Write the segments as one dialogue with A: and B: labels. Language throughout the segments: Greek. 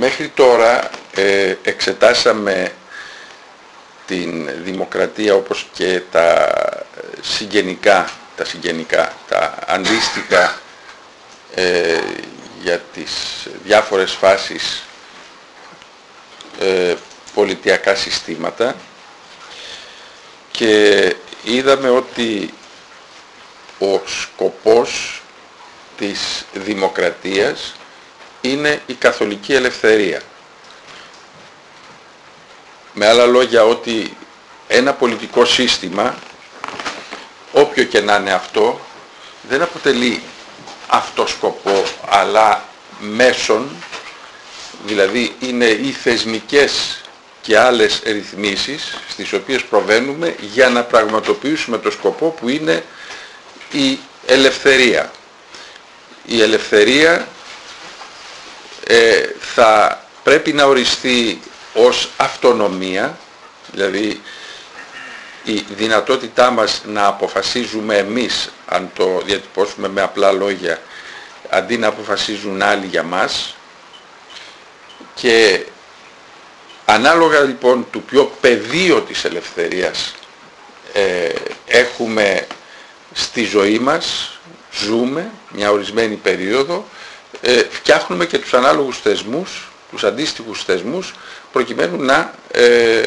A: Μέχρι τώρα ε, εξετάσαμε την δημοκρατία όπως και τα συγγενικά, τα συγγενικά, τα αντίστοιχα ε, για τις διάφορες φάσεις ε, πολιτιακά συστήματα. Και είδαμε ότι ο σκοπός της δημοκρατίας είναι η καθολική ελευθερία. Με άλλα λόγια ότι ένα πολιτικό σύστημα, όποιο και να είναι αυτό, δεν αποτελεί αυτό σκοπό, αλλά μέσον, δηλαδή είναι οι θεσμικές και άλλες ρυθμίσεις στις οποίες προβαίνουμε για να πραγματοποιήσουμε το σκοπό που είναι η ελευθερία. Η ελευθερία ε, θα πρέπει να οριστεί ως αυτονομία, δηλαδή η δυνατότητά μας να αποφασίζουμε εμείς, αν το διατυπώσουμε με απλά λόγια, αντί να αποφασίζουν άλλοι για μας. Και ανάλογα λοιπόν του ποιο πεδίο της ελευθερίας ε, έχουμε στη ζωή μας, ζούμε μια ορισμένη περίοδο, ε, φτιάχνουμε και τους ανάλογους θεσμούς, τους αντίστοιχους θεσμούς, προκειμένου να ε,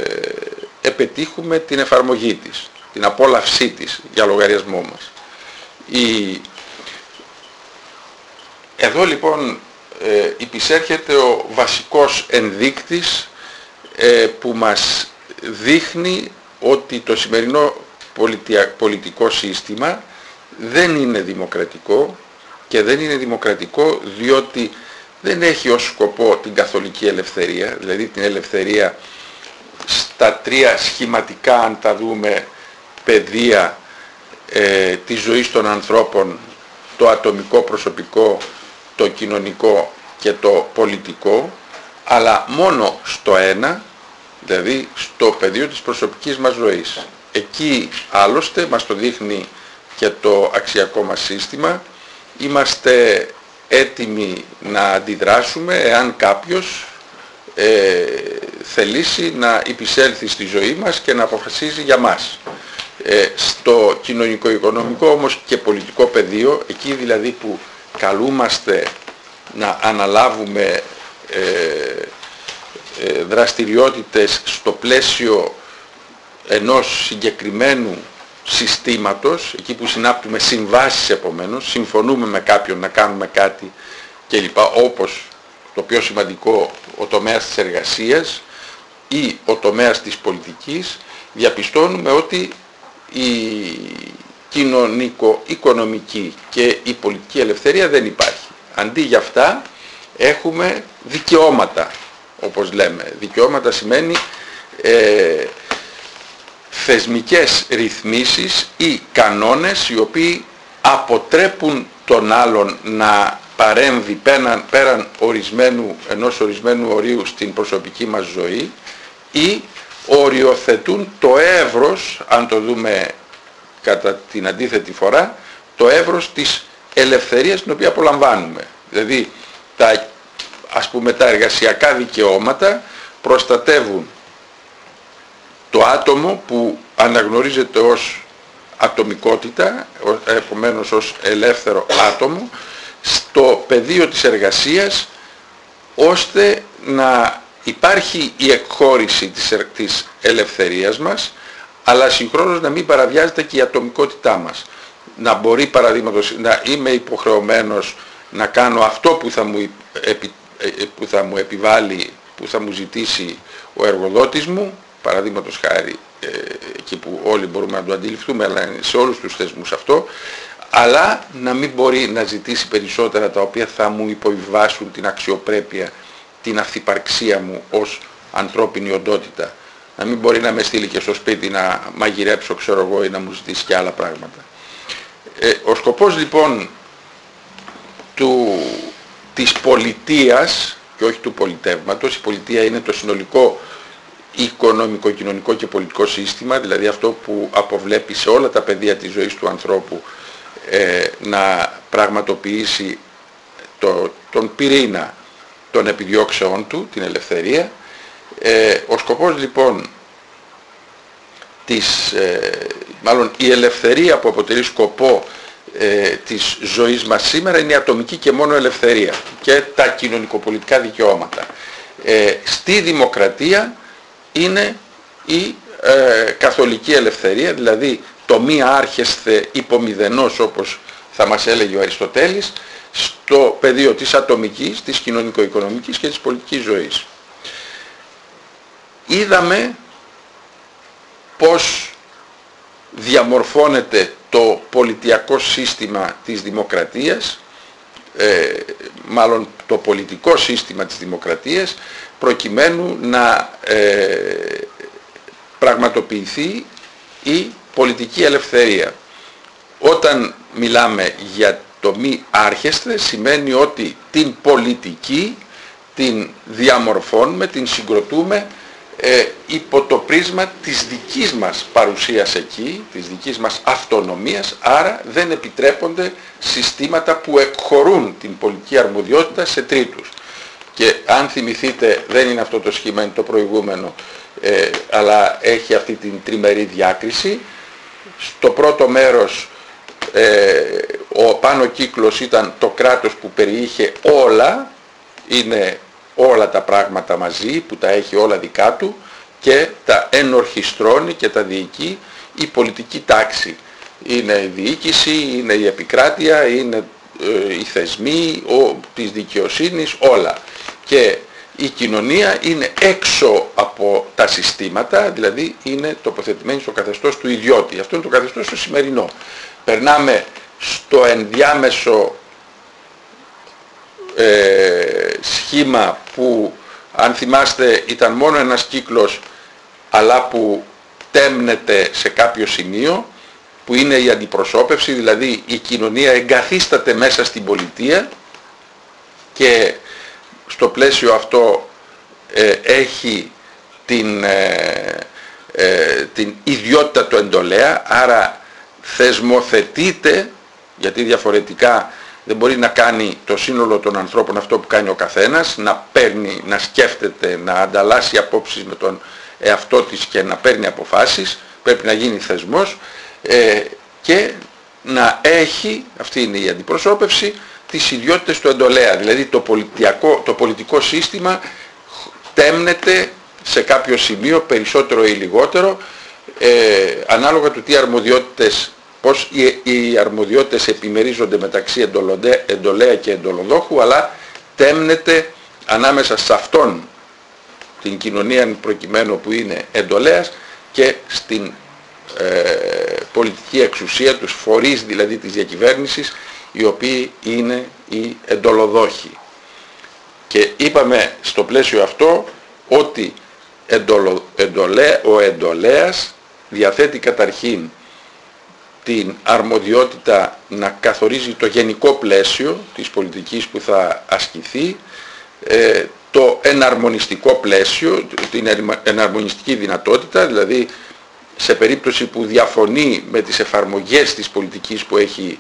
A: επετύχουμε την εφαρμογή της, την απόλαυσή της για λογαριασμό μας. Η... Εδώ λοιπόν ε, υπησέρχεται ο βασικός ενδείκτης ε, που μας δείχνει ότι το σημερινό πολιτικό σύστημα δεν είναι δημοκρατικό και δεν είναι δημοκρατικό διότι δεν έχει ως σκοπό την καθολική ελευθερία, δηλαδή την ελευθερία στα τρία σχηματικά αν τα δούμε παιδεία ε, της ζωής των ανθρώπων, το ατομικό προσωπικό, το κοινωνικό και το πολιτικό, αλλά μόνο στο ένα, δηλαδή στο πεδίο της προσωπικής μας ζωής. Εκεί άλλωστε μας το δείχνει και το αξιακό μας σύστημα, είμαστε έτοιμοι να αντιδράσουμε εάν κάποιος ε, θελήσει να υπησέλθει στη ζωή μας και να αποφασίζει για μας. Ε, στο κοινωνικό-οικονομικό όμως και πολιτικό πεδίο, εκεί δηλαδή που καλούμαστε να αναλάβουμε ε, ε, δραστηριότητες στο πλαίσιο ενός συγκεκριμένου συστήματος, εκεί που συνάπτουμε συμβάσεις επομένως, συμφωνούμε με κάποιον να κάνουμε κάτι κλπ. Όπως το πιο σημαντικό ο τομέας της εργασίας ή ο τομέας της πολιτικής, διαπιστώνουμε ότι η κοινωνικο-οικονομική και η πολιτική ελευθερία δεν υπάρχει. Αντί για αυτά έχουμε δικαιώματα, όπως λέμε. Δικαιώματα σημαίνει ε, θεσμικές ρυθμίσεις ή κανόνες οι οποίοι αποτρέπουν τον άλλον να παρέμβει πέραν, πέραν ορισμένου, ενός ορισμένου ορίου στην προσωπική μας ζωή ή οριοθετούν το εύρος, αν το δούμε κατά την αντίθετη φορά, το εύρος της ελευθερίας την οποία απολαμβάνουμε. Δηλαδή τα, ας πούμε, τα εργασιακά δικαιώματα προστατεύουν το άτομο που αναγνωρίζεται ως ατομικότητα, επομένως ως ελεύθερο άτομο, στο πεδίο της εργασίας ώστε να υπάρχει η εκχώρηση της ελευθερίας μας αλλά συγχρόνως να μην παραβιάζεται και η ατομικότητά μας. Να μπορεί παραδείγματος να είμαι υποχρεωμένος να κάνω αυτό που θα μου, ε, ε, που θα μου επιβάλλει, που θα μου ζητήσει ο εργοδότης μου παραδείγματος χάρη ε, εκεί που όλοι μπορούμε να το αντιληφθούμε αλλά σε όλους τους θεσμούς αυτό αλλά να μην μπορεί να ζητήσει περισσότερα τα οποία θα μου υποβιβάσουν την αξιοπρέπεια, την αυθυπαρξία μου ως ανθρώπινη οντότητα. Να μην μπορεί να με στείλει και στο σπίτι να μαγειρέψω ξέρω εγώ ή να μου ζητήσει και άλλα πράγματα. Ε, ο σκοπός λοιπόν του, της πολιτείας και όχι του πολιτεύματος, η πολιτεία είναι το συνολικό οικονομικό, κοινωνικό και πολιτικό σύστημα, δηλαδή αυτό που αποβλέπει σε όλα τα πεδία της ζωής του ανθρώπου ε, να πραγματοποιήσει το, τον πυρήνα των επιδιώξεών του, την ελευθερία. Ε, ο σκοπός λοιπόν της, ε, μάλλον η ελευθερία που αποτελεί σκοπό ε, της ζωής μας σήμερα είναι η ατομική και μόνο ελευθερία και τα κοινωνικοπολιτικά δικαιώματα. Ε, στη δημοκρατία είναι η ε, καθολική ελευθερία, δηλαδή το μη άρχεσθε υπομηδενός όπως θα μας έλεγε ο Αριστοτέλης, στο πεδίο της ατομικής, της κοινωνικο-οικονομικής και της πολιτικής ζωής. Είδαμε πώς διαμορφώνεται το πολιτιακό σύστημα της δημοκρατίας, ε, μάλλον το πολιτικό σύστημα της δημοκρατίας, προκειμένου να ε, πραγματοποιηθεί η πολιτική ελευθερία. Όταν μιλάμε για το μη άρχεστε σημαίνει ότι την πολιτική την διαμορφώνουμε, την συγκροτούμε ε, υπό το πρίσμα της δικής μας παρουσίας εκεί, της δικής μας αυτονομίας, άρα δεν επιτρέπονται συστήματα που εκχωρούν την πολιτική αρμοδιότητα σε τρίτους. Και αν θυμηθείτε, δεν είναι αυτό το σχήμα, είναι το προηγούμενο, ε, αλλά έχει αυτή την τριμερή διάκριση. Στο πρώτο μέρος ε, ο πάνω κύκλος ήταν το κράτος που περιείχε όλα, είναι όλα τα πράγματα μαζί που τα έχει όλα δικά του και τα ενορχιστρώνει και τα διοικεί η πολιτική τάξη. Είναι η διοίκηση, είναι η επικράτεια, είναι ε, οι θεσμοί ο, της δικαιοσύνης, όλα. Και η κοινωνία είναι έξω από τα συστήματα, δηλαδή είναι τοποθετημένη στο καθεστώς του ιδιώτη. Αυτό είναι το καθεστώς το σημερινό. Περνάμε στο ενδιάμεσο ε, σχήμα που αν θυμάστε ήταν μόνο ένας κύκλος αλλά που τέμνεται σε κάποιο σημείο που είναι η αντιπροσώπευση, δηλαδή η κοινωνία εγκαθίσταται μέσα στην πολιτεία και στο πλαίσιο αυτό ε, έχει την, ε, ε, την ιδιότητα του εντολέα, άρα θεσμοθετείται, γιατί διαφορετικά δεν μπορεί να κάνει το σύνολο των ανθρώπων αυτό που κάνει ο καθένας, να παίρνει, να σκέφτεται, να ανταλλάσσει απόψεις με τον εαυτό της και να παίρνει αποφάσεις, πρέπει να γίνει θεσμός ε, και να έχει, αυτή είναι η αντιπροσώπευση, τις ιδιότητες του εντολέα. Δηλαδή το, πολιτικό, το πολιτικό σύστημα τέμνεται σε κάποιο σημείο περισσότερο ή λιγότερο ε, ανάλογα του τι αρμοδιότητες πώς οι αρμοδιότητες επιμερίζονται μεταξύ εντολέα και εντολοδόχου, αλλά τέμνεται ανάμεσα σε αυτόν την κοινωνία προκειμένου που είναι εντολέας και στην ε, πολιτική εξουσία, τους φορείς δηλαδή της διακυβέρνησης, οι οποίοι είναι οι εντολοδόχοι. Και είπαμε στο πλαίσιο αυτό ότι ο εντολέας διαθέτει καταρχήν την αρμοδιότητα να καθορίζει το γενικό πλαίσιο της πολιτικής που θα ασκηθεί, ε, το εναρμονιστικό πλαίσιο, την εναρμονιστική δυνατότητα, δηλαδή σε περίπτωση που διαφωνεί με τις εφαρμογές της πολιτικής που έχει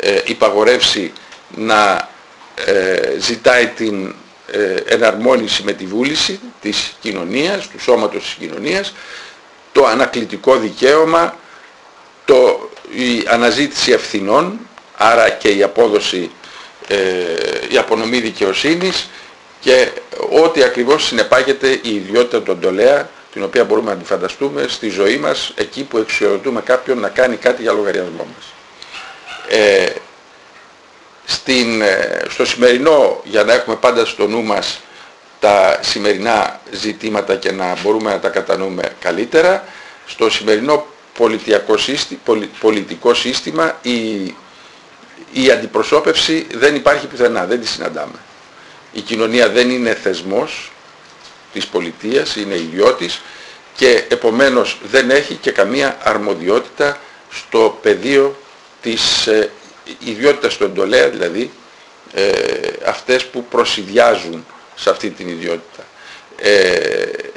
A: ε, υπαγορεύσει να ε, ζητάει την εναρμόνιση με τη βούληση της κοινωνίας, του σώματος της κοινωνίας, το ανακλητικό δικαίωμα, το, η αναζήτηση ευθυνών, άρα και η απόδοση, ε, η απονομή δικαιοσύνης και ό,τι ακριβώς συνεπάγεται η ιδιότητα του αντολέα, την οποία μπορούμε να αντιφανταστούμε στη ζωή μας, εκεί που εξουσιοδοτούμε κάποιον να κάνει κάτι για λογαριασμό μας. Ε, στην, ε, στο σημερινό, για να έχουμε πάντα στο νου μας τα σημερινά ζητήματα και να μπορούμε να τα κατανοούμε καλύτερα, στο σημερινό πολιτικό σύστημα η, η αντιπροσώπευση δεν υπάρχει πουθενά, δεν τη συναντάμε. Η κοινωνία δεν είναι θεσμός της πολιτείας, είναι ιδιώτης και επομένως δεν έχει και καμία αρμοδιότητα στο πεδίο της ε, ιδιότητας του εντολέα, δηλαδή ε, αυτές που προσυδειάζουν σε αυτή την ιδιότητα. Ε,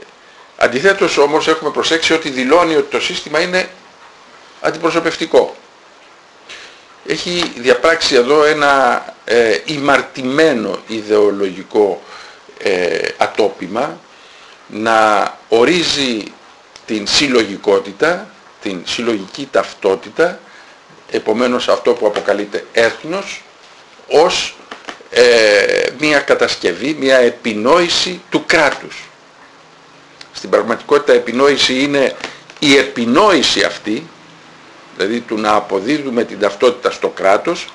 A: Αντιθέτως όμως έχουμε προσέξει ότι δηλώνει ότι το σύστημα είναι αντιπροσωπευτικό. Έχει διαπράξει εδώ ένα ε, ημαρτημένο ιδεολογικό ε, ατόπιμα, να ορίζει την συλλογικότητα, την συλλογική ταυτότητα, επομένως αυτό που αποκαλείται έθνος, ως ε, μια κατασκευή, μια επινόηση του κράτους. Στην πραγματικότητα επινόηση είναι η επινόηση αυτή, δηλαδή του να αποδίδουμε την ταυτότητα στο κράτος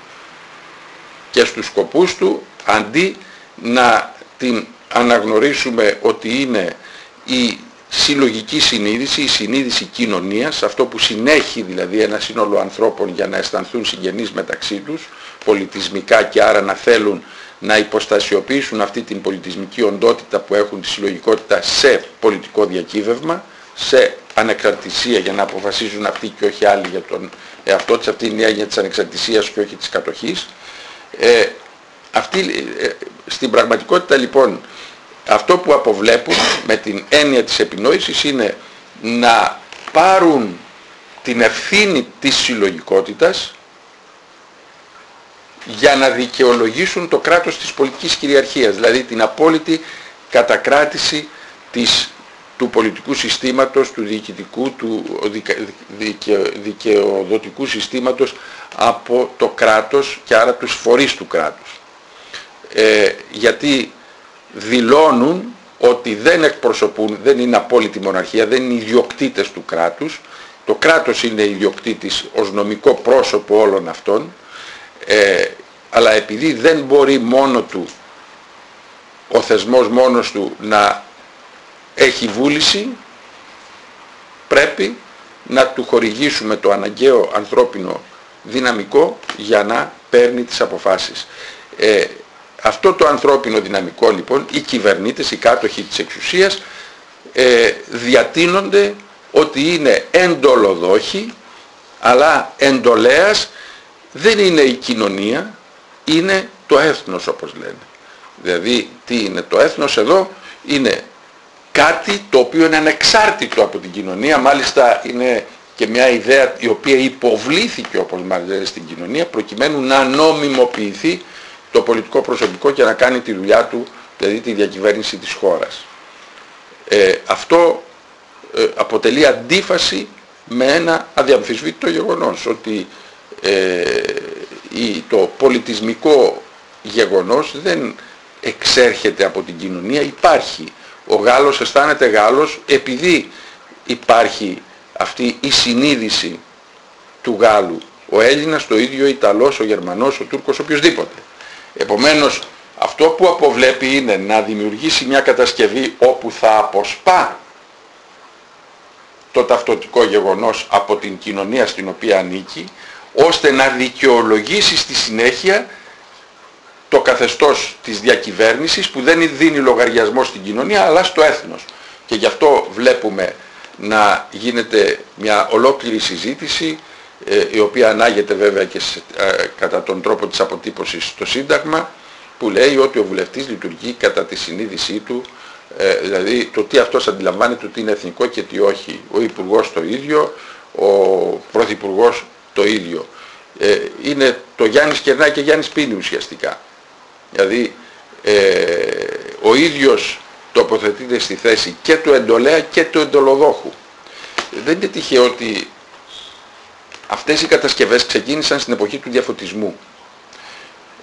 A: και στους σκοπούς του, αντί να την αναγνωρίσουμε ότι είναι η συλλογική συνείδηση, η συνείδηση κοινωνίας, αυτό που συνέχει δηλαδή ένα σύνολο ανθρώπων για να αισθανθούν συγγενείς μεταξύ τους, πολιτισμικά και άρα να θέλουν να υποστασιοποιήσουν αυτή την πολιτισμική οντότητα που έχουν τη συλλογικότητα σε πολιτικό διακύβευμα, σε ανεξαρτησία για να αποφασίζουν αυτοί και όχι άλλοι για τον εαυτό της, αυτή είναι η έννοια της ανεξαρτησίας και όχι της κατοχής. Ε, αυτή, ε, στην πραγματικότητα λοιπόν αυτό που αποβλέπουν με την έννοια της επινόησης είναι να πάρουν την ευθύνη της συλλογικότητας για να δικαιολογήσουν το κράτος της πολιτικής κυριαρχίας, δηλαδή την απόλυτη κατακράτηση της, του πολιτικού συστήματος, του διοικητικού, του δικαιοδοτικού συστήματος από το κράτος και άρα τους φορείς του κράτους. Ε, γιατί δηλώνουν ότι δεν εκπροσωπούν, δεν είναι απόλυτη μοναρχία, δεν είναι ιδιοκτήτες του κράτους. Το κράτος είναι ιδιοκτήτης ως νομικό πρόσωπο όλων αυτών, ε, αλλά επειδή δεν μπορεί μόνο του, ο θεσμός μόνος του να έχει βούληση, πρέπει να του χορηγήσουμε το αναγκαίο ανθρώπινο δυναμικό για να παίρνει τις αποφάσεις. Ε, αυτό το ανθρώπινο δυναμικό λοιπόν, οι κυβερνήτες, οι κάτοχοι της εξουσίας ε, διατείνονται ότι είναι εντολοδόχοι αλλά εντολέας δεν είναι η κοινωνία, είναι το έθνος όπως λένε. Δηλαδή τι είναι το έθνος εδώ, είναι κάτι το οποίο είναι ανεξάρτητο από την κοινωνία, μάλιστα είναι και μια ιδέα η οποία υποβλήθηκε όπως μάλιστα στην κοινωνία προκειμένου να νομιμοποιηθεί το πολιτικό προσωπικό και να κάνει τη δουλειά του, δηλαδή τη διακυβέρνηση της χώρας. Ε, αυτό ε, αποτελεί αντίφαση με ένα αδιαμφισβήτητο γεγονός, ότι ε, η, το πολιτισμικό γεγονός δεν εξέρχεται από την κοινωνία, υπάρχει. Ο Γάλλος αισθάνεται Γάλλος επειδή υπάρχει αυτή η συνείδηση του Γάλλου. Ο Έλληνας το ίδιο, ο Ιταλός, ο Γερμανός, ο Τούρκος, οποιοδήποτε. Επομένως αυτό που αποβλέπει είναι να δημιουργήσει μια κατασκευή όπου θα αποσπά το ταυτοτικό γεγονός από την κοινωνία στην οποία ανήκει ώστε να δικαιολογήσει στη συνέχεια το καθεστώς της διακυβέρνησης που δεν δίνει λογαριασμό στην κοινωνία αλλά στο έθνος. Και γι' αυτό βλέπουμε να γίνεται μια ολόκληρη συζήτηση ε, η οποία ανάγεται βέβαια και ε, κατά τον τρόπο της αποτύπωσης στο Σύνταγμα που λέει ότι ο βουλευτής λειτουργεί κατά τη συνείδησή του ε, δηλαδή το τι αυτός αντιλαμβάνεται ότι είναι εθνικό και τι όχι. Ο Υπουργός το ίδιο, ο Πρωθυπουργός το ίδιο. είναι το Γιάννης Κερνά και Γιάννης Πίνη ουσιαστικά. Δηλαδή ο ίδιος τοποθετείται στη θέση και του εντολέα και του εντολοδόχου. Δεν είναι τυχαίο ότι Αυτές οι κατασκευές ξεκίνησαν στην εποχή του διαφωτισμού.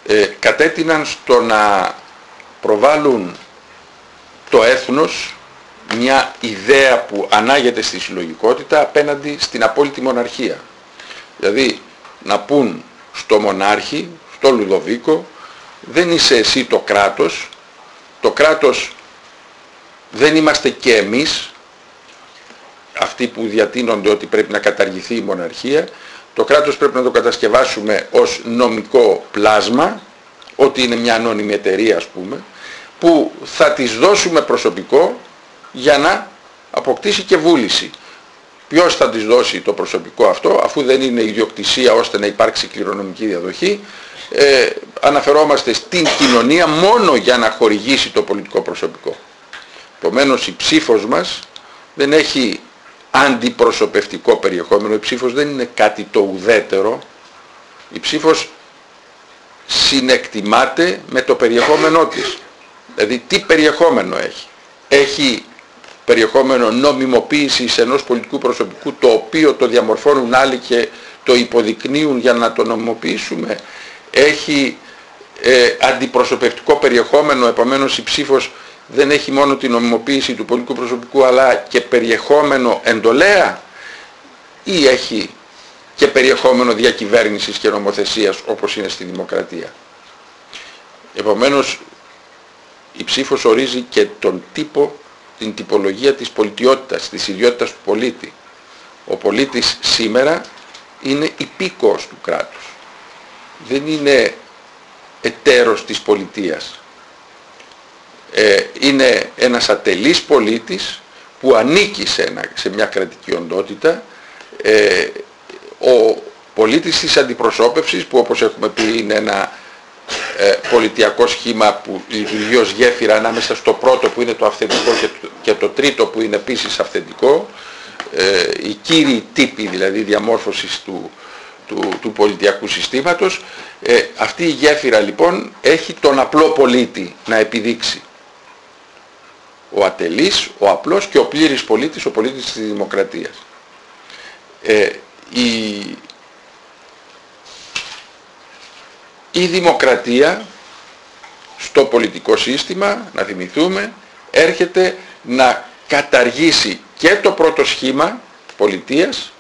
A: Ε, κατέτειναν στο να προβάλλουν το έθνος μια ιδέα που ανάγεται στη συλλογικότητα απέναντι στην απόλυτη μοναρχία. Δηλαδή να πούν στο μονάρχη, στο Λουδοβίκο, δεν είσαι εσύ το κράτος, το κράτος δεν είμαστε και εμείς, αυτοί που διατείνονται ότι πρέπει να καταργηθεί η μοναρχία, το κράτος πρέπει να το κατασκευάσουμε ως νομικό πλάσμα, ότι είναι μια ανώνυμη εταιρεία ας πούμε, που θα της δώσουμε προσωπικό για να αποκτήσει και βούληση. Ποιος θα της δώσει το προσωπικό αυτό, αφού δεν είναι ιδιοκτησία ώστε να υπάρξει κληρονομική διαδοχή, ε, αναφερόμαστε στην κοινωνία μόνο για να χορηγήσει το πολιτικό προσωπικό. Επομένως η ψήφος μας δεν έχει αντιπροσωπευτικό περιεχόμενο. Η ψήφος δεν είναι κάτι το ουδέτερο. Η ψήφος συνεκτιμάται με το περιεχόμενό της. Δηλαδή τι περιεχόμενο έχει; Έχει περιεχόμενο νομιμοποίησης ενός πολιτικού προσωπικού το οποίο το διαμορφώνουν άλλοι και το υποδεικνύουν για να το νομιμοποιήσουμε; Έχει ε, αντιπροσωπευτικό περιεχόμενο, επομένως η ψήφος δεν έχει μόνο την νομιμοποίηση του πολιτικού προσωπικού αλλά και περιεχόμενο εντολέα ή έχει και περιεχόμενο διακυβέρνησης και νομοθεσίας όπως είναι στη δημοκρατία. Επομένως η ψήφος ορίζει και τον τύπο, την τυπολογία της πολιτιότητας, της ιδιότητας του πολίτη. Ο πολίτης σήμερα είναι υπήκοος του κράτους. Δεν είναι εταίρος της πολιτείας. Ε, είναι ένας ατελής πολίτης που ανήκει σε, σε μια κρατική οντότητα ε, ο πολίτης της αντιπροσώπευσης που όπως έχουμε πει είναι ένα ε, πολιτιακό σχήμα που λειτουργεί ως γέφυρα ανάμεσα στο πρώτο που είναι το αυθεντικό και το, και το τρίτο που είναι επίσης αυθεντικό ε, οι κύριοι τύποι δηλαδή διαμόρφωσης του, του, του πολιτιακού συστήματος. Ε, αυτή η γέφυρα λοιπόν έχει τον απλό πολίτη να επιδείξει ο ατελής, ο απλός και ο πλήρης πολίτης, ο πολίτης της δημοκρατίας. Ε, η, η δημοκρατία στο πολιτικό σύστημα, να θυμηθούμε, έρχεται να καταργήσει και το πρώτο σχήμα πολιτείας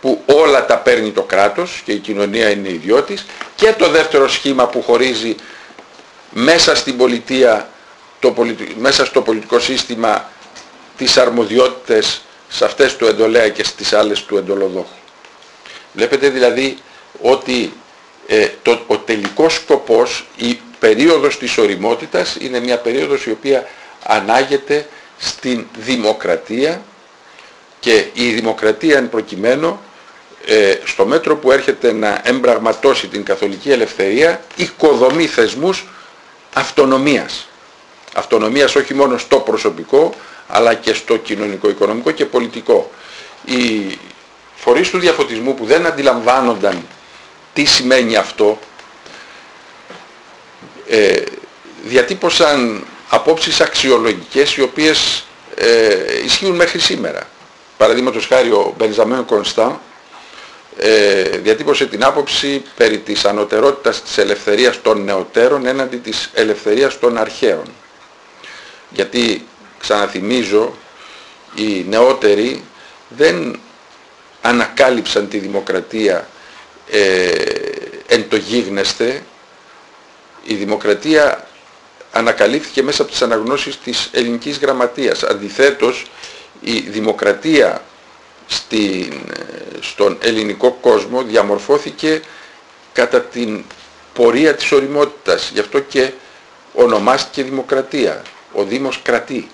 A: που όλα τα παίρνει το κράτος και η κοινωνία είναι ιδιώτης και το δεύτερο σχήμα που χωρίζει μέσα στην πολιτεία, το μέσα στο πολιτικό σύστημα τις αρμοδιότητες σε αυτές του εντολέα και στις άλλες του εντολοδόχου. Βλέπετε δηλαδή ότι ε, το, ο τελικός σκοπός, η περίοδος της οριμότητας είναι μια περίοδος η οποία ανάγεται στην δημοκρατία και η δημοκρατία εν προκειμένου ε, στο μέτρο που έρχεται να εμπραγματώσει την καθολική ελευθερία οικοδομεί θεσμούς αυτονομίας. Αυτονομίας όχι μόνο στο προσωπικό αλλά και στο κοινωνικό, οικονομικό και πολιτικό. Οι φορείς του διαφωτισμού που δεν αντιλαμβάνονταν τι σημαίνει αυτό ε, διατύπωσαν απόψεις αξιολογικές οι οποίες ε, ισχύουν μέχρι σήμερα. Παραδείγματος χάρη ο Μπενζαμέν Κονστάν ε, διατύπωσε την άποψη περί της ανωτερότητας της ελευθερίας των νεωτέρων έναντι της ελευθερίας των αρχαίων. Γιατί, ξαναθυμίζω, οι νεότεροι δεν ανακάλυψαν τη δημοκρατία ε, εν το γίγνεσθε. Η δημοκρατία ανακαλύφθηκε μέσα από τις αναγνώσεις της ελληνικής γραμματείας. Αντιθέτως, η δημοκρατία στην, στον ελληνικό κόσμο διαμορφώθηκε κατά την πορεία της οριμότητας. Γι' αυτό και ονομάστηκε δημοκρατία. Ο Δήμος κρατεί.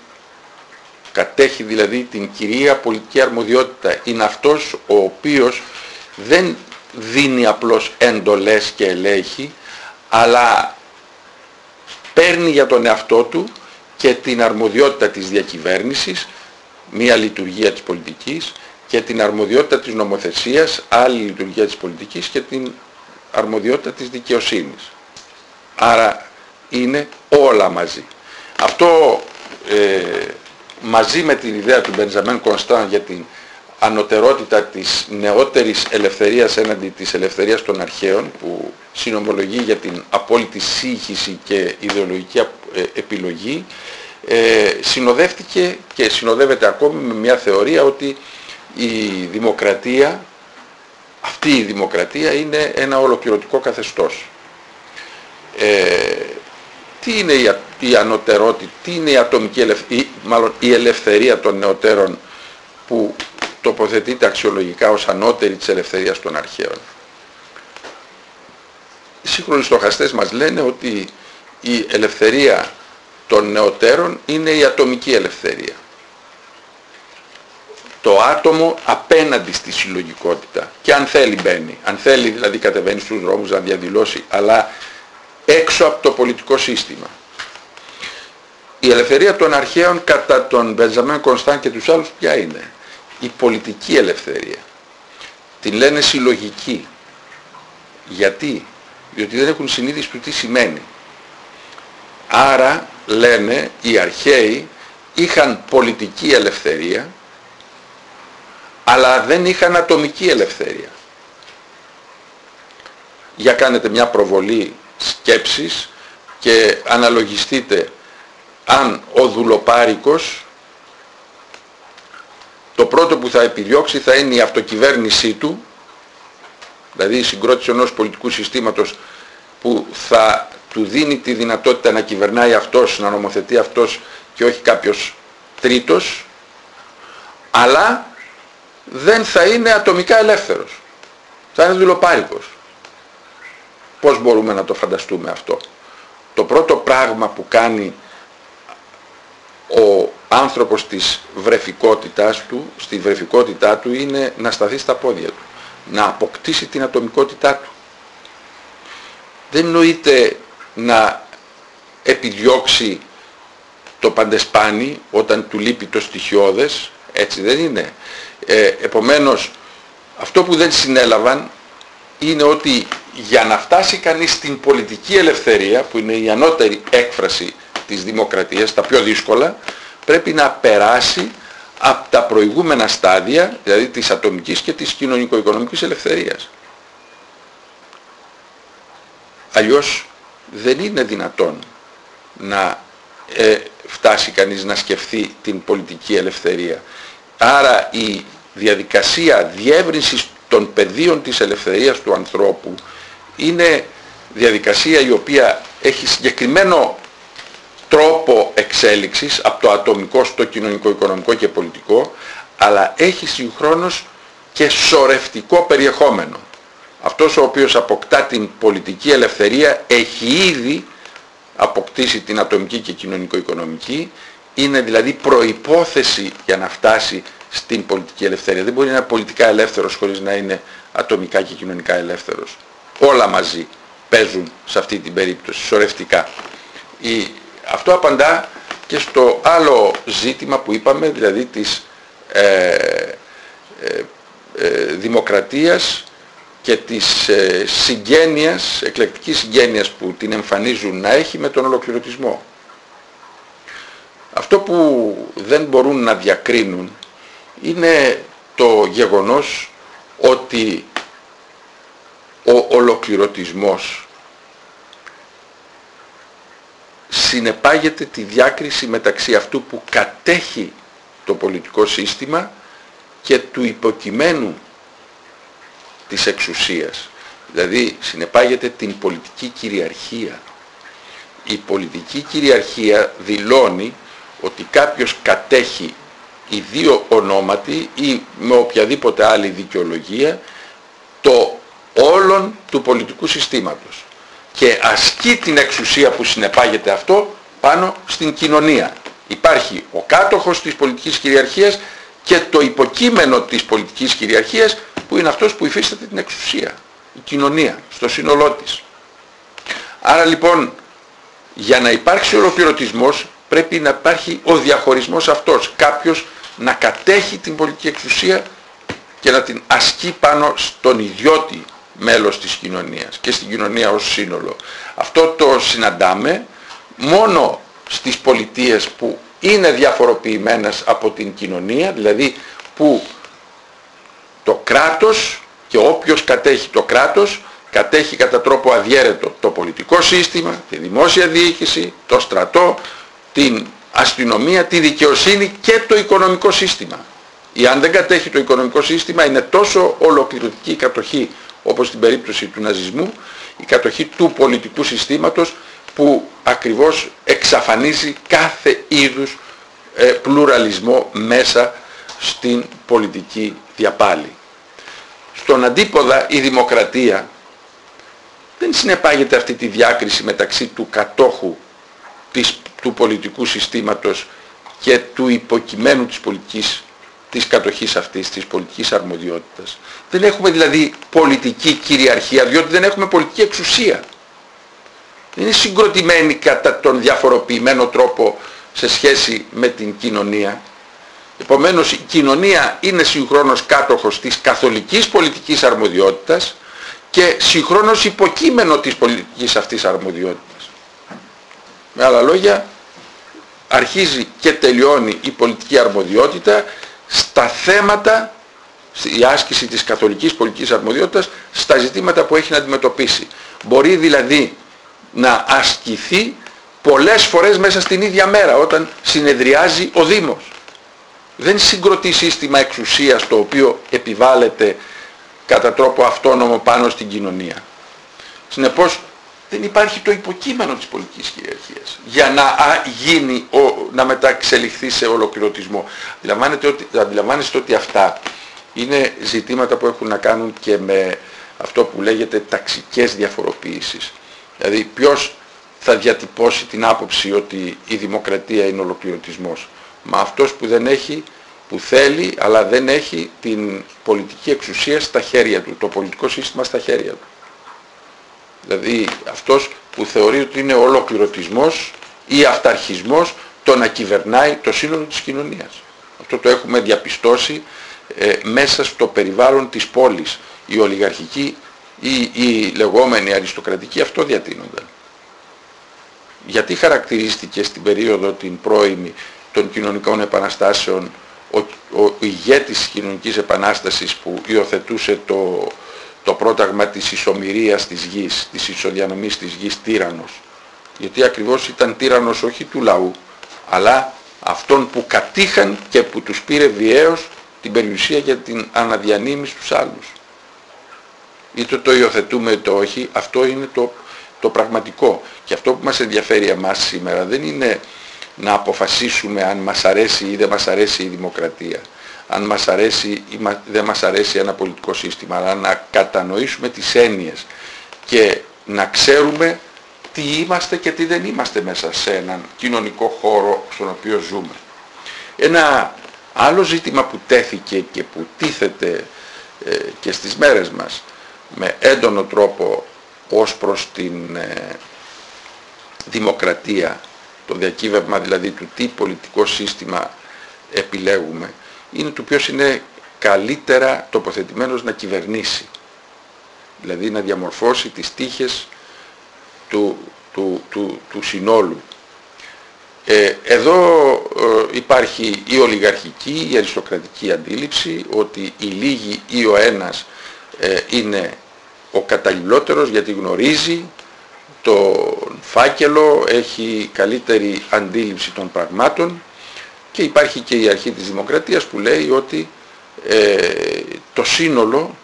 A: Κατέχει δηλαδή την κυρία πολιτική αρμοδιότητα. Είναι αυτός ο οποίος δεν δίνει απλώς εντολές και ελέγχει, αλλά παίρνει για τον εαυτό του και την αρμοδιότητα της διακυβέρνησης, μία λειτουργία της πολιτικής, και την αρμοδιότητα της νομοθεσίας, άλλη λειτουργία της πολιτικής και την αρμοδιότητα της δικαιοσύνης. Άρα είναι όλα μαζί. Αυτό ε, μαζί με την ιδέα του Μπενζαμέν Κωνστάν για την ανωτερότητα της νεότερης ελευθερίας έναντι της ελευθερίας των αρχαίων που συνομολογεί για την απόλυτη σύγχυση και ιδεολογική ε, επιλογή ε, συνοδεύτηκε και συνοδεύεται ακόμη με μια θεωρία ότι η δημοκρατία, αυτή η δημοκρατία είναι ένα ολοκληρωτικό καθεστώς. Ε, τι είναι η, η ανωτερότητα, τι είναι η ατομική ελευθερία, μάλλον η ελευθερία των νεωτέρων που τοποθετείται αξιολογικά ως ανώτερη της ελευθερίας των αρχαίων. Οι σύγχρονοι στοχαστές μας λένε ότι η ελευθερία των νεωτέρων είναι η ατομική ελευθερία το άτομο απέναντι στη συλλογικότητα και αν θέλει μπαίνει, αν θέλει δηλαδή κατεβαίνει στους δρόμους να διαδηλώσει αλλά έξω από το πολιτικό σύστημα. Η ελευθερία των αρχαίων κατά τον Μπενζαμέν Κωνστάν και τους άλλους ποια είναι; Η πολιτική ελευθερία. Την λένε συλλογική. Γιατί; Διότι δεν έχουν συνείδηση του τι σημαίνει. Άρα λένε οι αρχαίοι είχαν πολιτική ελευθερία αλλά δεν είχαν ατομική ελευθερία. Για κάνετε μια προβολή σκέψης και αναλογιστείτε αν ο δουλοπάρικος το πρώτο που θα επιδιώξει θα είναι η αυτοκυβέρνησή του, δηλαδή η συγκρότηση ενός πολιτικού συστήματος που θα του δίνει τη δυνατότητα να κυβερνάει αυτός, να νομοθετεί αυτός και όχι κάποιος τρίτος, αλλά δεν θα είναι ατομικά ελεύθερος. Θα είναι δουλοπάρικος. Πώς μπορούμε να το φανταστούμε αυτό; Το πρώτο πράγμα που κάνει ο άνθρωπος της βρεφικότητάς του, στη βρεφικότητά του είναι να σταθεί στα πόδια του, να αποκτήσει την ατομικότητά του. Δεν νοείται να επιδιώξει το παντεσπάνι όταν του λείπει το στοιχειώδες, έτσι δεν είναι. Ε, επομένως, αυτό που δεν συνέλαβαν είναι ότι για να φτάσει κανείς στην πολιτική ελευθερία, που είναι η ανώτερη έκφραση της δημοκρατίας, τα πιο δύσκολα, πρέπει να περάσει από τα προηγούμενα στάδια, δηλαδή της ατομικής και της κοινωνικο-οικονομικής ελευθερίας. Αλλιώς δεν είναι δυνατόν να ε, φτάσει κανείς να σκεφτεί την πολιτική ελευθερία. Άρα η διαδικασία διεύρυνσης των πεδίων της ελευθερίας του ανθρώπου είναι διαδικασία η οποία έχει συγκεκριμένο τρόπο εξέλιξης από το ατομικό στο κοινωνικό, οικονομικό και πολιτικό αλλά έχει συγχρόνως και σορευτικό περιεχόμενο. Αυτός ο οποίος αποκτά την πολιτική ελευθερία έχει ήδη αποκτήσει την ατομική και κοινωνικο-οικονομική είναι δηλαδή προϋπόθεση για να φτάσει στην πολιτική ελευθερία. Δεν μπορεί να είναι πολιτικά ελεύθερος χωρίς να είναι ατομικά και κοινωνικά ελεύθερος. Όλα μαζί παίζουν σε αυτή την περίπτωση, σωρευτικά. Η, αυτό απαντά και στο άλλο ζήτημα που είπαμε, δηλαδή της ε, ε, ε δημοκρατίας και της ε, συγγένειας, εκλεκτικής συγγένειας που την εμφανίζουν να έχει με τον ολοκληρωτισμό. Αυτό που δεν μπορούν να διακρίνουν είναι το γεγονός ότι ο ολοκληρωτισμός συνεπάγεται τη διάκριση μεταξύ αυτού που κατέχει το πολιτικό σύστημα και του υποκειμένου της εξουσίας. Δηλαδή συνεπάγεται την πολιτική κυριαρχία. Η πολιτική κυριαρχία δηλώνει ότι κάποιος κατέχει οι δύο ονόματι ή με οποιαδήποτε άλλη δικαιολογία το όλον του πολιτικού συστήματος και ασκεί την εξουσία που συνεπάγεται αυτό πάνω στην κοινωνία. Υπάρχει ο κάτοχος της πολιτικής κυριαρχίας και το υποκείμενο της πολιτικής κυριαρχίας που είναι αυτός που υφίσταται την εξουσία, η κοινωνία, στο σύνολό της. Άρα λοιπόν για να υπάρξει ολοκληρωτισμός πρέπει να υπάρχει ο διαχωρισμός αυτός. Κάποιος να κατέχει την πολιτική εξουσία και να την ασκεί πάνω στον ιδιώτη μέλος της κοινωνίας και στην κοινωνία ως σύνολο. Αυτό το συναντάμε μόνο στις πολιτείες που είναι διαφοροποιημένες από την κοινωνία, δηλαδή που το κράτος και όποιος κατέχει το κράτος κατέχει κατά τρόπο αδιέρετο το πολιτικό σύστημα, τη δημόσια διοίκηση, το στρατό, την αστυνομία, τη δικαιοσύνη και το οικονομικό σύστημα. Ή αν δεν κατέχει το οικονομικό σύστημα είναι τόσο ολοκληρωτική η κατοχή όπως στην περίπτωση του ναζισμού, η κατοχή του πολιτικού συστήματος που ακριβώς εξαφανίζει κάθε είδους ε, πλουραλισμό μέσα στην πολιτική διαπάλη. Στον αντίποδα η δημοκρατία δεν συνεπάγεται αυτή τη διάκριση μεταξύ του κατόχου της, του πολιτικού συστήματος και του υποκειμένου της πολιτικής της κατοχής αυτής, της πολιτικής αρμοδιότητας. Δεν έχουμε δηλαδή πολιτική κυριαρχία, διότι δεν έχουμε πολιτική εξουσία. Δεν είναι συγκροτημένη κατά τον διαφοροποιημένο τρόπο σε σχέση με την κοινωνία. Επομένως η κοινωνία είναι συγχρόνως κάτοχος της καθολικής πολιτικής αρμοδιότητας και συγχρόνως υποκείμενο της πολιτικής αυτής αρμοδιότητας. Με άλλα λόγια, αρχίζει και τελειώνει η πολιτική αρμοδιότητα στα θέματα, η άσκηση της καθολικής πολιτικής αρμοδιότητας, στα ζητήματα που έχει να αντιμετωπίσει. Μπορεί δηλαδή να ασκηθεί πολλές φορές μέσα στην ίδια μέρα όταν συνεδριάζει ο Δήμος. Δεν συγκροτεί σύστημα εξουσίας το οποίο επιβάλλεται κατά τρόπο αυτόνομο πάνω στην κοινωνία. Συνεπώς δεν υπάρχει το υποκείμενο της πολιτικής κυριαρχίας για να γίνει, ο, να μεταξελιχθεί σε ολοκληρωτισμό. Αντιλαμβάνεστε ότι, αντιλαμβάνεστε ότι αυτά είναι ζητήματα που έχουν να κάνουν και με αυτό που λέγεται ταξικές διαφοροποίησεις. Δηλαδή ποιος θα διατυπώσει την άποψη ότι η δημοκρατία είναι ολοκληρωτισμός. Μα αυτός που δεν έχει, που θέλει, αλλά δεν έχει την πολιτική εξουσία στα χέρια του, το πολιτικό σύστημα στα χέρια του. Δηλαδή αυτός που θεωρεί ότι είναι ολοκληρωτισμός ή αυταρχισμός το να κυβερνάει το σύνολο της κοινωνίας. Αυτό το έχουμε διαπιστώσει ε, μέσα στο περιβάλλον της πόλης. Οι ολιγαρχικοί ή οι λεγόμενοι αριστοκρατικοί αυτό διατείνονταν. Γιατί χαρακτηρίστηκε στην περίοδο την πρώιμη των κοινωνικών επαναστάσεων ο, ο ηγέτης της κοινωνικής επανάστασης που υιοθετούσε το, το πρόταγμα της ισομοιρίας της γης, της ισοδιανομής της γης τύρανος. Γιατί ακριβώς ήταν τύρανος όχι του λαού, αλλά αυτών που κατήχαν και που τους πήρε βιαίως την περιουσία για την αναδιανύμη στους άλλους. Είτε το υιοθετούμε είτε όχι, αυτό είναι το, το πραγματικό. Και αυτό που μας ενδιαφέρει εμάς σήμερα δεν είναι να αποφασίσουμε αν μας αρέσει ή δεν μας αρέσει η δημοκρατία αν μας αρέσει ή δεν μας αρέσει ένα πολιτικό σύστημα, αλλά να κατανοήσουμε τις έννοιες και να ξέρουμε τι είμαστε και τι δεν είμαστε μέσα σε έναν κοινωνικό χώρο στον οποίο ζούμε. Ένα άλλο ζήτημα που τέθηκε και που τίθεται ε, και στις μέρες μας με έντονο τρόπο ως προς την ε, δημοκρατία, το διακύβευμα δηλαδή του τι πολιτικό σύστημα επιλέγουμε, είναι του ποιος είναι καλύτερα τοποθετημένος να κυβερνήσει. Δηλαδή να διαμορφώσει τις τύχες του, του, του, του συνόλου. Ε, εδώ ε, υπάρχει η ολιγαρχική, η αριστοκρατική αντίληψη ότι η λίγη ή ο ένας ε, είναι ο καταλληλότερος γιατί γνωρίζει τον φάκελο, έχει καλύτερη αντίληψη των πραγμάτων και υπάρχει και η αρχή της δημοκρατίας που λέει ότι ε, το σύνολο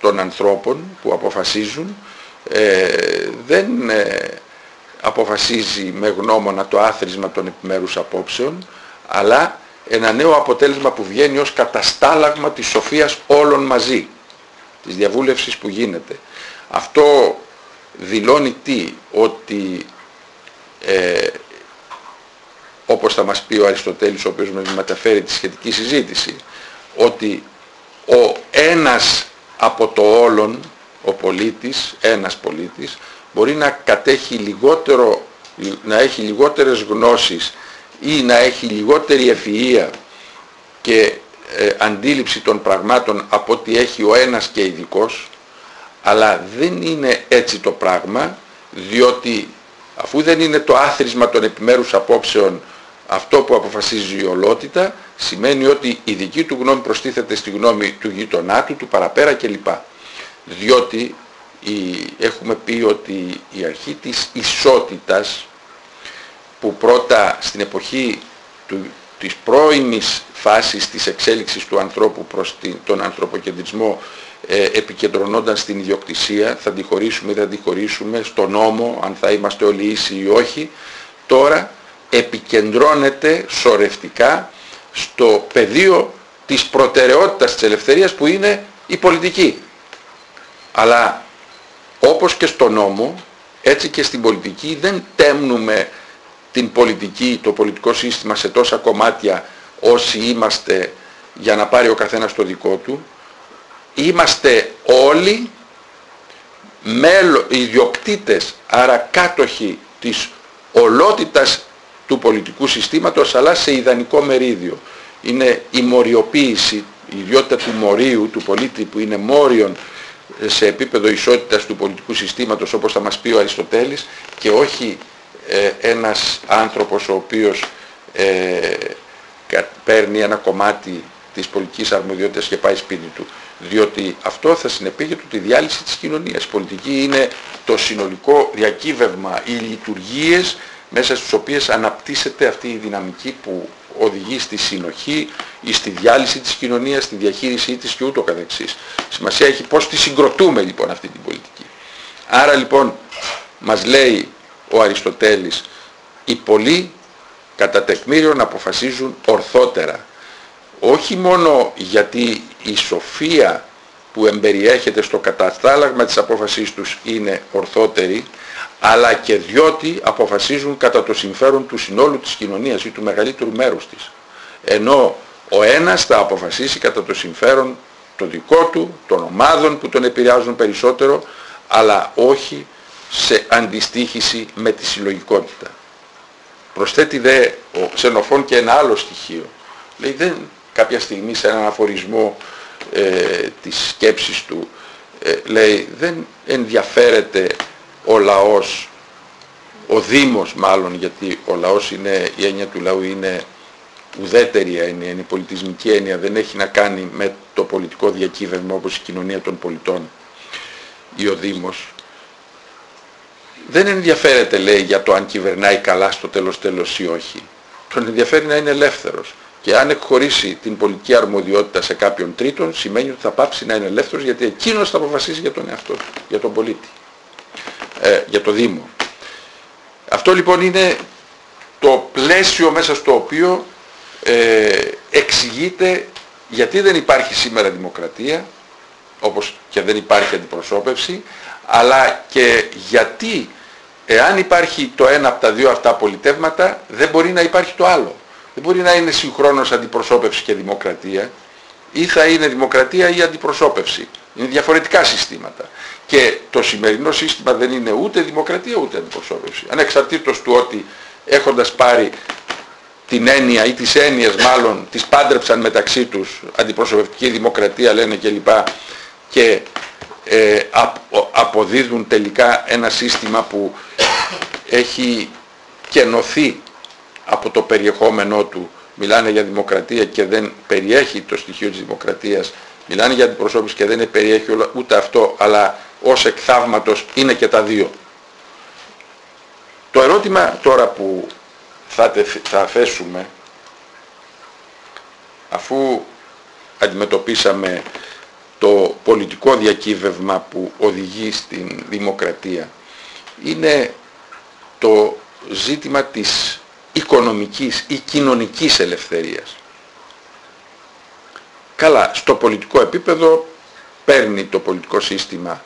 A: των ανθρώπων που αποφασίζουν ε, δεν ε, αποφασίζει με γνώμονα το άθροισμα των επιμέρους απόψεων αλλά ένα νέο αποτέλεσμα που βγαίνει ως καταστάλαγμα της σοφίας όλων μαζί της διαβούλευσης που γίνεται. Αυτό δηλώνει τι, ότι ε, όπως θα μας πει ο Αριστοτέλης ο οποίος με μεταφέρει τη σχετική συζήτηση ότι ο ένας από το όλον ο πολίτης, ένας πολίτης μπορεί να κατέχει λιγότερο να έχει λιγότερες γνώσεις ή να έχει λιγότερη ευφυΐα και ε, αντίληψη των πραγμάτων από ότι έχει ο ένας και ειδικός, αλλά δεν είναι έτσι το πράγμα διότι αφού δεν είναι το άθροισμα των επιμέρους απόψεων αυτό που αποφασίζει η ολότητα σημαίνει ότι η δική του γνώμη προστίθεται στη γνώμη του γείτονά του, του παραπέρα κλπ. Διότι η, έχουμε πει ότι η αρχή της ισότητας που πρώτα στην εποχή του, της πρώιμης φάσης της εξέλιξης του ανθρώπου προς τον ανθρωποκεντρισμό ε, επικεντρωνόταν στην ιδιοκτησία, θα τη χωρίσουμε ή θα τη χωρίσουμε, στον νόμο, αν θα είμαστε όλοι ίσοι ή όχι, τώρα επικεντρώνεται σορευτικά στο πεδίο της προτεραιότητας της ελευθερίας που είναι η πολιτική. Αλλά όπως και στο νόμο, έτσι και στην πολιτική δεν τέμνουμε την πολιτική, το πολιτικό σύστημα σε τόσα κομμάτια όσοι είμαστε για να πάρει ο καθένας το δικό του. Είμαστε όλοι μέλο, ιδιοκτήτες, άρα κάτοχοι της ολότητας του πολιτικού συστήματος αλλά σε ιδανικό μερίδιο. Είναι η μοριοποίηση, η ιδιότητα του μορίου, του πολίτη που είναι μόριον σε επίπεδο ισότητας του πολιτικού συστήματος όπως θα μας πει ο Αριστοτέλης και όχι ε, ένας άνθρωπος ο οποίος ε, παίρνει ένα κομμάτι της πολιτικής αρμοδιότητας και πάει σπίτι του. Διότι αυτό θα συνεπήγεται τη διάλυση της κοινωνίας. Η πολιτική είναι το συνολικό διακύβευμα, οι λειτουργίες μέσα στις οποίες αναπτύσσεται αυτή η δυναμική που οδηγεί στη συνοχή ή στη διάλυση της κοινωνίας, στη διαχείρισή της και ούτω καθεξής. Σημασία έχει πώς τη συγκροτούμε λοιπόν αυτή την πολιτική. Άρα λοιπόν μας λέει ο Αριστοτέλης οι πολλοί κατά τεκμήριον αποφασίζουν ορθότερα. Όχι μόνο γιατί η σοφία που εμπεριέχεται στο καταστάλαγμα της απόφασής τους είναι ορθότερη, αλλά και διότι αποφασίζουν κατά το συμφέρον του συνόλου της κοινωνίας ή του μεγαλύτερου μέρους της. Ενώ ο ένας θα αποφασίσει κατά το συμφέρον το δικό του, των ομάδων που τον επηρεάζουν περισσότερο, αλλά όχι σε αντιστήχηση με τη συλλογικότητα. Προσθέτει δε ο Ξενοφών και ένα άλλο στοιχείο. Λέει δεν κάποια στιγμή σε έναν αφορισμό ε, της σκέψης του ε, λέει δεν ενδιαφέρεται ο λαός, ο Δήμος μάλλον γιατί ο λαός είναι, η έννοια του λαού είναι ουδέτερη έννοια, είναι πολιτισμική έννοια, δεν έχει να κάνει με το πολιτικό διακύβευμα όπως η κοινωνία των πολιτών ή ο Δήμος. Δεν ενδιαφέρεται λέει για το αν κυβερνάει καλά στο τέλος τέλος ή όχι. Τον ενδιαφέρει να είναι ελεύθερος. Και αν εκχωρήσει την πολιτική αρμοδιότητα σε κάποιον τρίτον, σημαίνει ότι θα πάψει να είναι ελεύθερος γιατί εκείνος θα αποφασίσει για τον εαυτό του, για τον πολίτη, ε, για το Δήμο. Αυτό λοιπόν είναι το πλαίσιο μέσα στο οποίο ε, εξηγείται γιατί δεν υπάρχει σήμερα δημοκρατία, όπως και δεν υπάρχει αντιπροσώπευση, αλλά και γιατί εάν υπάρχει το ένα από τα δύο αυτά πολιτεύματα δεν μπορεί να υπάρχει το άλλο. Δεν μπορεί να είναι συγχρόνως αντιπροσώπευση και δημοκρατία ή θα είναι δημοκρατία ή αντιπροσώπευση. Είναι διαφορετικά συστήματα. Και το σημερινό σύστημα δεν είναι ούτε δημοκρατία ούτε αντιπροσώπευση. Ανεξαρτήτως του ότι έχοντας πάρει την έννοια ή τις έννοιες μάλλον τις πάντρεψαν μεταξύ τους αντιπροσωπευτική δημοκρατία λένε κλπ. Και ε, αποδίδουν τελικά ένα σύστημα που έχει κενωθεί από το περιεχόμενό του. Μιλάνε για δημοκρατία και δεν περιέχει το στοιχείο της δημοκρατίας. Μιλάνε για αντιπροσώπηση και δεν περιέχει ούτε αυτό, αλλά ως εκθαύματος είναι και τα δύο. Το ερώτημα τώρα που θα, θα θέσουμε, αφού αντιμετωπίσαμε το πολιτικό διακύβευμα που οδηγεί στην δημοκρατία είναι το ζήτημα της οικονομικής ή κοινωνικής ελευθερίας. Καλά, στο πολιτικό επίπεδο παίρνει το πολιτικό σύστημα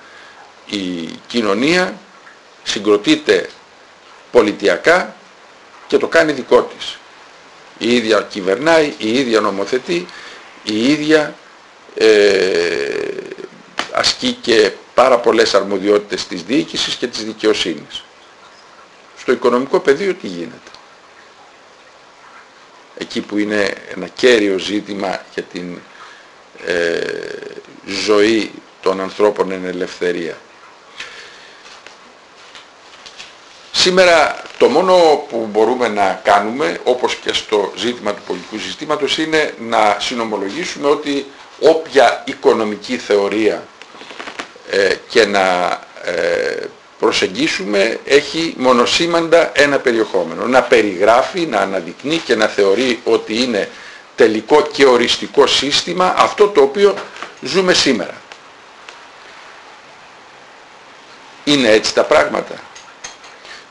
A: η κοινωνία, συγκροτείται πολιτιακά και το κάνει δικό της. Η ίδια κυβερνάει, η ίδια νομοθετεί, η ίδια ε, ασκεί και πάρα πολλές αρμοδιότητες της διοίκησης και της δικαιοσύνης. Στο οικονομικό πεδίο τι γίνεται; Εκεί που είναι ένα κέριο ζήτημα για την ε, ζωή των ανθρώπων εν ελευθερία. Σήμερα το μόνο που μπορούμε να κάνουμε, όπως και στο ζήτημα του πολιτικού συστήματος, είναι να συνομολογήσουμε ότι όποια οικονομική θεωρία ε, και να ε, προσεγγίσουμε έχει μονοσήμαντα ένα περιεχόμενο. Να περιγράφει, να αναδεικνύει και να θεωρεί ότι είναι τελικό και οριστικό σύστημα αυτό το οποίο ζούμε σήμερα. Είναι έτσι τα πράγματα.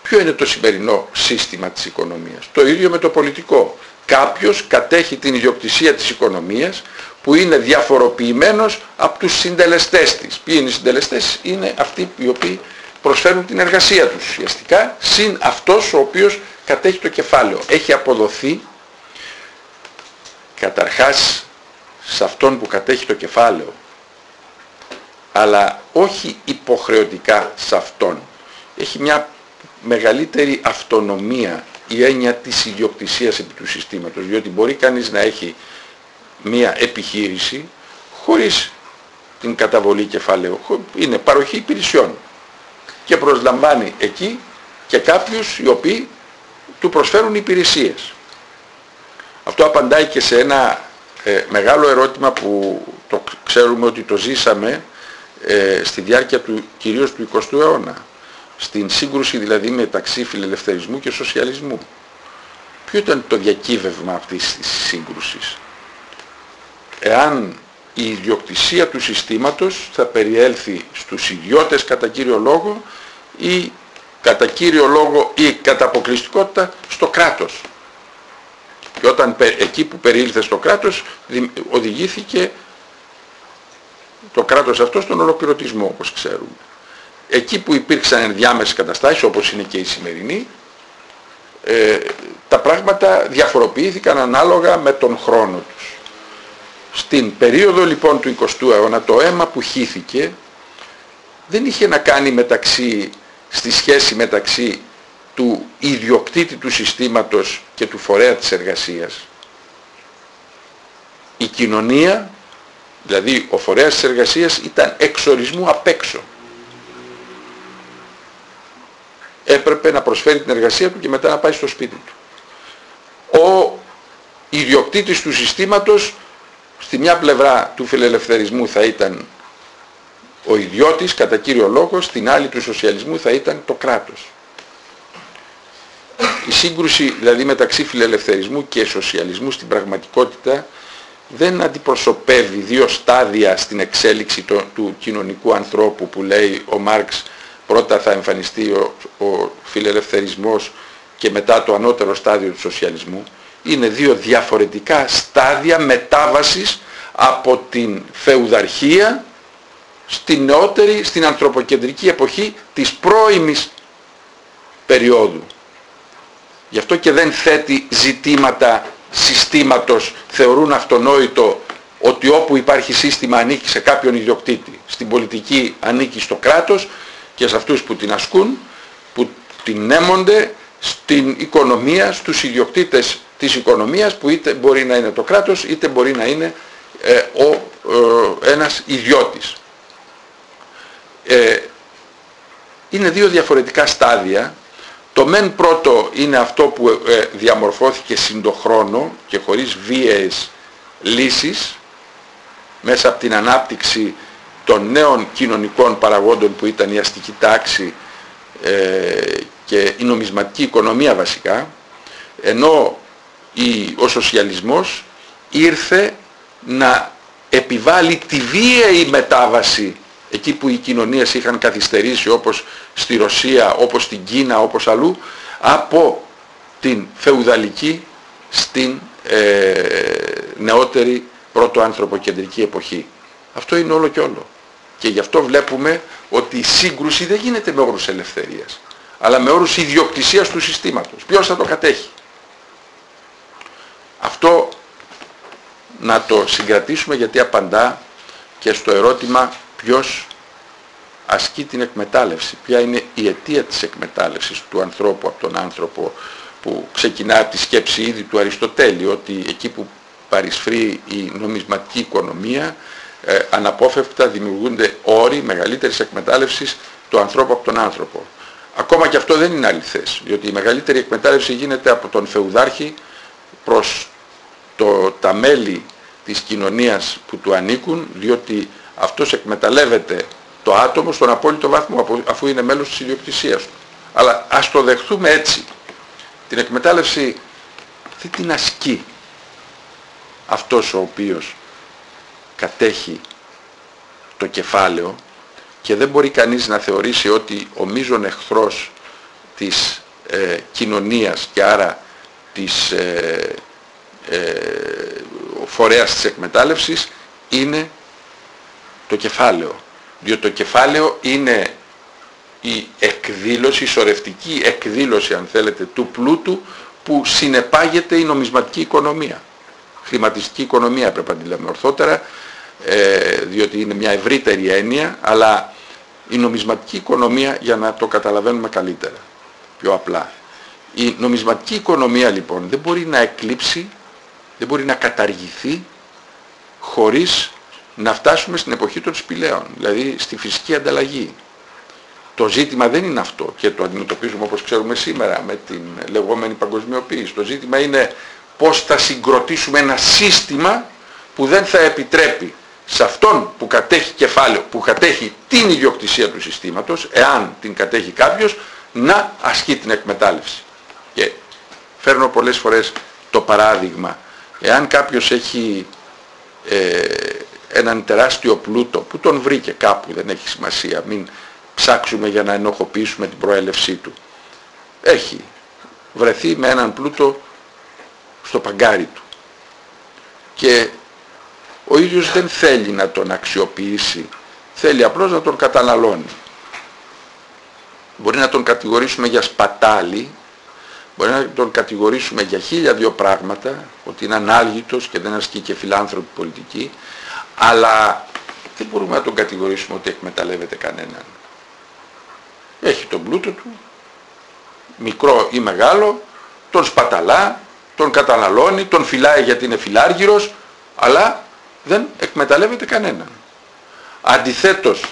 A: Ποιο είναι το σημερινό σύστημα της οικονομίας; Το ίδιο με το πολιτικό. Κάποιος κατέχει την ιδιοκτησία της οικονομίας που είναι διαφοροποιημένος από τους συντελεστές της. Ποιοι είναι οι συντελεστές, είναι αυτοί οι οποίοι προσφέρουν την εργασία τους ουσιαστικά, συν αυτός ο οποίος κατέχει το κεφάλαιο. Έχει αποδοθεί καταρχάς σε αυτόν που κατέχει το κεφάλαιο, αλλά όχι υποχρεωτικά σε αυτόν. Έχει μια μεγαλύτερη αυτονομία η έννοια της ιδιοκτησίας επί του συστήματος, διότι μπορεί κανείς να έχει μία επιχείρηση χωρίς την καταβολή κεφαλαίου. Είναι παροχή υπηρεσιών και προσλαμβάνει εκεί και κάποιους οι οποίοι του προσφέρουν υπηρεσίες. Αυτό απαντάει και σε ένα ε, μεγάλο ερώτημα που το ξέρουμε ότι το ζήσαμε ε, στη διάρκεια του κυρίως του 20ου αιώνα. Στην σύγκρουση δηλαδή μεταξύ φιλελευθερισμού και σοσιαλισμού. Ποιο ήταν το διακύβευμα αυτής της σύγκρουσης; Εάν η ιδιοκτησία του συστήματος θα περιέλθει στους ιδιώτες κατά κύριο λόγο ή κατά κύριο λόγο ή κατά αποκλειστικότητα στο κράτος. Και όταν εκεί που περιήλθε στο κράτος οδηγήθηκε το κράτος αυτό στον ολοκληρωτισμό όπως ξέρουμε. Εκεί που υπήρξαν ενδιάμεσες καταστάσεις όπως είναι και η σημερινή ε, τα πράγματα διαφοροποιήθηκαν ανάλογα με τον χρόνο τους. Στην περίοδο λοιπόν του 20ου αιώνα το αίμα που χύθηκε δεν είχε να κάνει μεταξύ, στη σχέση μεταξύ του ιδιοκτήτη του συστήματος και του φορέα της εργασίας. Η κοινωνία, δηλαδή ο φορέας της εργασίας ήταν εξορισμού απ' έξω. Έπρεπε να προσφέρει την εργασία του και μετά να πάει στο σπίτι του. Ο ιδιοκτήτης του συστήματος στη μια πλευρά του φιλελευθερισμού θα ήταν ο ιδιώτης κατά κύριο λόγο, στην άλλη του σοσιαλισμού θα ήταν το κράτος. Η σύγκρουση δηλαδή μεταξύ φιλελευθερισμού και σοσιαλισμού στην πραγματικότητα δεν αντιπροσωπεύει δύο στάδια στην εξέλιξη του κοινωνικού ανθρώπου που λέει ο Μάρξ πρώτα θα εμφανιστεί ο, ο φιλελευθερισμός και μετά το ανώτερο στάδιο του σοσιαλισμού είναι δύο διαφορετικά στάδια μετάβασης από την φεουδαρχία στην νεότερη, στην ανθρωποκεντρική εποχή της πρώιμης περίοδου. Γι' αυτό και δεν θέτει ζητήματα συστήματος, θεωρούν αυτονόητο ότι όπου υπάρχει σύστημα ανήκει σε κάποιον ιδιοκτήτη. Στην πολιτική ανήκει στο κράτος και σε αυτούς που την ασκούν, που την έμονται στην οικονομία, στους ιδιοκτήτες της οικονομίας που είτε μπορεί να είναι το κράτος είτε μπορεί να είναι ε, ο, ε, ένας ιδιώτης. Ε, είναι δύο διαφορετικά στάδια. Το μεν πρώτο είναι αυτό που ε, διαμορφώθηκε συντοχρόνο και χωρίς βίαιες λύσεις μέσα από την ανάπτυξη των νέων κοινωνικών παραγόντων που ήταν η αστική τάξη και η νομισματική οικονομία βασικά ενώ ο σοσιαλισμός ήρθε να επιβάλλει τη βίαιη μετάβαση εκεί που οι κοινωνίες είχαν καθυστερήσει όπως στη Ρωσία, όπως στην Κίνα, όπως αλλού από την φεουδαλική στην ε, νεότερη πρωτοανθρωποκεντρική εποχή. Αυτό είναι όλο και όλο. Και γι' αυτό βλέπουμε ότι η σύγκρουση δεν γίνεται με όρους ελευθερίας, αλλά με όρους ιδιοκτησίας του συστήματος. Ποιος θα το κατέχει; Αυτό να το συγκρατήσουμε γιατί απαντά και στο ερώτημα ποιος ασκεί την εκμετάλλευση. Ποια είναι η αιτία της εκμετάλλευσης του ανθρώπου από τον άνθρωπο που ξεκινά από τη σκέψη ήδη του Αριστοτέλη ότι εκεί που παρισφρεί η νομισματική οικονομία ε, αναπόφευκτα δημιουργούνται όροι μεγαλύτερης εκμετάλλευσης του ανθρώπου από τον άνθρωπο. Ακόμα και αυτό δεν είναι αληθές, διότι η μεγαλύτερη εκμετάλλευση γίνεται από τον φεουδάρχη προς το, τα μέλη της κοινωνίας που του ανήκουν, διότι αυτός εκμεταλλεύεται το άτομο στον απόλυτο βάθμο αφού είναι μέλος της ιδιοκτησίας του. Αλλά ας το δεχθούμε έτσι. Την εκμετάλλευση δεν την ασκεί αυτός ο οποίος κατέχει το κεφάλαιο και δεν μπορεί κανείς να θεωρήσει ότι ο μείζων εχθρός της ε, κοινωνίας και άρα της ε, ε, ο φορέας της εκμετάλλευσης είναι το κεφάλαιο. Διότι το κεφάλαιο είναι η εκδήλωση, η σωρευτική εκδήλωση αν θέλετε του πλούτου που συνεπάγεται η νομισματική οικονομία. Χρηματιστική οικονομία πρέπει να τη λέμε ορθότερα, ε, διότι είναι μια ευρύτερη έννοια, αλλά η νομισματική οικονομία για να το καταλαβαίνουμε καλύτερα, πιο απλά. Η νομισματική οικονομία λοιπόν δεν μπορεί να εκλείψει δεν μπορεί να καταργηθεί χωρίς να φτάσουμε στην εποχή των σπηλαίων, δηλαδή στη φυσική ανταλλαγή. Το ζήτημα δεν είναι αυτό και το αντιμετωπίζουμε όπως ξέρουμε σήμερα με την λεγόμενη παγκοσμιοποίηση. Το ζήτημα είναι πώς θα συγκροτήσουμε ένα σύστημα που δεν θα επιτρέπει σε αυτόν που κατέχει κεφάλαιο, που κατέχει την ιδιοκτησία του συστήματος, εάν την κατέχει κάποιος, να ασκεί την εκμετάλλευση. Και φέρνω πολλές φορές το παράδειγμα, εάν κάποιος έχει ε, έναν τεράστιο πλούτο που τον βρήκε κάπου, δεν έχει σημασία, μην ψάξουμε για να ενοχοποιήσουμε την προέλευσή του. Έχει βρεθεί με έναν πλούτο στο παγκάρι του. Και ο ίδιος δεν θέλει να τον αξιοποιήσει, θέλει απλώς να τον καταναλώνει. Μπορεί να τον κατηγορήσουμε για σπατάλη, μπορεί να τον κατηγορήσουμε για χίλια δύο πράγματα, ότι είναι ανάλγητος και δεν ασκεί και φιλάνθρωπη πολιτική, αλλά δεν μπορούμε να τον κατηγορήσουμε ότι εκμεταλλεύεται κανέναν. Έχει τον πλούτο του, μικρό ή μεγάλο, τον σπαταλά, τον καταναλώνει, τον φυλάει γιατί είναι φιλάργυρος, αλλά δεν εκμεταλλεύεται κανέναν. Αντιθέτως,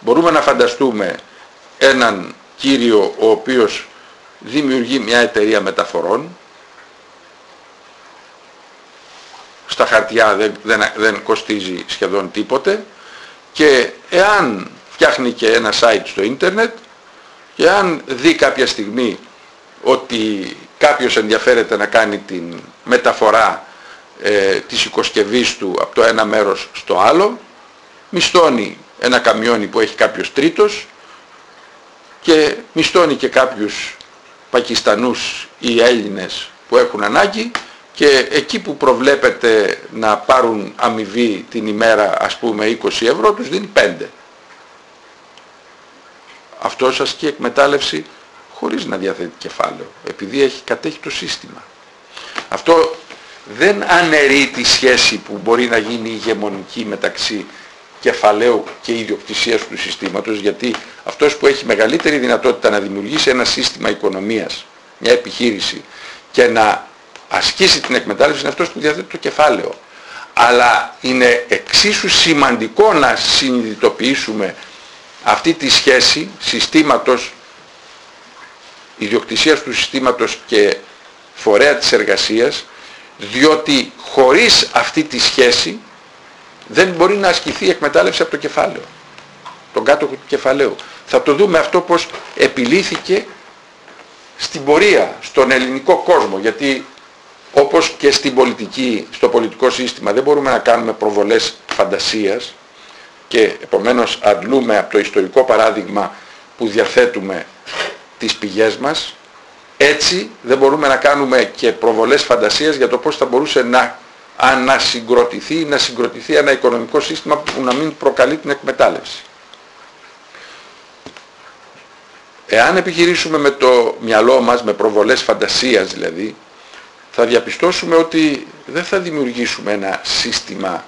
A: μπορούμε να φανταστούμε έναν κύριο ο οποίος δημιουργεί μια εταιρεία μεταφορών, στα χαρτιά δεν, δεν, δεν κοστίζει σχεδόν τίποτε και εάν φτιάχνει και ένα site στο ίντερνετ και αν δει κάποια στιγμή ότι κάποιος ενδιαφέρεται να κάνει την μεταφορά ε, της οικοσκευής του από το ένα μέρος στο άλλο, μισθώνει ένα καμιόνι που έχει κάποιος τρίτος και μισθώνει και κάποιους Πακιστανούς ή Έλληνες που έχουν ανάγκη και εκεί που προβλέπεται να πάρουν αμοιβή την ημέρα ας πούμε 20 ευρώ τους δίνει 5. Αυτός ασκεί εκμετάλλευση χωρίς να διαθέτει κεφάλαιο, επειδή έχει κατέχει το σύστημα. Αυτό δεν αναιρεί τη σχέση που μπορεί να γίνει ηγεμονική μεταξύ κεφαλαίου και ιδιοκτησίας του συστήματος, γιατί αυτός που έχει μεγαλύτερη δυνατότητα να δημιουργήσει ένα σύστημα οικονομίας, μια επιχείρηση και να ασκήσει την εκμετάλλευση είναι αυτός που διαθέτει το κεφάλαιο. Αλλά είναι εξίσου σημαντικό να συνειδητοποιήσουμε αυτή τη σχέση συστήματος, ιδιοκτησίας του συστήματος και φορέα της εργασίας, διότι χωρίς αυτή τη σχέση δεν μπορεί να ασκηθεί η εκμετάλλευση από το κεφάλαιο, τον κάτω του κεφαλαίου. Θα το δούμε αυτό πως επιλύθηκε στην πορεία, στον ελληνικό κόσμο, γιατί όπως και στην πολιτική, στο πολιτικό σύστημα δεν μπορούμε να κάνουμε προβολές φαντασίας και επομένως αντλούμε από το ιστορικό παράδειγμα που διαθέτουμε τις πηγές μας, έτσι δεν μπορούμε να κάνουμε και προβολές φαντασίας για το πώς θα μπορούσε να ανασυγκροτηθεί ή να συγκροτηθεί ένα οικονομικό σύστημα που να μην προκαλεί την εκμετάλλευση. Εάν επιχειρήσουμε με το μυαλό μας, με προβολές φαντασίας δηλαδή, θα διαπιστώσουμε ότι δεν θα δημιουργήσουμε ένα σύστημα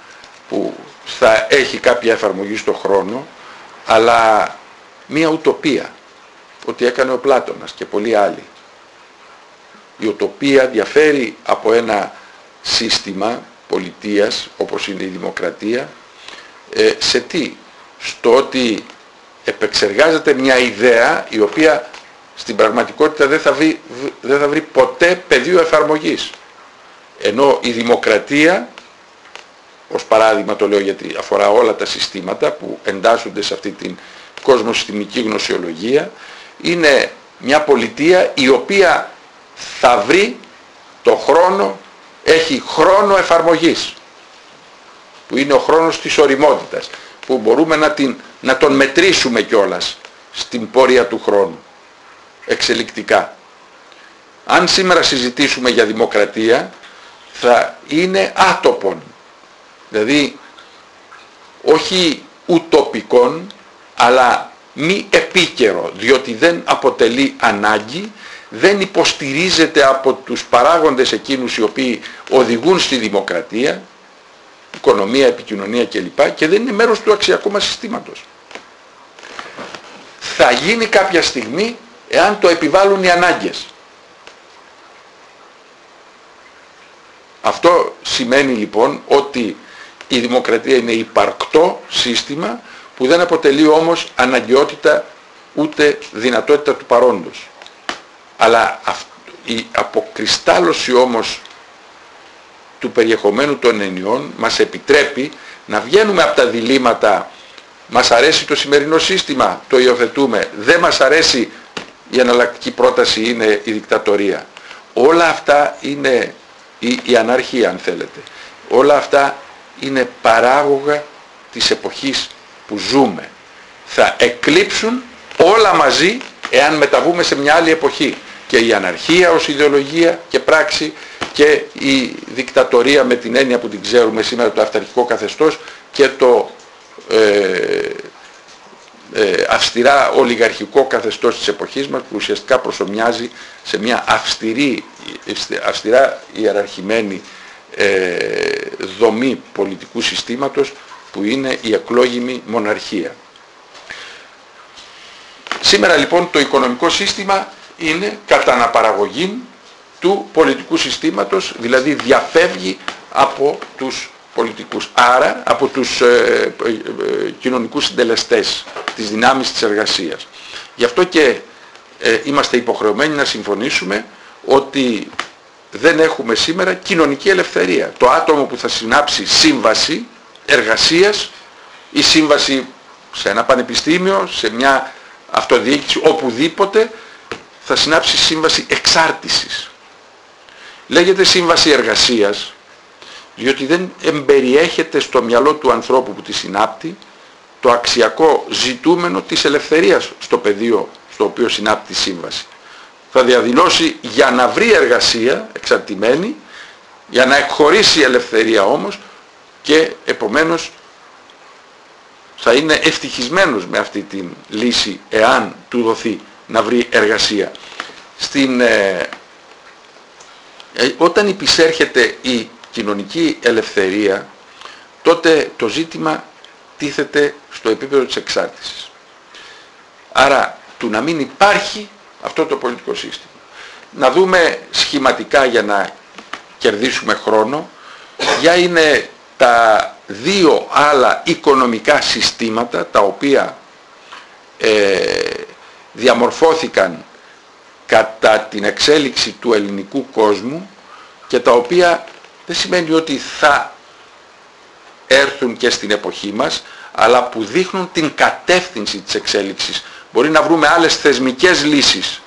A: που θα έχει κάποια εφαρμογή στο χρόνο, αλλά μία ουτοπία, ότι έκανε ο Πλάτωνας και πολλοί άλλοι. Η ουτοπία διαφέρει από ένα σύστημα πολιτείας, όπως είναι η δημοκρατία, ε, σε τι, στο ότι επεξεργάζεται μια ιδέα η οποία στην πραγματικότητα δεν θα, βρει, δεν θα βρει ποτέ πεδίο εφαρμογής. Ενώ η δημοκρατία, ως παράδειγμα το λέω γιατί αφορά όλα τα συστήματα που εντάσσονται σε αυτή την κοσμοσυστημική γνωσιολογία, είναι μια πολιτεία η οποία θα βρει το χρόνο, έχει χρόνο εφαρμογής, που είναι ο χρόνος της οριμότητας, που μπορούμε να, την, να τον μετρήσουμε κιόλας στην πορεία του χρόνου εξελικτικά. Αν σήμερα συζητήσουμε για δημοκρατία θα είναι άτοπον. Δηλαδή όχι ουτοπικών αλλά μη επίκαιρο διότι δεν αποτελεί ανάγκη δεν υποστηρίζεται από τους παράγοντες εκείνους οι οποίοι οδηγούν στη δημοκρατία οικονομία, επικοινωνία κλπ και δεν είναι μέρος του αξιακού μας συστήματος. Θα γίνει κάποια στιγμή εάν το επιβάλλουν οι ανάγκες. Αυτό σημαίνει λοιπόν ότι η δημοκρατία είναι υπαρκτό σύστημα που δεν αποτελεί όμως αναγκαιότητα ούτε δυνατότητα του παρόντος. Αλλά η αποκριστάλλωση όμως του περιεχομένου των ενιών μας επιτρέπει να βγαίνουμε από τα διλήμματα μας αρέσει το σημερινό σύστημα, το υιοθετούμε, δεν μας αρέσει η εναλλακτική πρόταση είναι η δικτατορία. Όλα αυτά είναι η, η αναρχία αν θέλετε. Όλα αυτά είναι παράγωγα της εποχής που ζούμε. Θα εκλείψουν όλα μαζί εάν μεταβούμε σε μια άλλη εποχή. Και η αναρχία ως ιδεολογία και πράξη και η δικτατορία με την έννοια που την ξέρουμε σήμερα το αυταρχικό καθεστώς και το ε, ε, αυστηρά ολιγαρχικό καθεστώς της εποχής μας που ουσιαστικά προσωμιάζει σε μια αυστηρή, αυστηρά ιεραρχημένη ε, δομή πολιτικού συστήματος που είναι η εκλόγιμη μοναρχία. Σήμερα λοιπόν το οικονομικό σύστημα είναι κατά αναπαραγωγή του πολιτικού συστήματος, δηλαδή διαφεύγει από τους πολιτικούς. Άρα από τους ε, ε, ε, κοινωνικούς συντελεστές της δυνάμεις της εργασίας. Γι' αυτό και ε, είμαστε υποχρεωμένοι να συμφωνήσουμε ότι δεν έχουμε σήμερα κοινωνική ελευθερία. Το άτομο που θα συνάψει σύμβαση εργασίας ή σύμβαση σε ένα πανεπιστήμιο, σε μια αυτοδιοίκηση, οπουδήποτε, θα συνάψει σύμβαση εξάρτησης. Λέγεται σύμβαση εργασίας, διότι δεν εμπεριέχεται στο μυαλό του ανθρώπου που τη συνάπτει το αξιακό ζητούμενο της ελευθερίας στο πεδίο στο οποίο συνάπτει τη σύμβαση. Θα διαδηλώσει για να βρει εργασία εξαρτημένη, για να εκχωρήσει ελευθερία όμως και επομένως θα είναι ευτυχισμένος με αυτή την λύση εάν του δοθεί να βρει εργασία. Στην, ε, ε, όταν υπησέρχεται η κοινωνική ελευθερία τότε το ζήτημα τίθεται στο επίπεδο της εξάρτησης. Άρα του να μην υπάρχει αυτό το πολιτικό σύστημα. Να δούμε σχηματικά για να κερδίσουμε χρόνο ποια είναι τα δύο άλλα οικονομικά συστήματα τα οποία ε, διαμορφώθηκαν κατά την εξέλιξη του ελληνικού κόσμου και τα οποία δεν σημαίνει ότι θα έρθουν και στην εποχή μας αλλά που δείχνουν την κατεύθυνση της εξέλιξης. Μπορεί να βρούμε άλλες θεσμικές λύσεις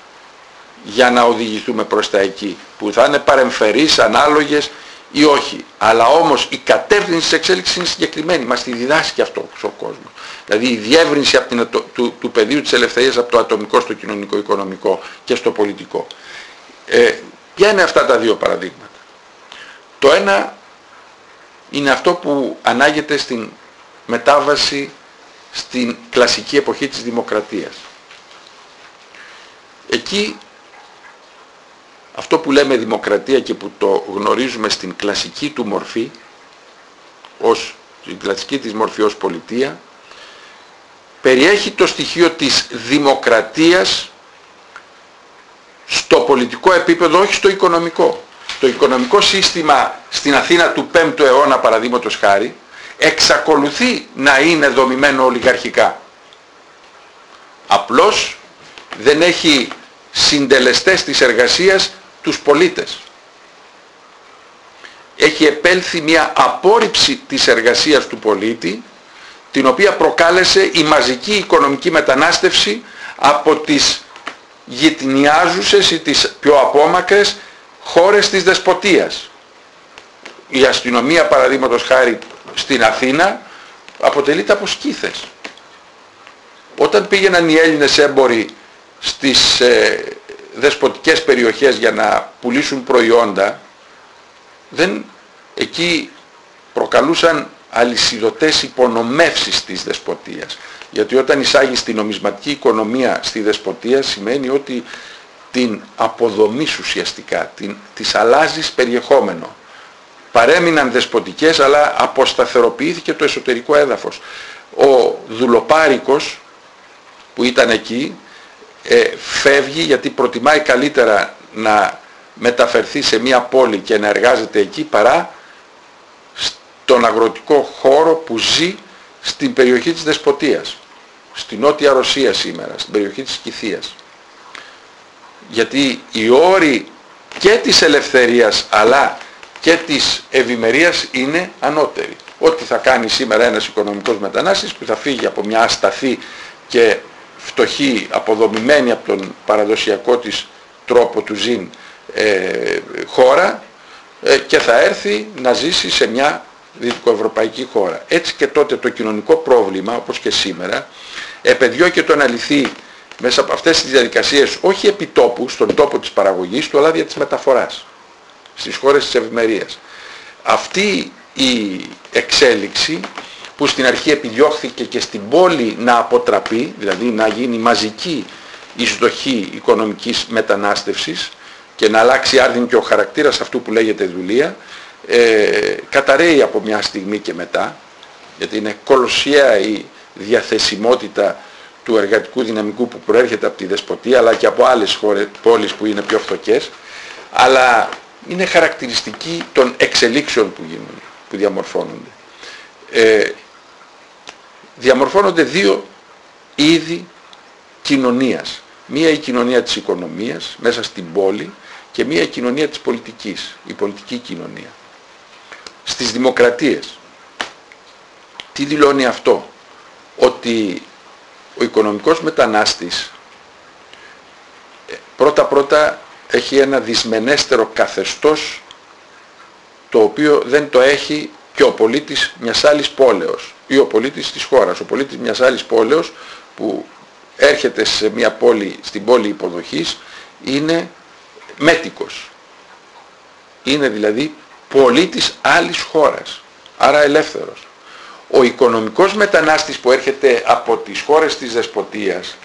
A: για να οδηγηθούμε προς τα εκεί που θα είναι παρεμφερείς, ανάλογες ή όχι. Αλλά όμως η κατεύθυνση της εξέλιξης είναι συγκεκριμένη. Μας τη διδάσκει αυτός ο κόσμος. Δηλαδή η διεύρυνση από την, του, του πεδίου της ελευθερίας από το ατομικό στο κοινωνικό-οικονομικό και στο πολιτικό. Ε, ποια είναι αυτά τα δύο παραδείγματα; Το ένα είναι αυτό που ανάγεται στην μετάβαση στην κλασική εποχή της δημοκρατίας. Εκεί αυτό που λέμε δημοκρατία και που το γνωρίζουμε στην κλασική του μορφή, ως την κλασική της μορφή ως πολιτεία, περιέχει το στοιχείο της δημοκρατίας στο πολιτικό επίπεδο, όχι στο οικονομικό. Το οικονομικό σύστημα στην Αθήνα του 5ου αιώνα παραδείγματος χάρη εξακολουθεί να είναι δομημένο ολιγαρχικά. Απλώς δεν έχει συντελεστές της εργασίας τους πολίτες. Έχει επέλθει μια απόρριψη της εργασίας του πολίτη την οποία προκάλεσε η μαζική οικονομική μετανάστευση από τις γυτνιάζουσες ή τις πιο απόμακρες χώρες της δεσποτείας. Η αστυνομία παραδείγματος χάρη στην Αθήνα αποτελείται από σκήθες. Όταν πήγαιναν οι Έλληνες έμποροι στις ε, δεσποτικές περιοχές για να πουλήσουν προϊόντα, δεν εκεί προκαλούσαν αλυσιδωτές υπονομεύσεις της δεσποτείας. Γιατί όταν εισάγεις την νομισματική οικονομία στη δεσποτεία σημαίνει ότι την αποδομής ουσιαστικά, την, τις αλλάζεις περιεχόμενο. Παρέμειναν δεσποτικές αλλά αποσταθεροποιήθηκε το εσωτερικό έδαφος. Ο δουλοπάρικος που ήταν εκεί ε, φεύγει γιατί προτιμάει καλύτερα να μεταφερθεί σε μια πόλη και να εργάζεται εκεί παρά στον αγροτικό χώρο που ζει στην περιοχή της δεσποτείας στη Νότια Ρωσία σήμερα, στην περιοχή της Κιθίας. Γιατί οι όροι και της ελευθερίας αλλά και της ευημερίας είναι ανώτεροι. Ό,τι θα κάνει σήμερα ένας οικονομικός μετανάστης που θα φύγει από μια ασταθή και φτωχή, αποδομημένη από τον παραδοσιακό της τρόπο του ζήν ε, χώρα ε, και θα έρθει να ζήσει σε μια δυτικοευρωπαϊκή χώρα. Έτσι και τότε το κοινωνικό πρόβλημα, όπως και σήμερα, επεδιώκεται να λυθεί μέσα από αυτές τις διαδικασίες, όχι επιτόπου, στον τόπο της παραγωγής του, αλλά δια της μεταφοράς, στις χώρες της ευημερίας. Αυτή η εξέλιξη που στην αρχή επιδιώχθηκε και στην πόλη να αποτραπεί, δηλαδή να γίνει μαζική εισδοχή οικονομικής μετανάστευσης και να αλλάξει άρδιν και ο χαρακτήρας αυτού που λέγεται δουλεία, ε, καταραίει από μια στιγμή και μετά, γιατί είναι κολοσιαία η διαθεσιμότητα του εργατικού δυναμικού που προέρχεται από τη δεσποτεία, αλλά και από άλλες χώρες, πόλεις που είναι πιο φτωχές, αλλά είναι χαρακτηριστική των εξελίξεων που γίνουν, που διαμορφώνονται. Ε, διαμορφώνονται δύο είδη κοινωνίας. Μία η κοινωνία της οικονομίας μέσα στην πόλη και μία η κοινωνία της πολιτικής, η πολιτική κοινωνία. Στις δημοκρατίες. Τι δηλώνει αυτό; Ότι ο οικονομικός μετανάστης πρώτα-πρώτα έχει ένα δυσμενέστερο καθεστώς το οποίο δεν το έχει και ο πολίτης μιας άλλης πόλεως ή ο πολίτης της χώρας. Ο πολίτης μιας άλλης πόλεως που έρχεται σε μια πόλη, στην πόλη υποδοχής είναι μέτικος. Είναι δηλαδή πολίτης άλλης χώρας, άρα ελεύθερος. Ο οικονομικός μετανάστης που έρχεται από τις χώρες της δεσποτείας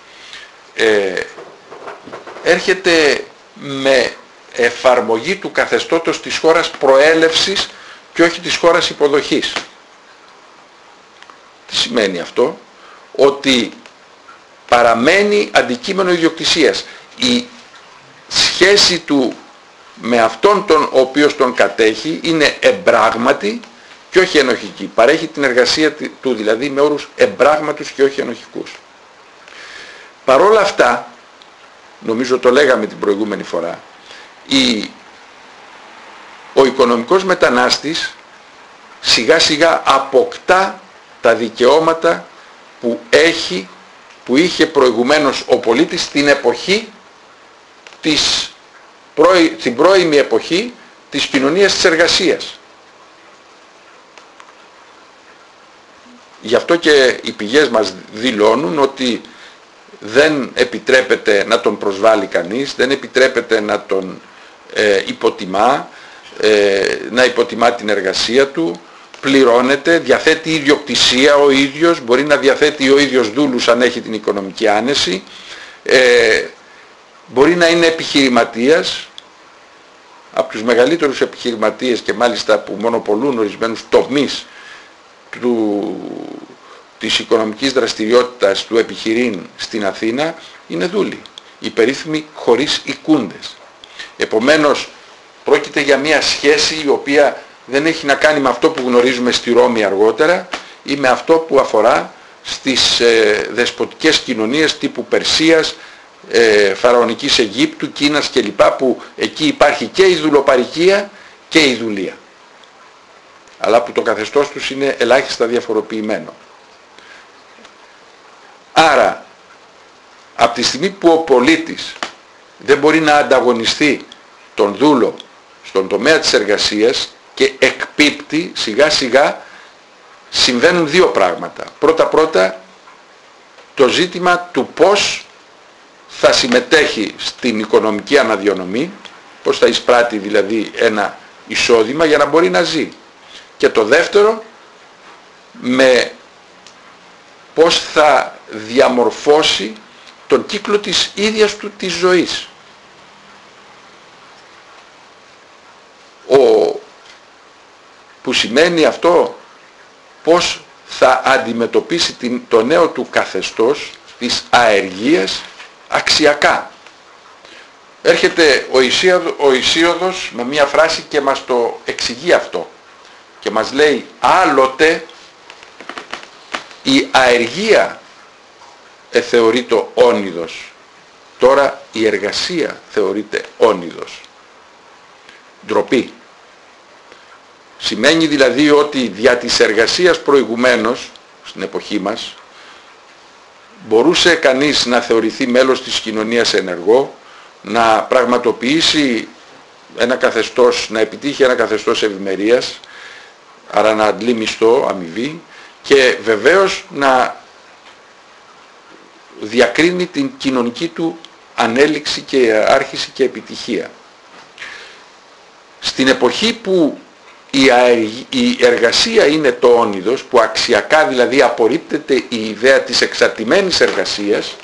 A: ε, έρχεται με εφαρμογή του καθεστώτος της χώρας προέλευσης και όχι της χώρας υποδοχής. Τι σημαίνει αυτό; Ότι παραμένει αντικείμενο ιδιοκτησίας. Η σχέση του με αυτόν τον ο οποίος τον κατέχει είναι εμπράγματη και όχι ενοχική. Παρέχει την εργασία του δηλαδή με όρους εμπράγματους και όχι ενοχικούς. Παρόλα αυτά, νομίζω το λέγαμε την προηγούμενη φορά, η, ο οικονομικός μετανάστης σιγά σιγά αποκτά τα δικαιώματα που έχει που είχε προηγουμένως ο πολίτης στην εποχή της την πρώιμη εποχή της κοινωνίας της εργασίας. Γι' αυτό και οι πηγές μας δηλώνουν ότι δεν επιτρέπεται να τον προσβάλλει κανείς, δεν επιτρέπεται να τον ε, υποτιμά, ε, να υποτιμά την εργασία του, πληρώνεται, διαθέτει ιδιοκτησία ο ίδιος, μπορεί να διαθέτει ο ίδιος δούλους αν έχει την οικονομική άνεση, ε, μπορεί να είναι επιχειρηματίας, από τους μεγαλύτερους επιχειρηματίες και μάλιστα που μονοπολούν ορισμένους τομείς του, της οικονομικής δραστηριότητας του επιχειρήν στην Αθήνα είναι δούλοι. Οι περίφημοι χωρίς οικούντες. Επομένως πρόκειται για μια σχέση η οποία δεν έχει να κάνει με αυτό που γνωρίζουμε στη Ρώμη αργότερα ή με αυτό που αφορά στις ε, δεσποτικές κοινωνίες τύπου Περσίας, ε, Φαραωνικής Αιγύπτου, Κίνας κλπ. που εκεί υπάρχει και η δουλοπαρικία και η δουλεία. Αλλά που το καθεστώς τους είναι ελάχιστα διαφοροποιημένο. Άρα, από τη στιγμή που ο πολίτης δεν μπορεί να ανταγωνιστεί τον δούλο στον τομέα της εργασίας και εκπίπτει σιγά σιγά συμβαίνουν δύο πράγματα. Πρώτα πρώτα το ζήτημα του πώς θα συμμετέχει στην οικονομική αναδιονομή, πώς θα εισπράττει δηλαδή ένα εισόδημα για να μπορεί να ζει. Και το δεύτερο, με πώς θα διαμορφώσει τον κύκλο της ίδιας του της ζωής. Ο, που σημαίνει αυτό πώς θα αντιμετωπίσει την, το νέο του καθεστώς της αεργίας αξιακά. Έρχεται ο, Ισίωδος, ο Ισίωδος με μία φράση και μας το εξηγεί αυτό και μας λέει άλλοτε η αεργία εθεωρείται όνειδος. Τώρα η εργασία θεωρείται όνειδος. Ντροπή. Σημαίνει δηλαδή ότι δια της εργασίας προηγουμένως, στην εποχή μας, μπορούσε κανείς να θεωρηθεί μέλος της κοινωνίας ενεργό, να πραγματοποιήσει ένα καθεστώς, να επιτύχει ένα καθεστώς ευημερίας, άρα να αντλεί μισθό, αμοιβή και βεβαίως να διακρίνει την κοινωνική του ανέλυξη και άρχιση και επιτυχία. Στην εποχή που η εργασία είναι το όνειδος, που αξιακά δηλαδή απορρίπτεται η ιδέα της εξαρτημένης εργασίας,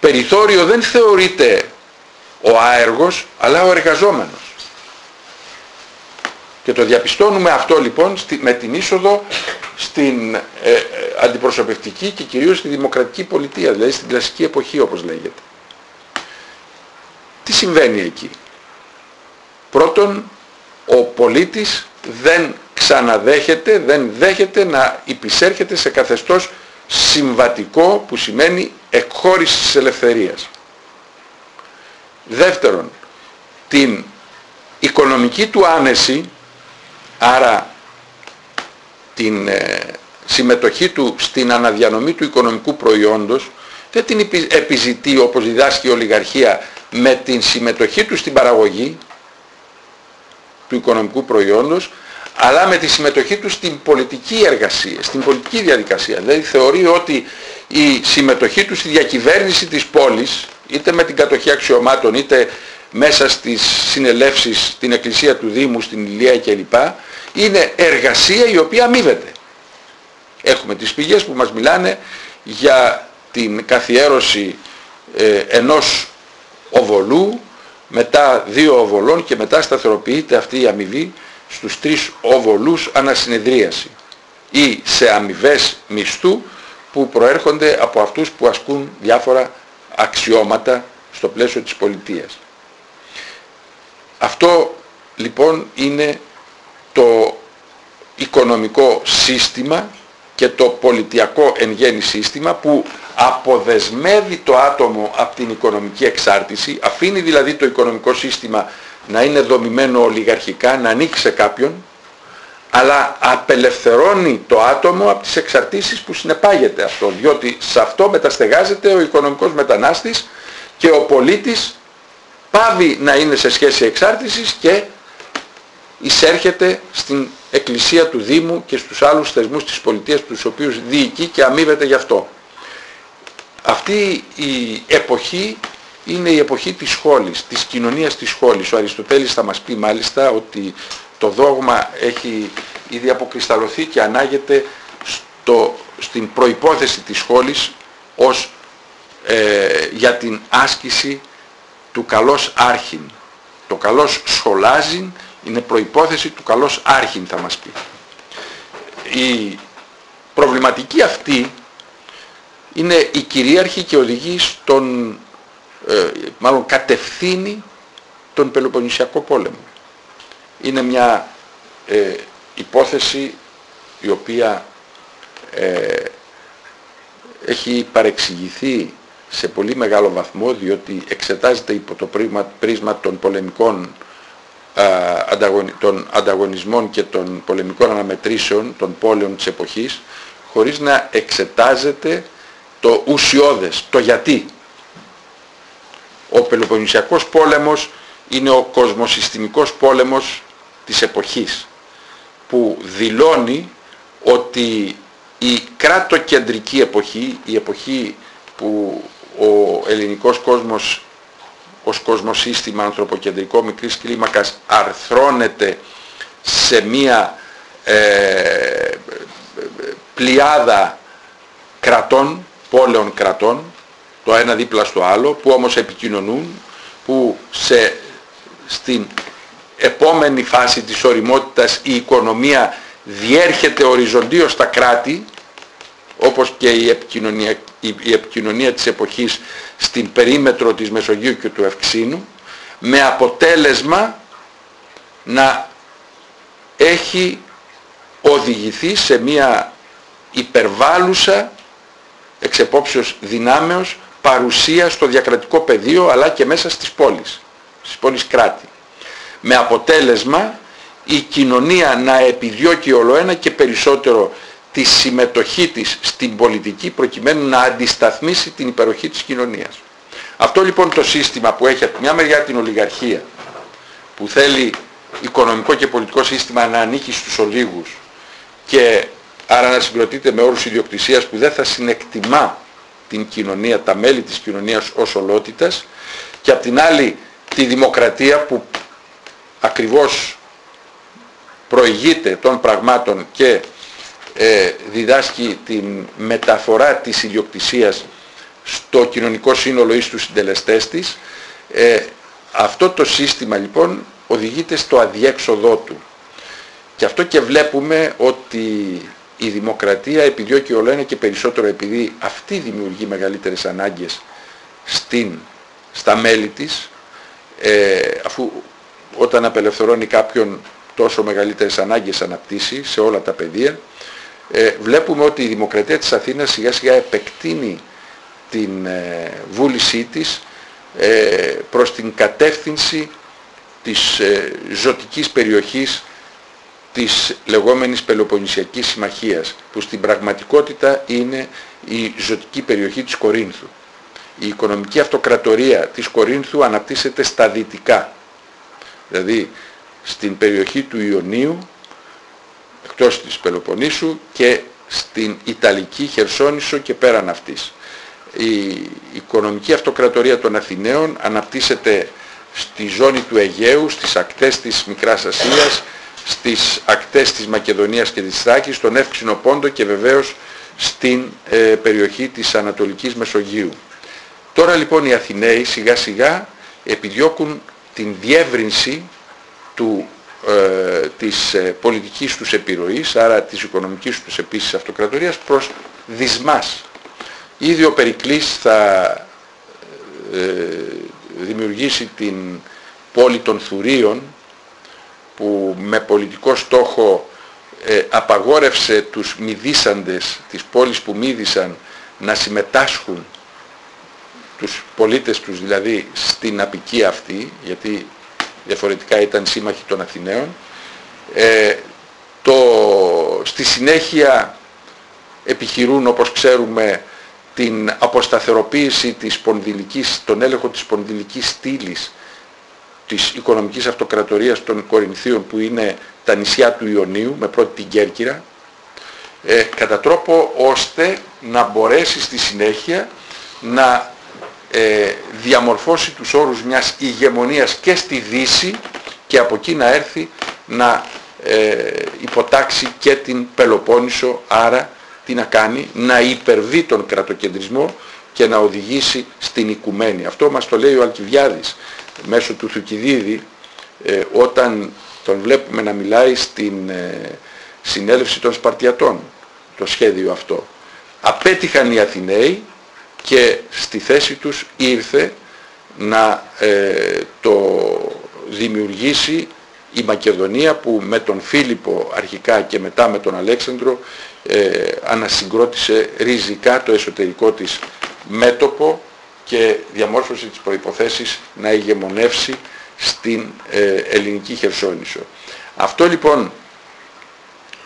A: περιθώριο δεν θεωρείται ο άεργος, αλλά ο εργαζόμενος. Και το διαπιστώνουμε αυτό λοιπόν με την είσοδο στην ε, ε, αντιπροσωπευτική και κυρίως στη δημοκρατική πολιτεία, δηλαδή στην κλασική εποχή όπως λέγεται. Τι συμβαίνει εκεί; Πρώτον, ο πολίτης δεν ξαναδέχεται, δεν δέχεται να υπησέρχεται σε καθεστώς συμβατικό που σημαίνει εκχώρησης της ελευθερίας. Δεύτερον, την οικονομική του άνεση, άρα την ε, συμμετοχή του στην αναδιανομή του οικονομικού προϊόντος, δεν την επιζητεί όπως διδάσκει η ολιγαρχία με την συμμετοχή του στην παραγωγή του οικονομικού προϊόντος, αλλά με τη συμμετοχή του στην πολιτική εργασία, στην πολιτική διαδικασία. Δηλαδή θεωρεί ότι η συμμετοχή του στη διακυβέρνηση της πόλης, είτε με την κατοχή αξιωμάτων, είτε μέσα στις συνελεύσεις στην εκκλησία του Δήμου, στην Ηλία κλπ, είναι εργασία η οποία αμείβεται. Έχουμε τις πηγές που μας μιλάνε για την καθιέρωση ε, ενός οβολού, μετά δύο οβολών και μετά σταθεροποιείται αυτή η αμοιβή στους τρεις οβολούς ανασυνεδρίαση ή σε αμοιβές μισθού που προέρχονται από αυτούς που ασκούν διάφορα αξιώματα στο πλαίσιο της πολιτείας. Αυτό λοιπόν είναι το οικονομικό σύστημα και το πολιτιακό εν γέννη σύστημα που αποδεσμεύει το άτομο από την οικονομική εξάρτηση, αφήνει δηλαδή το οικονομικό σύστημα να είναι δομημένο ολιγαρχικά, να ανοίξει σε κάποιον, αλλά απελευθερώνει το άτομο από τις εξαρτήσεις που συνεπάγεται αυτό, διότι σε αυτό μεταστεγάζεται ο οικονομικός μετανάστης και ο πολίτης πάβει να είναι σε σχέση εξάρτησης και εισέρχεται στην εκκλησία του Δήμου και στους άλλους θεσμούς της πολιτείας τους οποίους διοικεί και αμείβεται γι' αυτό. Αυτή η εποχή είναι η εποχή της σχόλης, της κοινωνίας της σχόλης. Ο Αριστοτέλης θα μας πει μάλιστα ότι το δόγμα έχει ήδη αποκρισταλωθεί και ανάγεται στο, στην προϋπόθεση της σχόλης ως ε, για την άσκηση του καλός άρχιν. Το καλός σχολάζιν είναι προϋπόθεση του καλός άρχιν θα μας πει. Η προβληματική αυτή είναι η κυρίαρχη και οδηγεί στον, ε, μάλλον κατευθύνει τον Πελοποννησιακό πόλεμο. Είναι μια ε, υπόθεση η οποία ε, έχει παρεξηγηθεί σε πολύ μεγάλο βαθμό διότι εξετάζεται υπό το πρίσμα, πρίσμα των πολεμικών των ανταγωνισμών και των πολεμικών αναμετρήσεων των πόλεων της εποχής χωρίς να εξετάζεται το ουσιώδες, το γιατί. Ο Πελοποννησιακός πόλεμος είναι ο κοσμοσυστημικός πόλεμος της εποχής που δηλώνει ότι η κράτοκεντρική εποχή, η εποχή που ο ελληνικός κόσμος ως κοσμοσύστημα ανθρωποκεντρικό μικρής κλίμακας αρθρώνεται σε μία ε, πλειάδα κρατών, πόλεων κρατών, το ένα δίπλα στο άλλο, που όμως επικοινωνούν, που σε, στην επόμενη φάση της οριμότητας η οικονομία διέρχεται οριζοντίως στα κράτη, όπως και η επικοινωνία, η επικοινωνία της εποχής στην περίμετρο της Μεσογείου και του Ευξήνου με αποτέλεσμα να έχει οδηγηθεί σε μια υπερβάλλουσα εξεπόψεως δυνάμεως παρουσία στο διακρατικό πεδίο αλλά και μέσα στις πόλεις, στις πόλεις κράτη. Με αποτέλεσμα η κοινωνία να επιδιώκει ολοένα και περισσότερο τη συμμετοχή της στην πολιτική προκειμένου να αντισταθμίσει την υπεροχή της κοινωνίας. Αυτό λοιπόν το σύστημα που έχει από μια μεριά την ολιγαρχία που θέλει οικονομικό και πολιτικό σύστημα να ανήκει στους ολίγους και άρα να συγκροτείται με όρους ιδιοκτησίας που δεν θα συνεκτιμά την κοινωνία, τα μέλη της κοινωνίας ως ολότητας και απ' την άλλη τη δημοκρατία που ακριβώς προηγείται των πραγμάτων και ε, διδάσκει την μεταφορά της ιδιοκτησίας στο κοινωνικό σύνολο ή στους συντελεστές της ε, αυτό το σύστημα λοιπόν οδηγείται στο αδιέξοδό του. Και αυτό και βλέπουμε ότι η δημοκρατία επιδιώκει όλο ένα και περισσότερο επειδή αυτή δημιουργεί μεγαλύτερες ανάγκες στην, στα μέλη της ε, αφού όταν απελευθερώνει κάποιον τόσο μεγαλύτερες ανάγκες αναπτύσσει σε όλα τα πεδία ε, βλέπουμε ότι η δημοκρατία της Αθήνας σιγά σιγά επεκτείνει την ε, βούλησή της ε, προς την κατεύθυνση της ε, ζωτικής περιοχής της λεγόμενης Πελοποννησιακής Συμμαχίας που στην πραγματικότητα είναι η ζωτική περιοχή της Κορίνθου. Η οικονομική αυτοκρατορία της Κορίνθου αναπτύσσεται στα δυτικά, δηλαδή στην περιοχή του Ιωνίου, εκτός της Πελοποννήσου και στην Ιταλική Χερσόνησο και πέραν αυτής. Η οικονομική αυτοκρατορία των Αθηναίων αναπτύσσεται στη ζώνη του Αιγαίου, στις ακτές της Μικράς Ασίας, στις ακτές της Μακεδονίας και της Θράκης, στον Εύξηνο Πόντο και βεβαίως στην ε, περιοχή της Ανατολικής Μεσογείου. Τώρα λοιπόν οι Αθηναίοι σιγά σιγά επιδιώκουν την διεύρυνση του, ε, της ε, πολιτικής τους επιρροής, άρα της οικονομικής τους επίσης αυτοκρατορίας προς δυσμάς. Ήδη ο Περικλής θα ε, δημιουργήσει την πόλη των Θουρίων που με πολιτικό στόχο ε, απαγόρευσε τους μηδήσαντες της πόλης που μύδισαν να συμμετάσχουν τους πολίτες τους δηλαδή στην απικία αυτή γιατί διαφορετικά ήταν σύμμαχοι των Αθηναίων. Ε, το, στη συνέχεια επιχειρούν όπως ξέρουμε την αποσταθεροποίηση της πονδυλικής, τον έλεγχο της πονδυλικής στήλης της οικονομικής αυτοκρατορίας των Κορινθίων που είναι τα νησιά του Ιωνίου με πρώτη την Κέρκυρα ε, κατά τρόπο ώστε να μπορέσει στη συνέχεια να ε, διαμορφώσει τους όρους μιας ηγεμονίας και στη Δύση και από εκεί να έρθει να ε, υποτάξει και την Πελοπόννησο άρα τι να κάνει, να υπερβεί τον κρατοκεντρισμό και να οδηγήσει στην οικουμένη. Αυτό μας το λέει ο Αλκιβιάδης μέσω του Θουκυδίδη ε, όταν τον βλέπουμε να μιλάει στην ε, συνέλευση των Σπαρτιατών το σχέδιο αυτό. Απέτυχαν οι Αθηναίοι και στη θέση τους ήρθε να ε, το δημιουργήσει η Μακεδονία που με τον Φίλιππο αρχικά και μετά με τον Αλέξανδρο ε, ανασυγκρότησε ριζικά το εσωτερικό της μέτωπο και διαμόρφωσε τις προϋποθέσεις να ηγεμονεύσει στην ε, ελληνική Χερσόνησο. Αυτό λοιπόν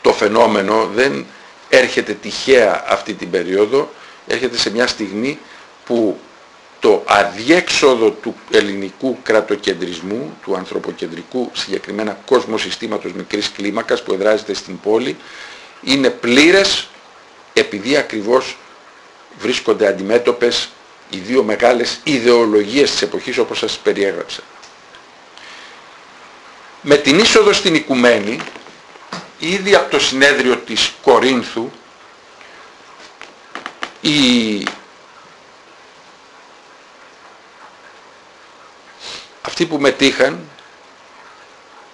A: το φαινόμενο δεν έρχεται τυχαία αυτή την περίοδο, έρχεται σε μια στιγμή που το αδιέξοδο του ελληνικού κρατοκεντρισμού, του ανθρωποκεντρικού συγκεκριμένα κόσμο συστήματος μικρής κλίμακας που εδράζεται στην πόλη, είναι πλήρες επειδή ακριβώς βρίσκονται αντιμέτωπες οι δύο μεγάλες ιδεολογίες της εποχής όπως σας περιέγραψα. Με την είσοδο στην οικουμένη, ήδη από το συνέδριο της Κορίνθου, οι αυτοί που μετήχαν,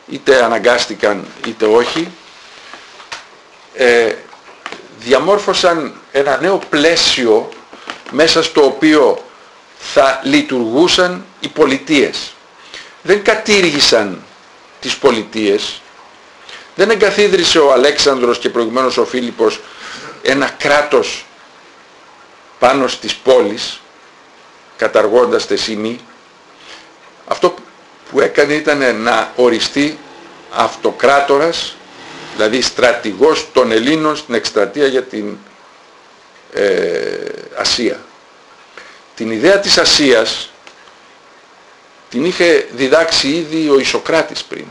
A: είτε αναγκάστηκαν είτε όχι, ε, διαμόρφωσαν ένα νέο πλαίσιο μέσα στο οποίο θα λειτουργούσαν οι πολιτείες. Δεν κατήργησαν τις πολιτείες, δεν εγκαθίδρυσε ο Αλέξανδρος και προηγουμένως ο Φίλιππος ένα κράτος πάνω στις πόλεις καταργώντας τεσίμι αυτό που έκανε ήταν να οριστεί αυτοκράτορας δηλαδή στρατηγός των Ελλήνων στην εκστρατεία για την ε, Ασία. Την ιδέα της Ασίας την είχε διδάξει ήδη ο Ισοκράτης πριν.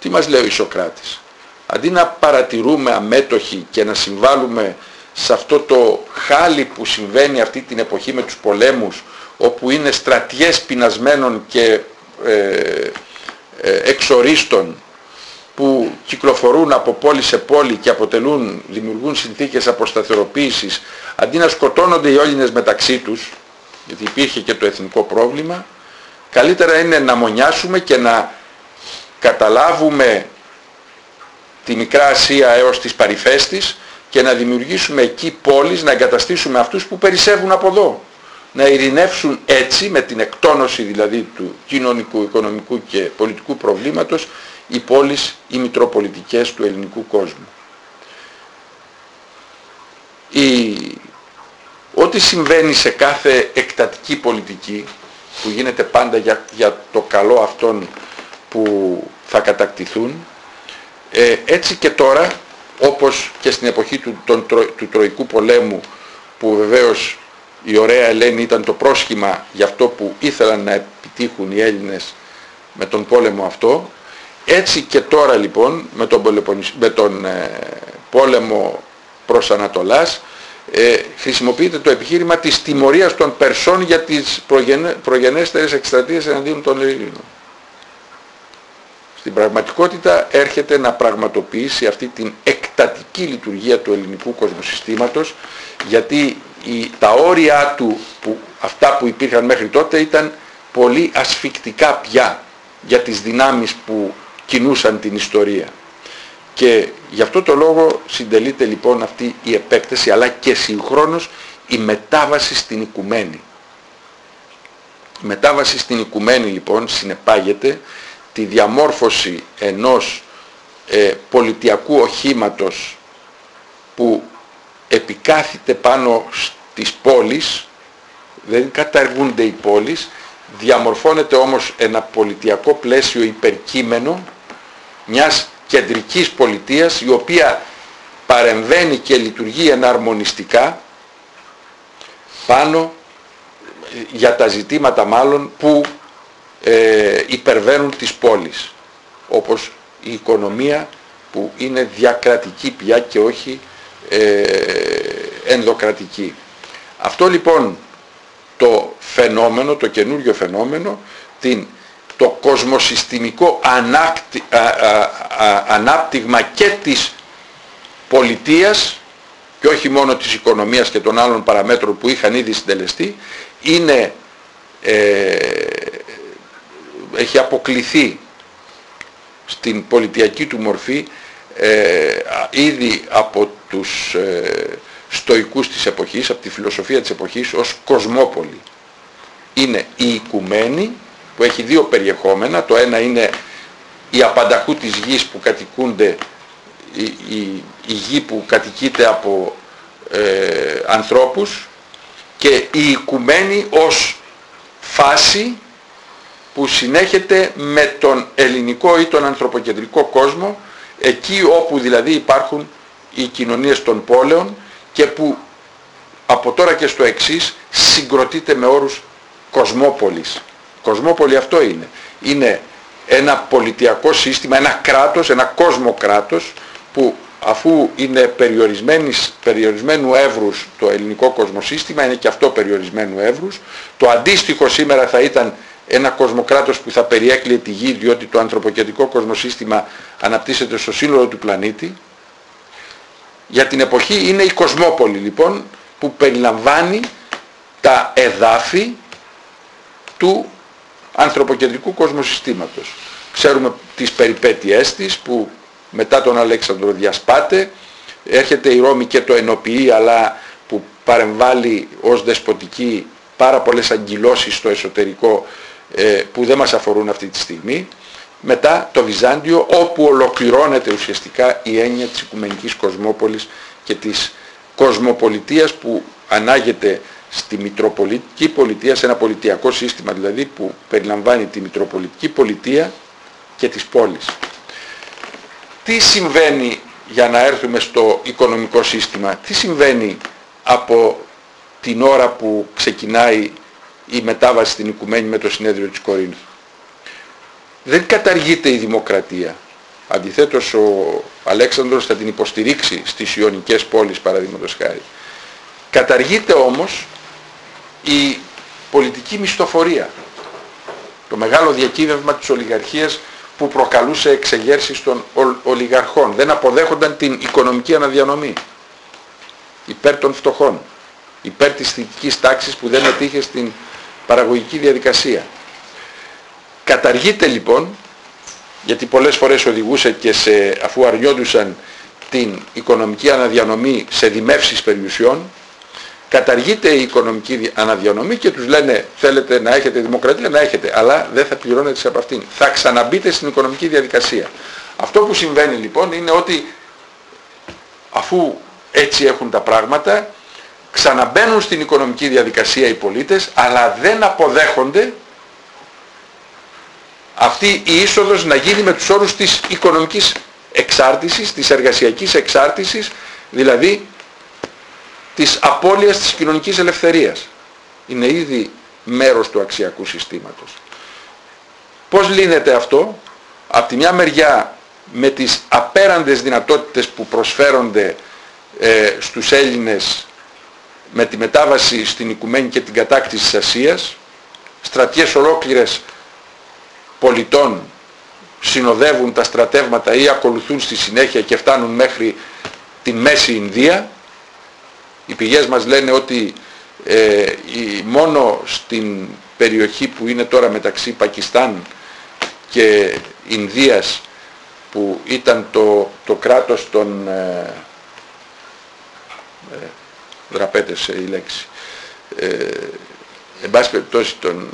A: Τι μας λέει ο Ισοκράτης; Αντί να παρατηρούμε αμέτωχοι και να συμβάλλουμε σε αυτό το χάλι που συμβαίνει αυτή την εποχή με τους πολέμους όπου είναι στρατιές πεινασμένων και ε, ε, εξορίστων που κυκλοφορούν από πόλη σε πόλη και αποτελούν, δημιουργούν συνθήκες αποσταθεροποίησης αντί να σκοτώνονται οι Έλληνες μεταξύ τους γιατί υπήρχε και το εθνικό πρόβλημα καλύτερα είναι να μονιάσουμε και να καταλάβουμε τη Μικρά Ασία έως τις παρυφές και να δημιουργήσουμε εκεί πόλεις, να εγκαταστήσουμε αυτούς που περισσεύουν από εδώ. Να ειρηνεύσουν έτσι με την εκτόνωση δηλαδή του κοινωνικού, οικονομικού και πολιτικού προβλήματος οι πόλεις, οι μητροπολιτικές του ελληνικού κόσμου. Η... Ό,τι συμβαίνει σε κάθε εκτατική πολιτική που γίνεται πάντα για, για το καλό αυτών που θα κατακτηθούν ε, έτσι και τώρα όπως και στην εποχή του, τον, του Τροϊκού πολέμου που βεβαίως η ωραία Ελένη ήταν το πρόσχημα για αυτό που ήθελαν να επιτύχουν οι Έλληνες με τον πόλεμο αυτό έτσι και τώρα λοιπόν με τον, με τον ε, πόλεμο προς Ανατολάς ε, χρησιμοποιείται το επιχείρημα της τιμωρίας των Περσών για τις προγενέ, προγενέστερες εκστρατείες εναντίον των Ελλήνων. Στην πραγματικότητα έρχεται να πραγματοποιήσει αυτή την εκτατική λειτουργία του ελληνικού κοσμοσυστήματος γιατί η, τα όρια του, που, αυτά που υπήρχαν μέχρι τότε ήταν πολύ ασφικτικά πια για τις δυνάμεις που κινούσαν την ιστορία. Και γι' αυτό το λόγο συντελείται λοιπόν αυτή η επέκταση αλλά και συγχρόνως η μετάβαση στην οικουμένη. Η μετάβαση στην οικουμένη λοιπόν συνεπάγεται τη διαμόρφωση ενός ε, πολιτιακού οχήματος που επικάθεται πάνω στις πόλεις, δεν καταργούνται οι πόλεις, διαμορφώνεται όμως ένα πολιτιακό πλαίσιο υπερκείμενο μιας κεντρικής πολιτείας η οποία παρεμβαίνει και λειτουργεί εναρμονιστικά πάνω για τα ζητήματα μάλλον που ε, υπερβαίνουν τις πόλεις όπως η οικονομία που είναι διακρατική πια και όχι ε, ενδοκρατική. Αυτό λοιπόν το φαινόμενο, το καινούριο φαινόμενο, την, το κοσμοσυστημικό ανάκτη, ανάπτυγμα και της πολιτείας και όχι μόνο της οικονομίας και των άλλων παραμέτρων που είχαν ήδη συντελεστεί, είναι ε, έχει αποκληθεί στην πολιτιακή του μορφή ε, ήδη από τους ε, στοικούς της εποχής, από τη φιλοσοφία της εποχής ως κοσμόπολη. Είναι η οικουμένη που έχει δύο περιεχόμενα. Το ένα είναι η απανταχού της γης που κατοικούνται, η, η, η γη που κατοικείται από ε, ανθρώπους και η οικουμένη ως φάση που συνέχεται με τον ελληνικό ή τον ανθρωποκεντρικό κόσμο εκεί όπου δηλαδή υπάρχουν οι κοινωνίες των πόλεων και που από τώρα και στο εξής συγκροτείται με όρους κοσμόπολης. Κοσμόπολη αυτό είναι. Είναι ένα πολιτιακό σύστημα, ένα κράτος, ένα κόσμο κράτος που αφού είναι περιορισμένου εύρους το ελληνικό κοσμοσύστημα, είναι και αυτό περιορισμένου εύρους. Το αντίστοιχο σήμερα θα ήταν ένα κοσμοκράτος που θα περιέκλειε τη γη διότι το ανθρωποκεντρικό κοσμοσύστημα αναπτύσσεται στο σύνολο του πλανήτη. Για την εποχή είναι η κοσμόπολη λοιπόν που περιλαμβάνει τα εδάφη του ανθρωποκεντρικού κοσμοσυστήματος. Ξέρουμε τις περιπέτειές της που μετά τον Αλέξανδρο διασπάται, έρχεται η Ρώμη και το ενοποιεί αλλά που παρεμβάλλει ως δεσποτική πάρα πολλές αγκυλώσεις στο εσωτερικό ε, που δεν μας αφορούν αυτή τη στιγμή, μετά το Βυζάντιο όπου ολοκληρώνεται ουσιαστικά η έννοια της Οικουμενικής Κοσμόπολης και της κοσμοπολιτείας που ανάγεται στη Μητροπολιτική Πολιτεία, σε ένα πολιτιακό σύστημα δηλαδή που περιλαμβάνει τη Μητροπολιτική Πολιτεία και τις πόλεις. Τι συμβαίνει για να έρθουμε στο οικονομικό σύστημα, τι συμβαίνει από την ώρα που ξεκινάει η μετάβαση στην οικουμένη με το συνέδριο της Κορίνθου. Δεν καταργείται η δημοκρατία. Αντιθέτως ο Αλέξανδρος θα την υποστηρίξει στις Ιωνικές πόλεις παραδείγματος χάρη. Καταργείται όμως η πολιτική μισθοφορία. Το μεγάλο διακύβευμα της ολιγαρχίας που προκαλούσε εξεγέρσεις των ολιγαρχών. Δεν αποδέχονταν την οικονομική αναδιανομή υπέρ των φτωχών, υπέρ της θετικής τάξης που δεν μετήχε στην παραγωγική διαδικασία. Καταργείται λοιπόν, γιατί πολλές φορές οδηγούσε και σε, αφού αρνιόντουσαν την οικονομική αναδιανομή σε δημεύσεις περιουσιών, καταργείται η οικονομική αναδιανομή και τους λένε θέλετε να έχετε δημοκρατία, να έχετε, αλλά δεν θα πληρώνετε από αυτήν. Θα ξαναμπείτε στην οικονομική διαδικασία. Αυτό που συμβαίνει λοιπόν είναι ότι αφού έτσι έχουν τα πράγματα, ξαναμπαίνουν στην οικονομική διαδικασία οι πολίτες, αλλά δεν αποδέχονται αυτή η είσοδος να γίνει με τους όρους της οικονομικής εξάρτησης, της εργασιακής εξάρτησης, δηλαδή της απώλειας της κοινωνικής ελευθερίας. Είναι ήδη μέρος του αξιακού συστήματος. Πώς λύνεται αυτό, από τη μια μεριά με τις απέραντες δυνατότητες που προσφέρονται ε, στους Έλληνες με τη μετάβαση στην οικουμένη και την κατάκτηση της Ασίας, στρατιές ολόκληρες πολιτών συνοδεύουν τα στρατεύματα ή ακολουθούν στη συνέχεια και φτάνουν μέχρι τη Μέση Ινδία. Οι πηγές μας λένε ότι ε, η, μόνο στην περιοχή που είναι τώρα μεταξύ Πακιστάν και Ινδίας που ήταν το, το κράτος των ε, ε, δραπέτες η λέξη. Ε, εν πάση περιπτώσει των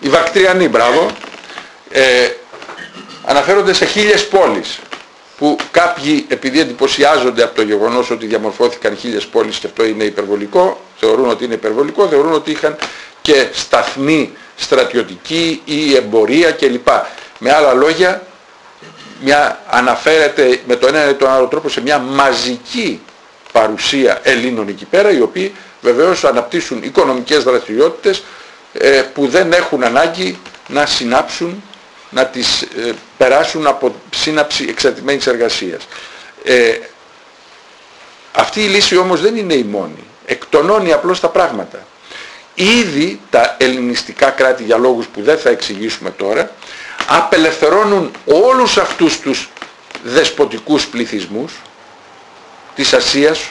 A: οι Βακτριανοί, μπράβο, ε, αναφέρονται σε χίλιες πόλεις που κάποιοι επειδή εντυπωσιάζονται από το γεγονός ότι διαμορφώθηκαν χίλιες πόλεις και αυτό είναι υπερβολικό, θεωρούν ότι είναι υπερβολικό, θεωρούν ότι είχαν και σταθμή στρατιωτική ή εμπορία κλπ. Με άλλα λόγια, μια, αναφέρεται με τον ένα ή τον άλλο τρόπο σε μια μαζική παρουσία Ελλήνων εκεί πέρα, οι οποίοι βεβαίως αναπτύσσουν οικονομικές δραστηριότητες ε, που δεν έχουν ανάγκη να συνάψουν, να τις ε, περάσουν από σύναψη εξαρτημένης εργασίας. Ε, αυτή η λύση όμως δεν είναι η μόνη. Εκτονώνει απλώς τα πράγματα. Ήδη τα ελληνιστικά κράτη για λόγους που δεν θα εξηγήσουμε τώρα απελευθερώνουν όλους αυτούς τους δεσποτικούς πληθυσμούς της Ασίας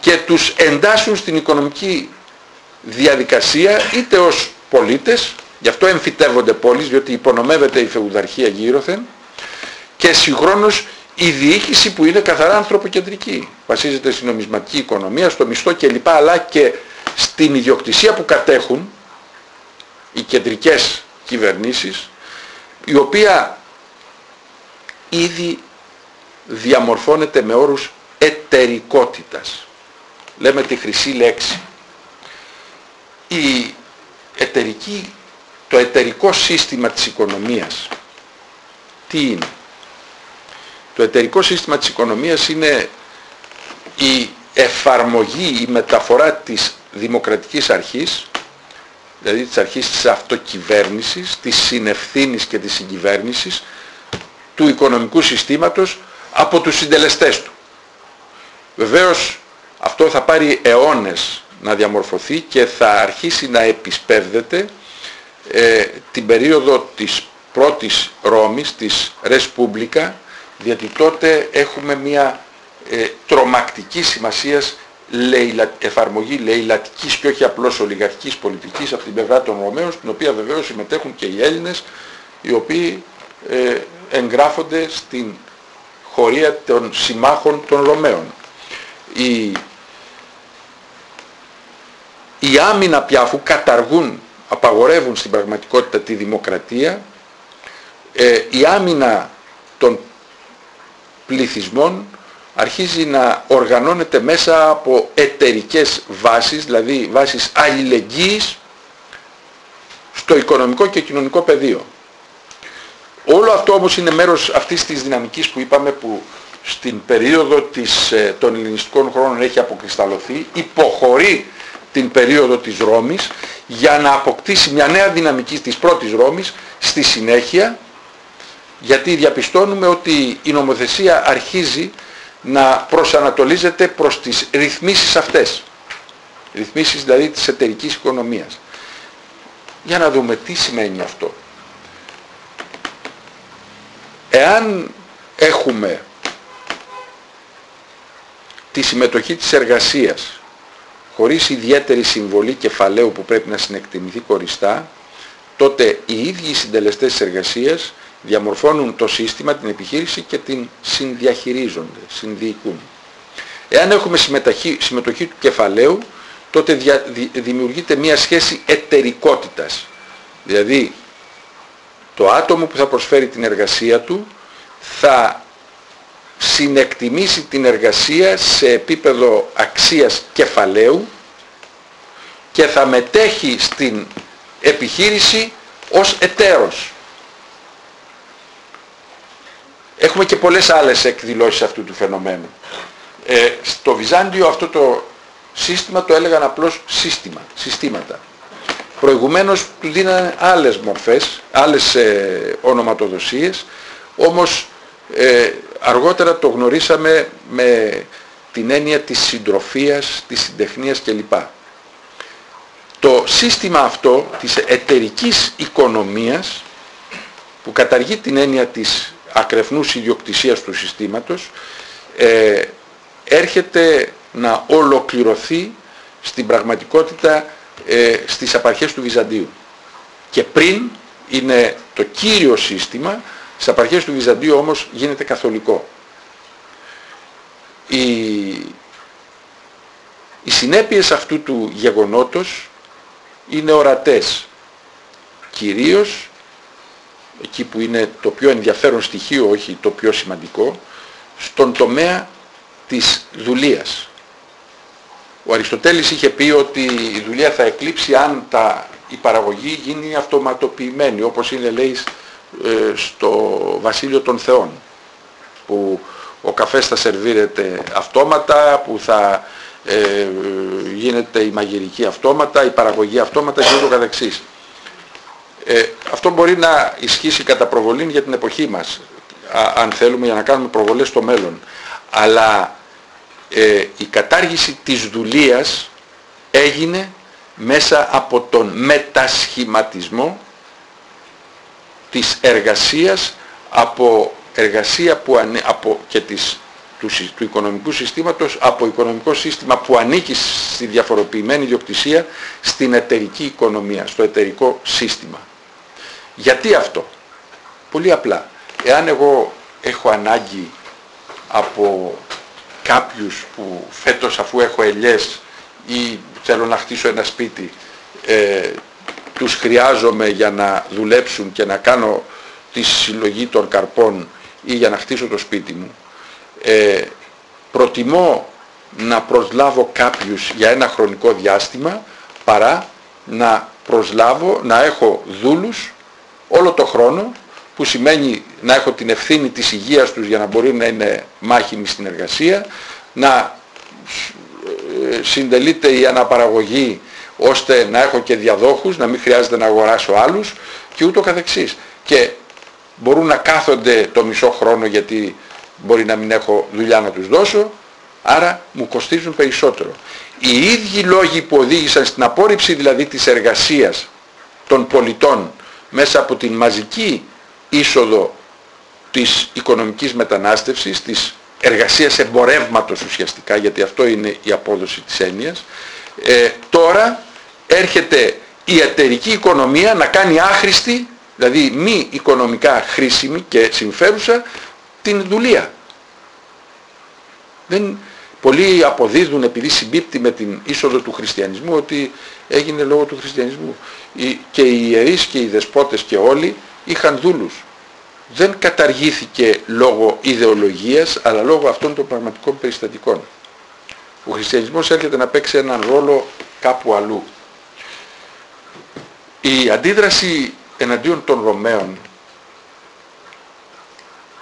A: και τους εντάσσουν στην οικονομική διαδικασία είτε ως πολίτες, γι' αυτό εμφυτεύονται πόλεις, διότι υπονομεύεται η φεουδαρχία γύρωθεν και συγχρόνως η διοίκηση που είναι καθαρά ανθρωποκεντρική. Βασίζεται στην νομισματική οικονομία, στο μισθό κλπ. αλλά και στην ιδιοκτησία που κατέχουν οι κεντρικές κυβερνήσεις, η οποία ήδη διαμορφώνεται με όρους εταιρικότητας. Λέμε τη χρυσή λέξη η εταιρική, το εταιρικό σύστημα της οικονομίας τι είναι; Το εταιρικό σύστημα της οικονομίας είναι η εφαρμογή, η μεταφορά της δημοκρατικής αρχής, δηλαδή της αρχής της αυτοκυβέρνησης, της συνευθύνης και της συγκυβέρνησης του οικονομικού συστήματος από τους συντελεστές του. Βεβαίως αυτό θα πάρει αιώνες να διαμορφωθεί και θα αρχίσει να επισπεύδεται ε, την περίοδο της πρώτης Ρώμης, της Ρεσπούμπλικα, γιατί τότε έχουμε μια ε, τρομακτική σημασίας λεϊλα, εφαρμογή λαιλατικής και όχι απλώς ολιγαρχικής πολιτικής από την πλευρά των Ρωμαίων, στην οποία βεβαίως συμμετέχουν και οι Έλληνες, οι οποίοι ε, εγγράφονται στην χωρία των συμμάχων των Ρωμαίων. Η η άμυνα πια αφού καταργούν, απαγορεύουν στην πραγματικότητα τη δημοκρατία, ε, η άμυνα των πληθυσμών αρχίζει να οργανώνεται μέσα από εταιρικές βάσεις, δηλαδή βάσεις αλληλεγγύης στο οικονομικό και κοινωνικό πεδίο. Όλο αυτό όμως είναι μέρος αυτής της δυναμικής που είπαμε που στην περίοδο της, ε, των ελληνιστικών χρόνων έχει αποκρισταλωθεί, υποχωρεί την περίοδο της Ρώμης για να αποκτήσει μια νέα δυναμική της πρώτης Ρώμης στη συνέχεια γιατί διαπιστώνουμε ότι η νομοθεσία αρχίζει να προσανατολίζεται προς τις ρυθμίσεις αυτές. Ρυθμίσεις δηλαδή της εταιρικής οικονομίας. Για να δούμε τι σημαίνει αυτό. Εάν έχουμε τη συμμετοχή της εργασίας χωρίς ιδιαίτερη συμβολή κεφαλαίου που πρέπει να συνεκτιμηθεί κοριστά, τότε οι ίδιοι συντελεστές της εργασίας διαμορφώνουν το σύστημα, την επιχείρηση και την συνδιαχειρίζονται, συνδιοικούν. Εάν έχουμε συμμετοχή, συμμετοχή του κεφαλαίου, τότε δημιουργείται μια σχέση εταιρικότητας. Δηλαδή, το άτομο που θα προσφέρει την εργασία του θα συνεκτιμήσει την εργασία σε επίπεδο αξίας κεφαλαίου και θα μετέχει στην επιχείρηση ως εταίρος. Έχουμε και πολλές άλλες εκδηλώσεις αυτού του φαινομένου. Ε, στο Βυζάντιο αυτό το σύστημα το έλεγαν απλώς σύστημα, συστήματα. Προηγουμένως του δίνανε άλλες μορφές, άλλες ε, ονοματοδοσίες, όμως ε, αργότερα το γνωρίσαμε με την έννοια της συντροφίας, της συντεχνίας κλπ. Το σύστημα αυτό της εταιρικής οικονομίας που καταργεί την έννοια της ακρεφνούς ιδιοκτησίας του συστήματος ε, έρχεται να ολοκληρωθεί στην πραγματικότητα ε, στις απαρχές του Βυζαντίου. Και πριν είναι το κύριο σύστημα, στις απαρχές του Βυζαντίου όμως γίνεται καθολικό. Οι, οι συνέπειες αυτού του γεγονότος είναι ορατές. Κυρίως εκεί που είναι το πιο ενδιαφέρον στοιχείο, όχι το πιο σημαντικό, στον τομέα της δουλείας. Ο Αριστοτέλης είχε πει ότι η δουλεία θα εκλείψει αν τα, η παραγωγή γίνει αυτοματοποιημένη, όπως είναι λέει ε, στο βασίλειο των θεών, που ο καφές θα σερβίρεται αυτόματα, που θα ε, γίνεται η μαγειρική αυτόματα, η παραγωγή αυτόματα και ούτω καθεξής. Ε, αυτό μπορεί να ισχύσει κατά προβολή για την εποχή μας, αν θέλουμε για να κάνουμε προβολές στο μέλλον. Αλλά ε, η κατάργηση της δουλείας έγινε μέσα από τον μετασχηματισμό της εργασίας από εργασία που από, και της, του, του οικονομικού συστήματος από οικονομικό σύστημα που ανήκει στη διαφοροποιημένη ιδιοκτησία στην εταιρική οικονομία, στο εταιρικό σύστημα. Γιατί αυτό; Πολύ απλά. Εάν εγώ έχω ανάγκη από κάποιους που φέτος αφού έχω ελιές ή θέλω να χτίσω ένα σπίτι ε, τους χρειάζομαι για να δουλέψουν και να κάνω τη συλλογή των καρπών ή για να χτίσω το σπίτι μου. Ε, προτιμώ να προσλάβω κάποιους για ένα χρονικό διάστημα παρά να προσλάβω, να έχω δούλους όλο το χρόνο που σημαίνει να έχω την ευθύνη της υγείας τους για να μπορεί να είναι μάχημοι στην εργασία, να ε, συντελείται η αναπαραγωγή ώστε να έχω και διαδόχους, να μην χρειάζεται να αγοράσω άλλους και ούτω καθεξής. Και μπορούν να κάθονται το μισό χρόνο γιατί μπορεί να μην έχω δουλειά να τους δώσω, άρα μου κοστίζουν περισσότερο. Οι ίδιοι λόγοι που οδήγησαν στην απόρριψη δηλαδή της εργασίας των πολιτών μέσα από την μαζική είσοδο της οικονομικής μετανάστευσης, της εργασίας εμπορεύματος ουσιαστικά, γιατί αυτό είναι η απόδοση της έννοιας, ε, τώρα έρχεται η εταιρική οικονομία να κάνει άχρηστη, δηλαδή μη οικονομικά χρήσιμη και συμφέρουσα, την δουλεία. Δεν, πολλοί αποδίδουν επειδή συμπίπτει με την είσοδο του χριστιανισμού ότι έγινε λόγω του χριστιανισμού. Και οι ιερείς και οι δεσπότες και όλοι είχαν δούλους. δεν καταργήθηκε λόγω ιδεολογίας αλλά λόγω αυτών των πραγματικών περιστατικών. Ο χριστιανισμός έρχεται να παίξει έναν ρόλο κάπου αλλού. Η αντίδραση εναντίον των Ρωμαίων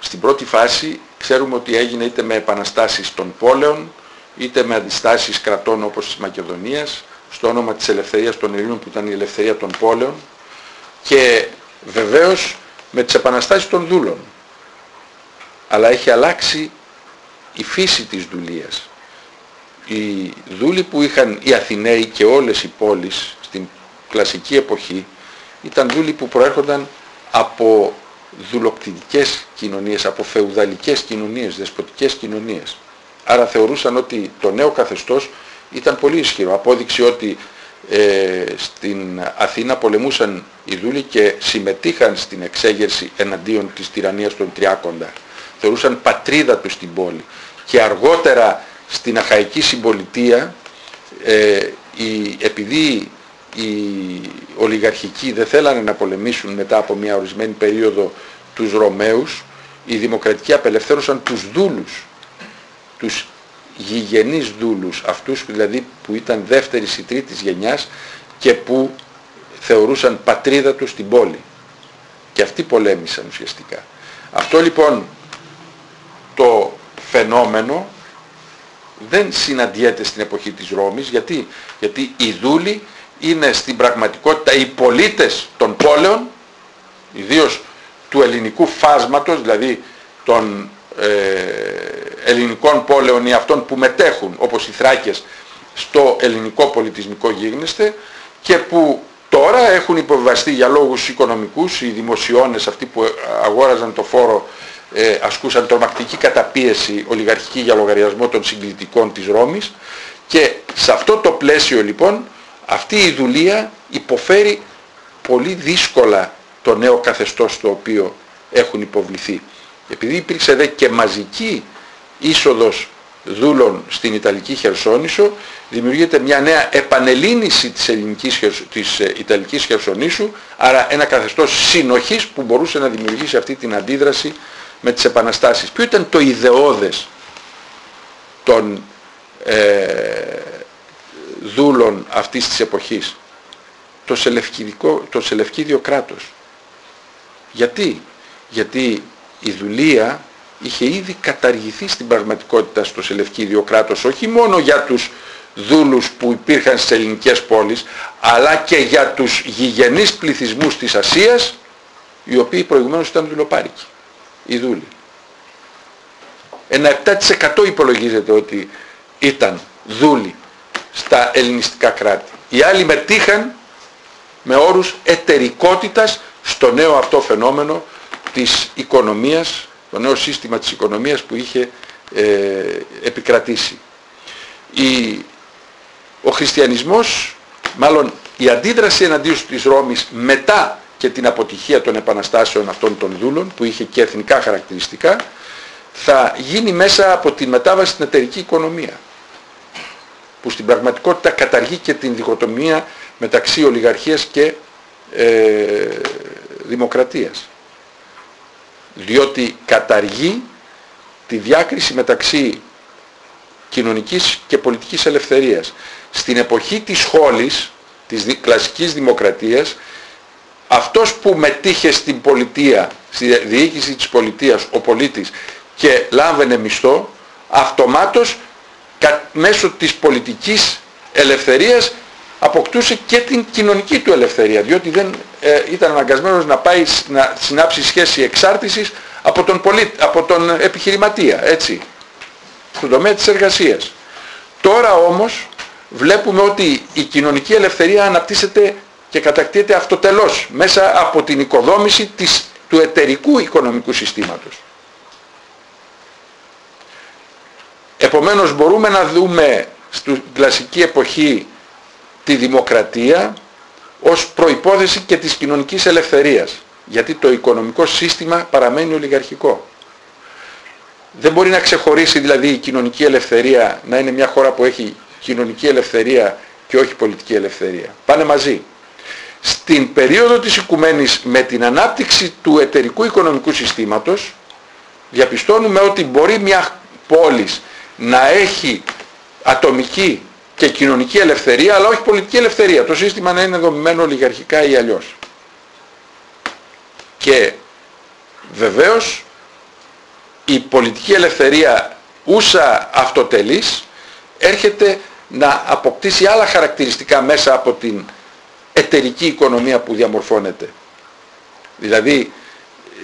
A: στην πρώτη φάση ξέρουμε ότι έγινε είτε με επαναστάσεις των πόλεων είτε με αντιστάσεις κρατών όπως της Μακεδονίας στο όνομα της ελευθερίας των Ελλήνων που ήταν η ελευθερία των πόλεων και βεβαίως με τις επαναστάσεις των δούλων. Αλλά έχει αλλάξει η φύση της δουλείας. Οι δούλοι που είχαν οι Αθηναίοι και όλες οι πόλεις στην κλασική εποχή ήταν δούλοι που προέρχονταν από δουλοκτητικές κοινωνίες, από φεουδαλικές κοινωνίες, δεσποτικές κοινωνίες. Άρα θεωρούσαν ότι το νέο καθεστώς ήταν πολύ ισχυρό. Απόδειξη ότι ε, στην Αθήνα πολεμούσαν οι δούλοι και συμμετείχαν στην εξέγερση εναντίον της τυραννίας των Τριάκοντα. Θεωρούσαν πατρίδα τους την πόλη. Και αργότερα στην Αχαϊκή Συμπολιτεία, ε, η, επειδή οι ολιγαρχικοί δεν θέλανε να πολεμήσουν μετά από μια ορισμένη περίοδο τους Ρωμαίους, οι δημοκρατικοί απελευθέρωσαν τους δούλους, τους γηγενείς δούλους, αυτούς δηλαδή που ήταν δεύτερης ή τρίτης γενιάς και που θεωρούσαν πατρίδα τους την πόλη. Και αυτοί πολέμησαν ουσιαστικά. Αυτό λοιπόν το φαινόμενο δεν συναντιέται στην εποχή της Ρώμης γιατί, γιατί οι δούλοι είναι στην πραγματικότητα οι πολίτες των πόλεων ιδίως του ελληνικού φάσματος δηλαδή των ε, ελληνικών πόλεων ή αυτών που μετέχουν όπως οι Θράκες στο ελληνικό πολιτισμικό γίγνεσθε και που τώρα έχουν υποβιβαστεί για λόγους οικονομικούς. Οι δημοσιώνες αυτοί που αγόραζαν το φόρο ε, ασκούσαν τρομακτική καταπίεση ολιγαρχική για λογαριασμό των συγκλητικών της Ρώμης. Και σε αυτό το πλαίσιο λοιπόν αυτή η δουλεία υποφέρει πολύ δύσκολα το νέο καθεστώς στο οποίο έχουν υποβληθεί. Επειδή υπήρξε δε και μαζική είσοδος δούλων στην Ιταλική Χερσόνησο, δημιουργείται μια νέα επανελίνηση της, ελληνικής, της ε, Ιταλικής Χερσονήσου, άρα ένα καθεστώς συνοχής που μπορούσε να δημιουργήσει αυτή την αντίδραση με τις επαναστάσεις. Ποιο ήταν το ιδεώδες των ε, δούλων αυτής της εποχής. Το, το σελευκίδιο κράτος. Γιατί; Γιατί η δουλεία είχε ήδη καταργηθεί στην πραγματικότητα στο Σελευκίδιο κράτος όχι μόνο για τους δούλους που υπήρχαν στις ελληνικές πόλεις αλλά και για τους γηγενείς πληθυσμούς της Ασίας οι οποίοι προηγουμένως ήταν δουλοπάρικοι, οι δούλοι. Ένα 7% υπολογίζεται ότι ήταν δούλοι στα ελληνιστικά κράτη. Οι άλλοι μετήχαν με όρους εταιρικότητας στο νέο αυτό φαινόμενο της οικονομίας, το νέο σύστημα της οικονομίας που είχε ε, επικρατήσει. Η, ο χριστιανισμός, μάλλον η αντίδραση εναντίον της Ρώμης μετά και την αποτυχία των επαναστάσεων αυτών των δούλων που είχε και εθνικά χαρακτηριστικά θα γίνει μέσα από την μετάβαση στην εταιρική οικονομία που στην πραγματικότητα καταργεί και την διχοτομία μεταξύ ολιγαρχίας και ε, δημοκρατίας διότι καταργεί τη διάκριση μεταξύ κοινωνικής και πολιτικής ελευθερίας. Στην εποχή της σχόλης, της κλασικής δημοκρατίας, αυτός που μετήχε στην πολιτεία, στη διοίκηση της πολιτείας, ο πολίτης και λάμβανε μισθό, αυτομάτως μέσω της πολιτικής ελευθερίας αποκτούσε και την κοινωνική του ελευθερία διότι δεν ε, ήταν αναγκασμένος να πάει να συνάψει σχέση εξάρτησης από τον, από τον επιχειρηματία, έτσι, στον τομέα της εργασίας. Τώρα όμως βλέπουμε ότι η κοινωνική ελευθερία αναπτύσσεται και κατακτείται αυτοτελώς μέσα από την οικοδόμηση της, του εταιρικού οικονομικού συστήματος. Επομένως μπορούμε να δούμε στην κλασική εποχή τη δημοκρατία ως προϋπόθεση και της κοινωνικής ελευθερίας. Γιατί το οικονομικό σύστημα παραμένει ολιγαρχικό. Δεν μπορεί να ξεχωρίσει δηλαδή η κοινωνική ελευθερία να είναι μια χώρα που έχει κοινωνική ελευθερία και όχι πολιτική ελευθερία. Πάνε μαζί. στην περίοδο της οικουμένης με την ανάπτυξη του εταιρικού οικονομικού συστήματος διαπιστώνουμε ότι μπορεί μια πόλης να έχει ατομική και κοινωνική ελευθερία αλλά όχι πολιτική ελευθερία. Το σύστημα να είναι δομημένο ολιγαρχικά ή αλλιώς. Και βεβαίως η πολιτική ελευθερία ούσα αυτοτελής έρχεται να αποκτήσει άλλα χαρακτηριστικά μέσα από την εταιρική οικονομία που διαμορφώνεται. Δηλαδή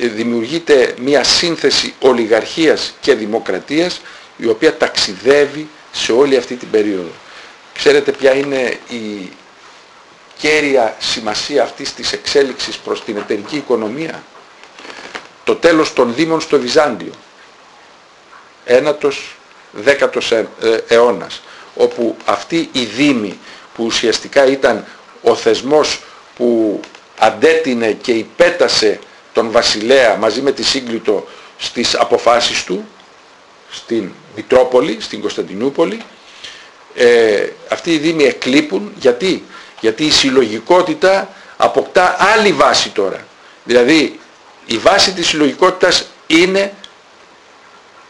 A: ε, δημιουργείται μια σύνθεση ολιγαρχίας και δημοκρατίας η οποία ταξιδεύει σε όλη αυτή την περίοδο. Ξέρετε ποια είναι η κέρια σημασία αυτής της εξέλιξης προς την εταιρική οικονομία; Το τέλος των Δήμων στο Βυζάντιο. Ένατος, δέκατος ε, αιώνας. Όπου αυτοί οι Δήμοι που ουσιαστικά ήταν ο θεσμός που αντέτεινε και υπέτασε τον βασιλέα μαζί με τη Σύγκλιτο στις αποφάσεις του στην Μητρόπολη, στην Κωνσταντινούπολη. Ε, αυτοί οι δήμοι εκλείπουν γιατί, γιατί η συλλογικότητα αποκτά άλλη βάση τώρα. Δηλαδή η βάση της συλλογικότητας είναι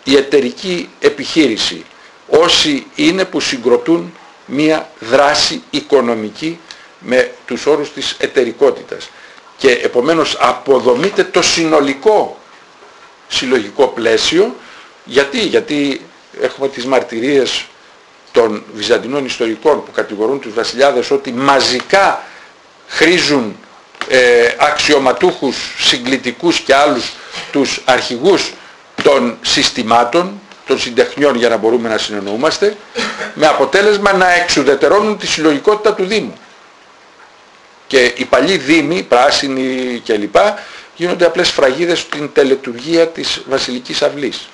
A: η εταιρική επιχείρηση. Όσοι είναι που συγκροτούν μία δράση οικονομική με τους όρους της εταιρικότητας. Και επομένως αποδομείται το συνολικό συλλογικό πλαίσιο γιατί, γιατί έχουμε τις μαρτυρίες των Βυζαντινών ιστορικών που κατηγορούν τους βασιλιάδες ότι μαζικά χρήζουν ε, αξιωματούχους, συγκλητικούς και άλλους τους αρχηγούς των συστημάτων, των συντεχνιών για να μπορούμε να συνεννοούμαστε, με αποτέλεσμα να εξουδετερώνουν τη συλλογικότητα του Δήμου. Και οι παλιοί Δήμοι, πράσινοι κλπ, γίνονται απλές φραγίδες στην τελετουργία της Βασιλικής Αυλής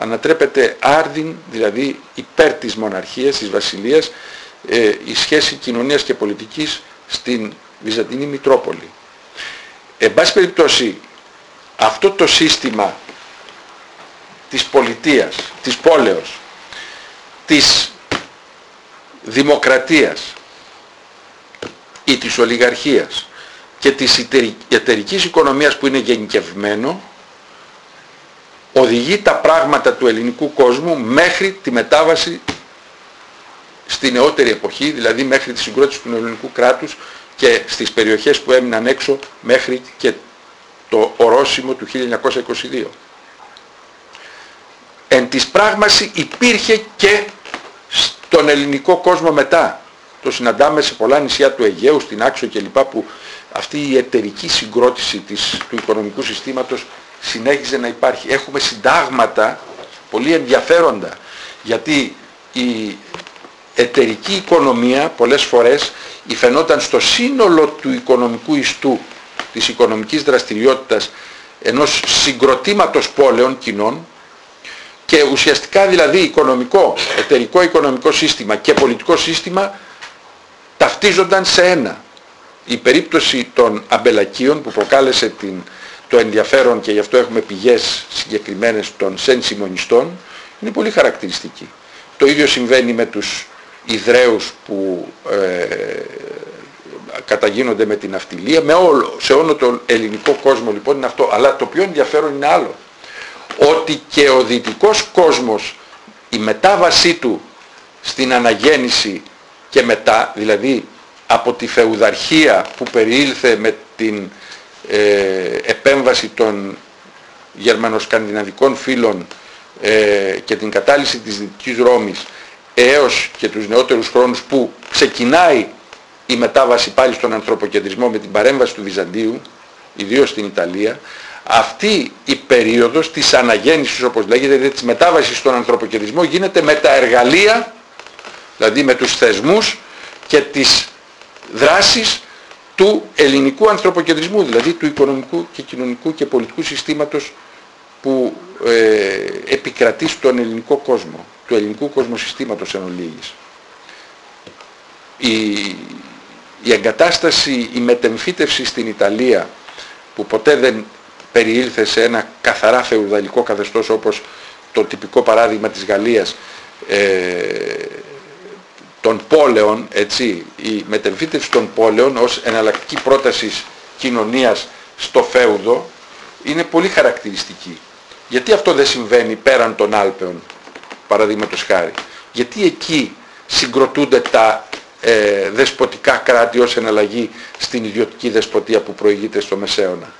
A: ανατρέπεται άρδιν, δηλαδή υπέρ της μοναρχίας, της βασιλείας, ε, η σχέση κοινωνίας και πολιτικής στην Βυζαντινή Μητρόπολη. Εν πάση περιπτώσει, αυτό το σύστημα της πολιτείας, της πόλεως, της δημοκρατίας ή της ολιγαρχίας και της εταιρικής οικονομίας που είναι γενικευμένο οδηγεί τα πράγματα του ελληνικού κόσμου μέχρι τη μετάβαση στη νεότερη εποχή, δηλαδή μέχρι τη συγκρότηση του ελληνικού κράτους και στις περιοχές που έμειναν έξω μέχρι και το ορόσημο του 1922. Εν της πράγμαση υπήρχε και στον ελληνικό κόσμο μετά. Το συναντάμε σε πολλά νησιά του Αιγαίου, στην Άξο κλπ. που αυτή η εταιρική συγκρότηση της, του οικονομικού συστήματος συνέχιζε να υπάρχει. Έχουμε συντάγματα πολύ ενδιαφέροντα γιατί η εταιρική οικονομία πολλές φορές υφαινόταν στο σύνολο του οικονομικού ιστού της οικονομικής δραστηριότητας ενός συγκροτήματος πόλεων κοινών και ουσιαστικά δηλαδή οικονομικό, εταιρικό οικονομικό σύστημα και πολιτικό σύστημα ταυτίζονταν σε ένα. Η περίπτωση των αμπελακίων που προκάλεσε την το ενδιαφέρον και γι' αυτό έχουμε πηγές συγκεκριμένες των σεν συμμονιστών είναι πολύ χαρακτηριστική. Το ίδιο συμβαίνει με τους Ιδραίους που ε, καταγίνονται με την αυτιλία, με όλο, σε όλο τον ελληνικό κόσμο λοιπόν είναι αυτό. Αλλά το πιο ενδιαφέρον είναι άλλο. Ότι και ο δυτικός κόσμος, η μετάβασή του στην αναγέννηση και μετά, δηλαδή από τη φεουδαρχία που περιήλθε με την ε, επέμβαση των γερμανοσκανδιναβικών φύλων ε, και την κατάλυση της Δυτικής Ρώμης έως και τους νεότερους χρόνους που ξεκινάει η μετάβαση πάλι στον ανθρωποκεντρισμό με την παρέμβαση του Βυζαντίου, ιδίως στην Ιταλία, αυτή η περίοδος της αναγέννησης όπως λέγεται, δηλαδή της μετάβασης στον ανθρωποκεντρισμό γίνεται με τα εργαλεία, δηλαδή με τους θεσμούς και τις δράσεις του ελληνικού ανθρωποκεντρισμού, δηλαδή του οικονομικού και κοινωνικού και πολιτικού συστήματος που ε, επικρατεί στον ελληνικό κόσμο, του ελληνικού κοσμοσυστήματος εν ολίγης. Η, η εγκατάσταση, η μετεμφύτευση στην Ιταλία που ποτέ δεν περιήλθε σε ένα καθαρά φεουδαλικό καθεστώς όπως το τυπικό παράδειγμα της Γαλλίας ε, των πόλεων, έτσι, η μετεμφύτευση των πόλεων ως εναλλακτική πρόταση κοινωνίας στο φέουδο είναι πολύ χαρακτηριστική. Γιατί αυτό δεν συμβαίνει πέραν των Άλπαιων, παραδείγματος χάρη; Γιατί εκεί συγκροτούνται τα ε, δεσποτικά κράτη ως εναλλαγή στην ιδιωτική δεσποτεία που προηγείται στο Μεσαίωνα;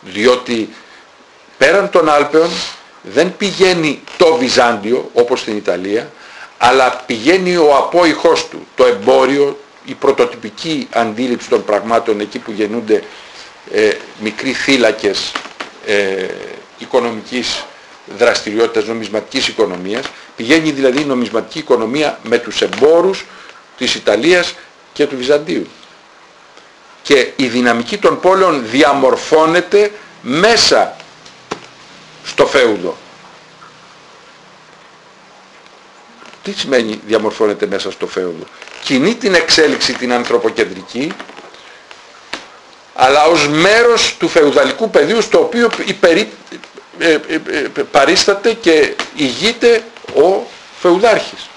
A: Διότι πέραν των Άλπαιων δεν πηγαίνει το Βυζάντιο όπως στην Ιταλία, αλλά πηγαίνει ο απόϊχός του, το εμπόριο, η πρωτοτυπική αντίληψη των πραγμάτων εκεί που γεννούνται ε, μικροί θύλακες ε, οικονομικής δραστηριότητας, νομισματικής οικονομίας, πηγαίνει δηλαδή η νομισματική οικονομία με τους εμπόρους της Ιταλίας και του Βυζαντίου. Και η δυναμική των πόλεων διαμορφώνεται μέσα στο φέουδο. Τι σημαίνει διαμορφώνεται μέσα στο φέουδο. Κινεί την εξέλιξη την ανθρωποκεντρική αλλά ως μέρος του φεουδαλικού πεδίου στο οποίο υπερί, ε, ε, ε, παρίσταται και ηγείται ο φεουδάρχης.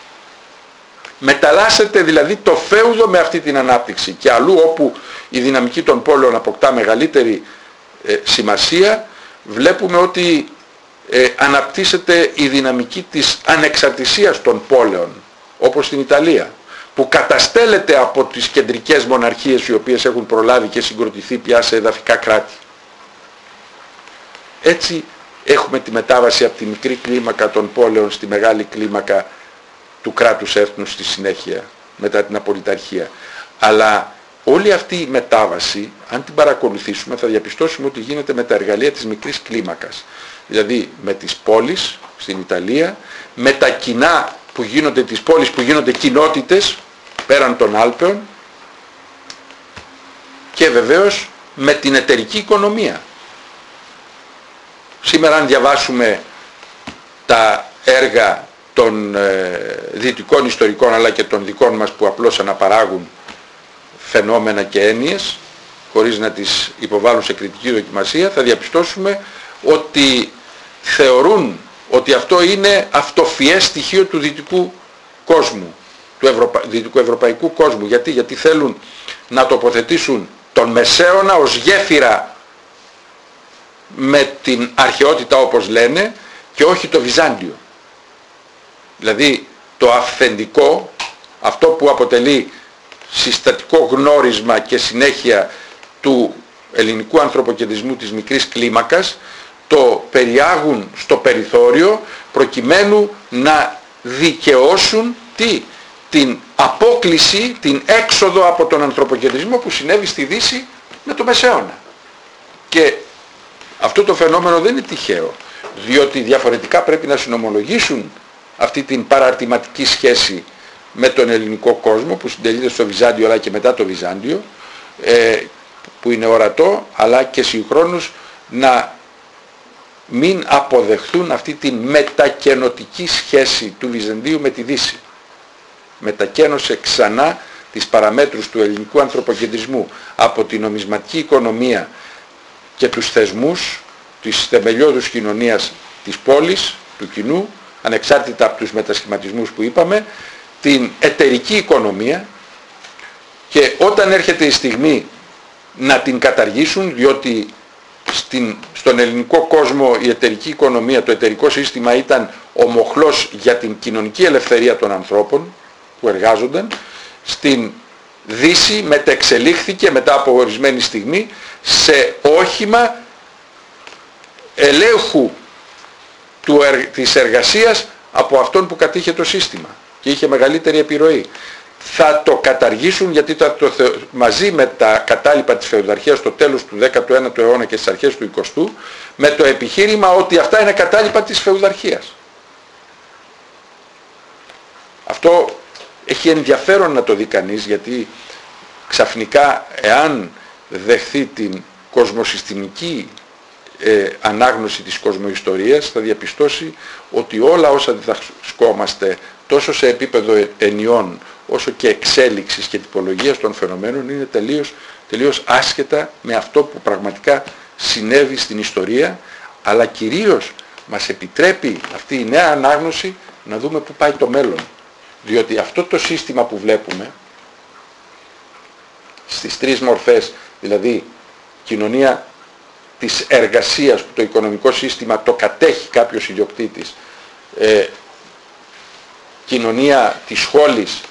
A: Μεταλλάσσεται δηλαδή το φέουδο με αυτή την ανάπτυξη και αλλού όπου η δυναμική των πόλεων αποκτά μεγαλύτερη σημασία βλέπουμε ότι αναπτύσσεται η δυναμική της ανεξαρτησίας των πόλεων όπως στην Ιταλία που καταστέλλεται από τις κεντρικές μοναρχίες οι οποίες έχουν προλάβει και συγκροτηθεί πια σε εδαφικά κράτη. Έτσι έχουμε τη μετάβαση από τη μικρή κλίμακα των πόλεων στη μεγάλη κλίμακα του κράτους έθνους στη συνέχεια μετά την απολυταρχία. Αλλά όλη αυτή η μετάβαση, αν την παρακολουθήσουμε, θα διαπιστώσουμε ότι γίνεται με τα εργαλεία της μικρής κλίμακας. Δηλαδή με τις πόλεις στην Ιταλία, με τα κοινά που γίνονται τις πόλεις που γίνονται κοινότητες πέραν των Άλπαιων και βεβαίως με την εταιρική οικονομία. Σήμερα αν διαβάσουμε τα έργα των ε, δυτικών ιστορικών αλλά και των δικών μας που απλώς αναπαράγουν φαινόμενα και έννοιες χωρίς να τις υποβάλουν σε κριτική δοκιμασία θα διαπιστώσουμε ότι θεωρούν ότι αυτό είναι αυτοφιές στοιχείο του δυτικού κόσμου, του Ευρωπα... δυτικού ευρωπαϊκού κόσμου. Γιατί, γιατί θέλουν να τοποθετήσουν τον Μεσαίωνα ως γέφυρα με την αρχαιότητα όπως λένε και όχι το Βυζάντιο. Δηλαδή το αυθεντικό, αυτό που αποτελεί συστατικό γνώρισμα και συνέχεια του ελληνικού ανθρωποκεντρισμού της μικρής κλίμακας το περιάγουν στο περιθώριο προκειμένου να δικαιώσουν τι, την απόκληση, την έξοδο από τον ανθρωποκεντρισμό που συνέβη στη Δύση με το Μεσαίωνα. Και αυτό το φαινόμενο δεν είναι τυχαίο, διότι διαφορετικά πρέπει να συνομολογήσουν αυτή την παραρτηματική σχέση με τον ελληνικό κόσμο που συντελείται στο Βυζάντιο αλλά και μετά το Βυζάντιο ε, που είναι ορατό αλλά και συγχρόνως να μην αποδεχθούν αυτή τη μετακαινοτική σχέση του Βυζαντίου με τη Δύση. Μετακένωσε ξανά τις παραμέτρους του ελληνικού ανθρωποκεντρισμού από την νομισματική οικονομία και τους θεσμούς της θεμελιώδους κοινωνίας της πόλης, του κοινού, ανεξάρτητα από τους μετασχηματισμούς που είπαμε, την εταιρική οικονομία και όταν έρχεται η στιγμή να την καταργήσουν, διότι στην, στον ελληνικό κόσμο η εταιρική οικονομία, το εταιρικό σύστημα ήταν ο μοχλός για την κοινωνική ελευθερία των ανθρώπων που εργάζονταν. Στην Δύση μετεξελίχθηκε μετά από ορισμένη στιγμή σε όχημα ελέγχου του, της εργασίας από αυτόν που κατήχε το σύστημα και είχε μεγαλύτερη επιρροή θα το καταργήσουν γιατί το, μαζί με τα κατάλοιπα της φεουδαρχίας στο τέλος του 19ου αιώνα και στις αρχές του 20ου με το επιχείρημα ότι αυτά είναι κατάλοιπα της φεουδαρχίας. Αυτό έχει ενδιαφέρον να το δει κανείς γιατί ξαφνικά εάν δεχθεί την κοσμοσυστημική ε, ανάγνωση της κοσμοϊστορίας θα διαπιστώσει ότι όλα όσα διδασκόμαστε τόσο σε επίπεδο ενιών όσο και εξέλιξης και τυπολογίας των φαινομένων είναι τελείως, τελείως άσχετα με αυτό που πραγματικά συνέβη στην ιστορία αλλά κυρίως μας επιτρέπει αυτή η νέα ανάγνωση να δούμε πού πάει το μέλλον. Διότι αυτό το σύστημα που βλέπουμε στις τρεις μορφές, δηλαδή κοινωνία της εργασίας που το οικονομικό σύστημα το κατέχει κάποιος ιδιοκτήτης, ε, κοινωνία της σχόλης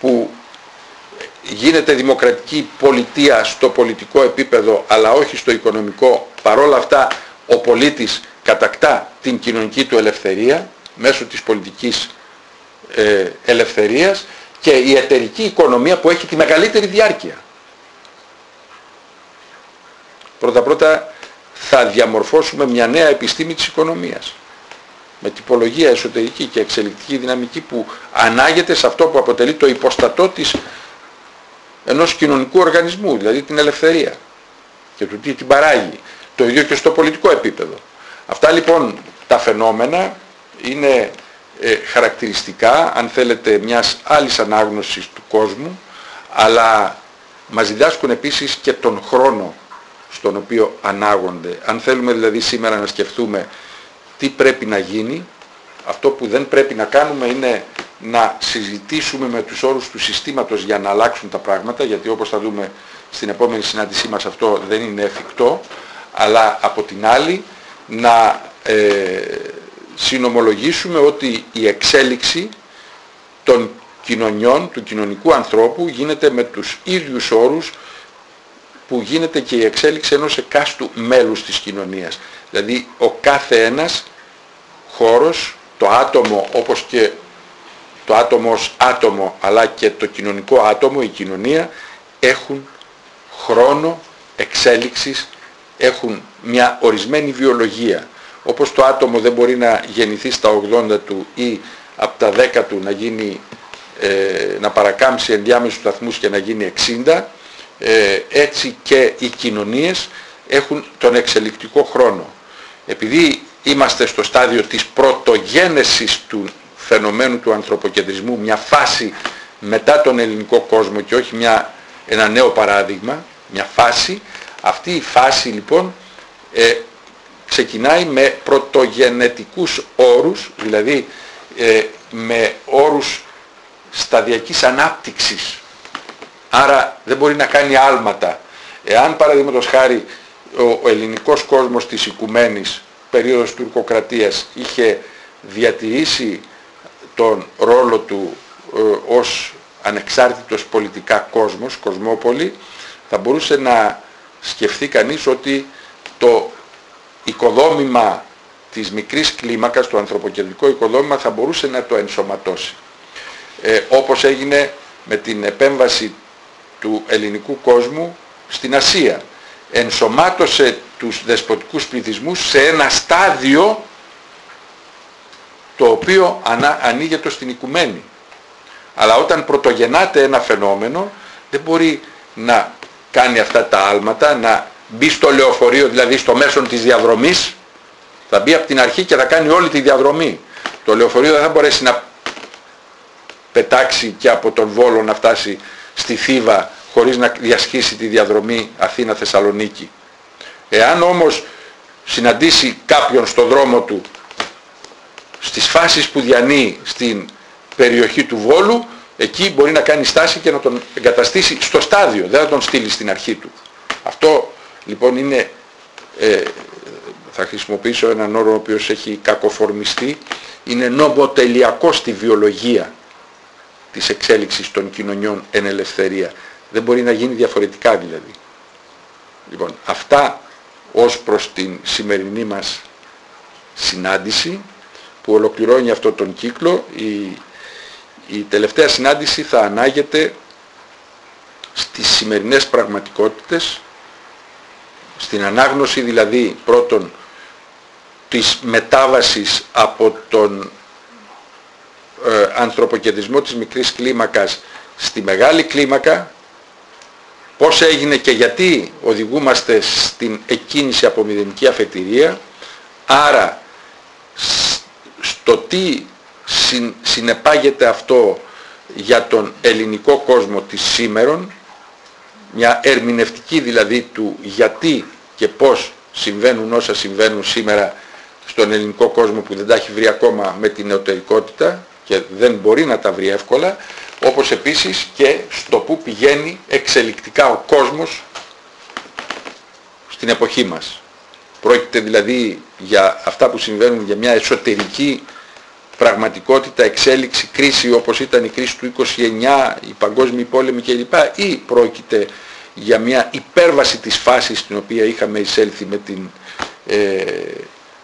A: που γίνεται δημοκρατική πολιτεία στο πολιτικό επίπεδο αλλά όχι στο οικονομικό, παρόλα αυτά ο πολίτης κατακτά την κοινωνική του ελευθερία μέσω της πολιτικής ε, ελευθερίας και η εταιρική οικονομία που έχει τη μεγαλύτερη διάρκεια. Πρώτα-πρώτα θα διαμορφώσουμε μια νέα επιστήμη της οικονομίας με τυπολογία εσωτερική και εξελικτική δυναμική που ανάγεται σε αυτό που αποτελεί το υποστατό της ενός κοινωνικού οργανισμού, δηλαδή την ελευθερία και του τι την παράγει. Το ίδιο και στο πολιτικό επίπεδο. Αυτά λοιπόν τα φαινόμενα είναι ε, χαρακτηριστικά, αν θέλετε, μιας άλλης ανάγνωσης του κόσμου, αλλά μας διδάσκουν επίσης και τον χρόνο στον οποίο ανάγονται. Αν θέλουμε δηλαδή σήμερα να σκεφτούμε τι πρέπει να γίνει, αυτό που δεν πρέπει να κάνουμε είναι να συζητήσουμε με τους όρους του συστήματος για να αλλάξουν τα πράγματα, γιατί όπως θα δούμε στην επόμενη συνάντησή μας αυτό δεν είναι εφικτό, αλλά από την άλλη να ε, συνομολογήσουμε ότι η εξέλιξη των κοινωνιών, του κοινωνικού ανθρώπου γίνεται με τους ίδιους όρους που γίνεται και η εξέλιξη ενός εκάστου μέλους της κοινωνίας. Δηλαδή ο κάθε ένας χώρος, το άτομο όπως και το άτομο ως άτομο αλλά και το κοινωνικό άτομο, η κοινωνία έχουν χρόνο εξέλιξης, έχουν μια ορισμένη βιολογία. Όπως το άτομο δεν μπορεί να γεννηθεί στα 80 του ή από τα 10 του να, γίνει, ε, να παρακάμψει ενδιάμεσους σταθμούς και να γίνει 60, ε, έτσι και οι κοινωνίες έχουν τον εξελικτικό χρόνο. Επειδή είμαστε στο στάδιο της πρωτογένεσης του φαινομένου του ανθρωποκεντρισμού, μια φάση μετά τον ελληνικό κόσμο και όχι μια, ένα νέο παράδειγμα, μια φάση, αυτή η φάση λοιπόν ε, ξεκινάει με πρωτογενετικούς όρους, δηλαδή ε, με όρους σταδιακής ανάπτυξης. Άρα δεν μπορεί να κάνει άλματα. Εάν παραδείγματος χάρη ο, ο ελληνικός κόσμος της οικουμένης περίοδος τουρκοκρατίας είχε διατηρήσει τον ρόλο του ε, ως ανεξάρτητος πολιτικά κόσμος, κοσμόπολη, θα μπορούσε να σκεφτεί κανείς ότι το οικοδόμημα της μικρής κλίμακας, το ανθρωποκεντρικό οικοδόμημα θα μπορούσε να το ενσωματώσει. Ε, όπως έγινε με την επέμβαση του ελληνικού κόσμου στην Ασία. Ενσωμάτωσε τους δεσποτικούς πληθυσμούς σε ένα στάδιο το οποίο ανοίγεται στην οικουμένη. Αλλά όταν πρωτογεννάται ένα φαινόμενο δεν μπορεί να κάνει αυτά τα άλματα, να μπει στο λεωφορείο, δηλαδή στο μέσο της διαδρομής, θα μπει από την αρχή και θα κάνει όλη τη διαδρομή. Το λεωφορείο δεν θα μπορέσει να πετάξει και από τον Βόλο να φτάσει στη Θήβα χωρίς να διασχίσει τη διαδρομή Αθήνα-Θεσσαλονίκη. Εάν όμως συναντήσει κάποιον στο δρόμο του στις φάσεις που διανύει στην περιοχή του Βόλου, εκεί μπορεί να κάνει στάση και να τον εγκαταστήσει στο στάδιο, δεν θα τον στείλει στην αρχή του. Αυτό λοιπόν είναι, ε, θα χρησιμοποιήσω έναν όρο ο οποίος έχει κακοφορμιστεί, είναι νομοτελειακό στη βιολογία της εξέλιξης των κοινωνιών εν ελευθερία. Δεν μπορεί να γίνει διαφορετικά δηλαδή. Λοιπόν, αυτά ως προς την σημερινή μας συνάντηση που ολοκληρώνει αυτό τον κύκλο. Η, η τελευταία συνάντηση θα ανάγεται στις σημερινές πραγματικότητες, στην ανάγνωση δηλαδή πρώτον της μετάβασης από τον ε, ανθρωποκεντρισμό της μικρής κλίμακας στη μεγάλη κλίμακα, πώς έγινε και γιατί οδηγούμαστε στην εκκίνηση από μηδενική αφετηρία, άρα στο τι συνεπάγεται αυτό για τον ελληνικό κόσμο της σήμερον, μια ερμηνευτική δηλαδή του γιατί και πώς συμβαίνουν όσα συμβαίνουν σήμερα στον ελληνικό κόσμο που δεν τα έχει βρει ακόμα με την νεωτερικότητα και δεν μπορεί να τα βρει εύκολα, όπως επίσης και στο που πηγαίνει εξελικτικά ο κόσμος στην εποχή μας. Πρόκειται δηλαδή για αυτά που συμβαίνουν για μια εσωτερική πραγματικότητα, εξέλιξη, κρίση όπως ήταν η κρίση του 29, η παγκόσμια πόλεμη κλπ. ή πρόκειται για μια υπέρβαση της φάσης στην οποία είχαμε εισέλθει με την ε,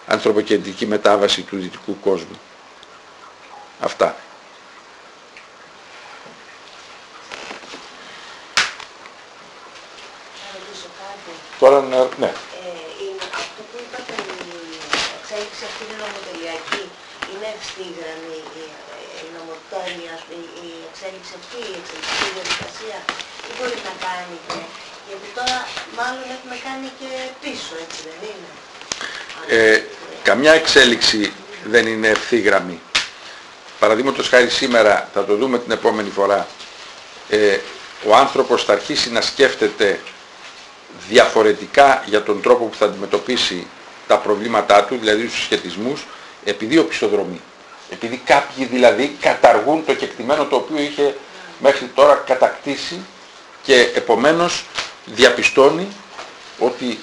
A: ανθρωποκεντρική μετάβαση του δυτικού κόσμου. Αυτά. Τώρα ναι.
B: Ε, αυτό που είπατε, η εξέλιξη αυτή είναι νομοτελειακή, είναι ευθύγραμμη η, η νομοτέλεια, η, η εξέλιξη αυτή, η εξελιξική διαδικασία, τι μπορεί να κάνει και, γιατί τώρα μάλλον έχουμε κάνει και πίσω, έτσι δεν είναι;
A: Ε, καμιά εξέλιξη δεν είναι ευθύγραμμη. Παραδείγματος χάρη σήμερα, θα το δούμε την επόμενη φορά, ε, ο άνθρωπος θα αρχίσει να σκέφτεται διαφορετικά για τον τρόπο που θα αντιμετωπίσει τα προβλήματά του, δηλαδή τους σχετισμούς, επειδή οπισθοδρομεί. Επειδή κάποιοι δηλαδή καταργούν το κεκτημένο το οποίο είχε μέχρι τώρα κατακτήσει και επομένως διαπιστώνει ότι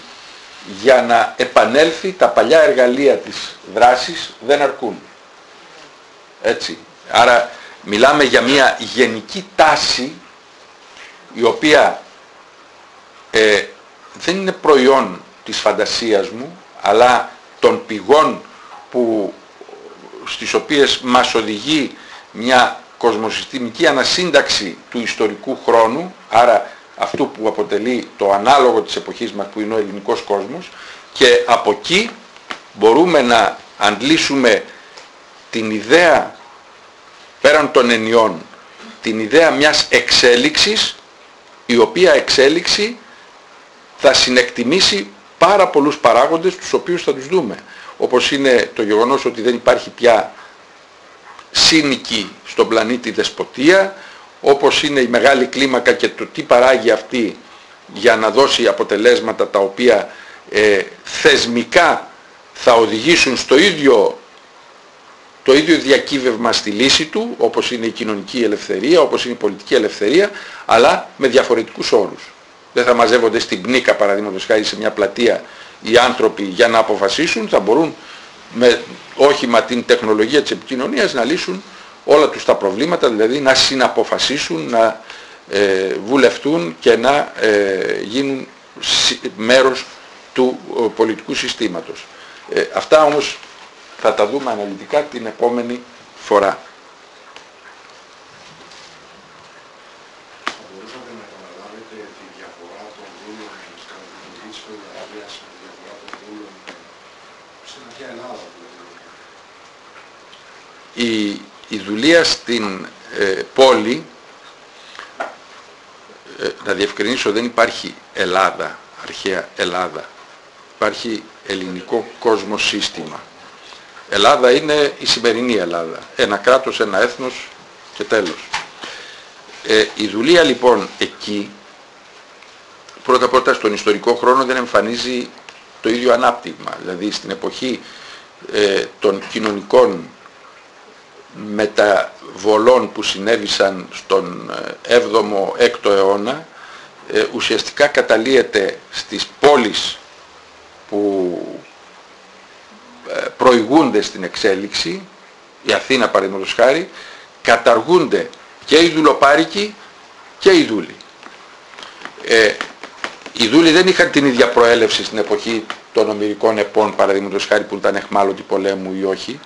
A: για να επανέλθει τα παλιά εργαλεία της δράσης δεν αρκούν. Έτσι. Άρα μιλάμε για μια γενική τάση η οποία ε, δεν είναι προϊόν της φαντασίας μου, αλλά των πηγών που, στις οποίες μας οδηγεί μια κοσμοσυστημική ανασύνταξη του ιστορικού χρόνου, άρα αυτού που αποτελεί το ανάλογο της εποχής μας που είναι ο ελληνικός κόσμος και από εκεί μπορούμε να αντλήσουμε την ιδέα πέραν των ενιών την ιδέα μιας εξέλιξης η οποία εξέλιξη θα συνεκτιμήσει πάρα πολλούς παράγοντες τους οποίους θα τους δούμε. Όπως είναι το γεγονός ότι δεν υπάρχει πια σύνικη στον πλανήτη δεσποτεία, όπως είναι η μεγάλη κλίμακα και το τι παράγει αυτή για να δώσει αποτελέσματα τα οποία ε, θεσμικά θα οδηγήσουν στο ίδιο το ίδιο διακύβευμα στη λύση του, όπως είναι η κοινωνική ελευθερία, όπως είναι η πολιτική ελευθερία, αλλά με διαφορετικούς όρους δεν θα μαζεύονται στην πνίκα παραδείγματος χάρη σε μια πλατεία οι άνθρωποι για να αποφασίσουν, θα μπορούν με όχημα την τεχνολογία της επικοινωνίας να λύσουν όλα τους τα προβλήματα, δηλαδή να συναποφασίσουν, να ε, βουλευτούν και να ε, γίνουν μέρος του πολιτικού συστήματος. Ε, αυτά όμως θα τα δούμε αναλυτικά την επόμενη φορά. Η, η δουλεία στην ε, πόλη, ε, να διευκρινίσω δεν υπάρχει Ελλάδα, αρχαία Ελλάδα. Υπάρχει ελληνικό κόσμο σύστημα. Ελλάδα είναι η σημερινή Ελλάδα. Ένα κράτος, ένα έθνος και τέλος. Ε, η δουλεία λοιπόν εκεί, πρώτα πρώτα στον ιστορικό χρόνο δεν εμφανίζει το ίδιο ανάπτυγμα. Δηλαδή στην εποχή ε, των κοινωνικών μεταβολών που συνέβησαν στον 7ο-6ο αιώνα ε, ουσιαστικά καταλύεται στις πόλεις που ε, προηγούνται στην εξέλιξη, η Αθήνα παραδείγματος χάρη, καταργούνται και οι δουλοπάρικοι και οι δούλοι. Ε, οι δούλοι δεν είχαν την ίδια προέλευση στην εποχή των ομυρικών επών παραδείγματος χάρη που ήταν εχμάλωτοι πολέμου ή όχι.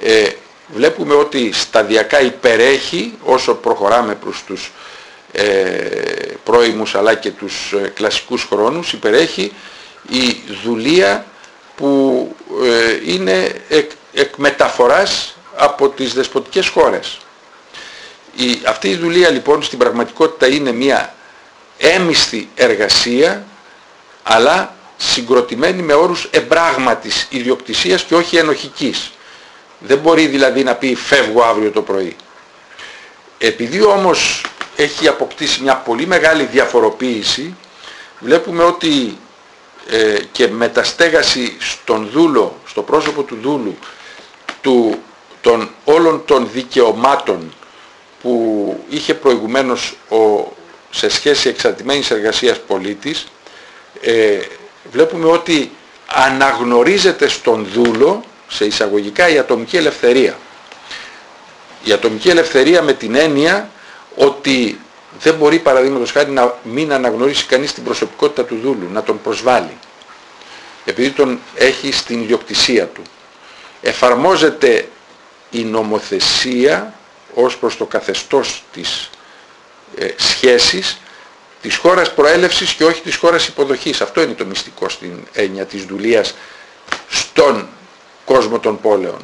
A: Ε, βλέπουμε ότι σταδιακά υπερέχει όσο προχωράμε προς τους ε, πρώιμους αλλά και τους ε, κλασικούς χρόνους υπερέχει η δουλεία που ε, είναι εκ, εκ μεταφοράς από τις δεσποτικές χώρες. Η, αυτή η δουλεία λοιπόν στην πραγματικότητα είναι μια έμισθη εργασία αλλά συγκροτημένη με όρους εμπράγματης ιδιοκτησίας και όχι ενοχικής. Δεν μπορεί δηλαδή να πει φεύγω αύριο το πρωί. Επειδή όμως έχει αποκτήσει μια πολύ μεγάλη διαφοροποίηση, βλέπουμε ότι ε, και μεταστέγαση στον δούλο, στο πρόσωπο του δούλου, του, των όλων των δικαιωμάτων που είχε προηγουμένως ο, σε σχέση εξαρτημένης εργασίας πολίτης ε, βλέπουμε ότι αναγνωρίζεται στον δούλο σε εισαγωγικά η ατομική ελευθερία. Η ατομική ελευθερία με την έννοια ότι δεν μπορεί παραδείγματος χάρη να μην αναγνωρίσει κανείς την προσωπικότητα του δούλου, να τον προσβάλλει. Επειδή τον έχει στην ιδιοκτησία του. Εφαρμόζεται η νομοθεσία ως προς το καθεστώς της ε, σχέσης της χώρας προέλευσης και όχι της χώρας υποδοχής. Αυτό είναι το μυστικό στην έννοια της δουλείας στον κόσμο των πόλεων.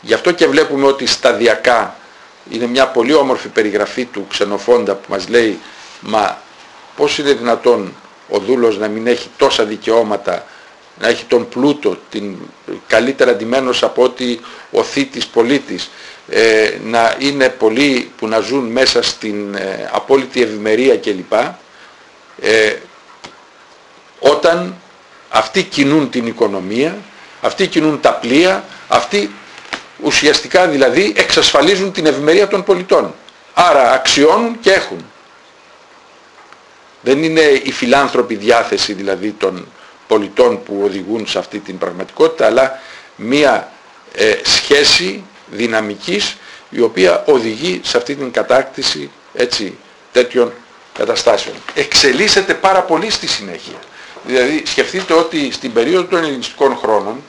A: Γι' αυτό και βλέπουμε ότι σταδιακά είναι μια πολύ όμορφη περιγραφή του ξενοφόντα που μας λέει μα πώς είναι δυνατόν ο δούλος να μην έχει τόσα δικαιώματα να έχει τον πλούτο, την, καλύτερα αντιμένος από ότι ο θήτης πολίτης, ε, να είναι πολλοί που να ζουν μέσα στην ε, απόλυτη ευημερία κλπ. Ε, όταν αυτοί κινούν την οικονομία, αυτοί κινούν τα πλοία, αυτοί ουσιαστικά δηλαδή εξασφαλίζουν την ευημερία των πολιτών. Άρα αξιώνουν και έχουν. Δεν είναι η φιλάνθρωπη διάθεση δηλαδή των πολιτών που οδηγούν σε αυτή την πραγματικότητα, αλλά μία ε, σχέση δυναμικής η οποία οδηγεί σε αυτή την κατάκτηση έτσι, τέτοιων καταστάσεων. Εξελίσσεται πάρα πολύ στη συνέχεια. Δηλαδή σκεφτείτε ότι στην περίοδο των ελληνιστικών χρόνων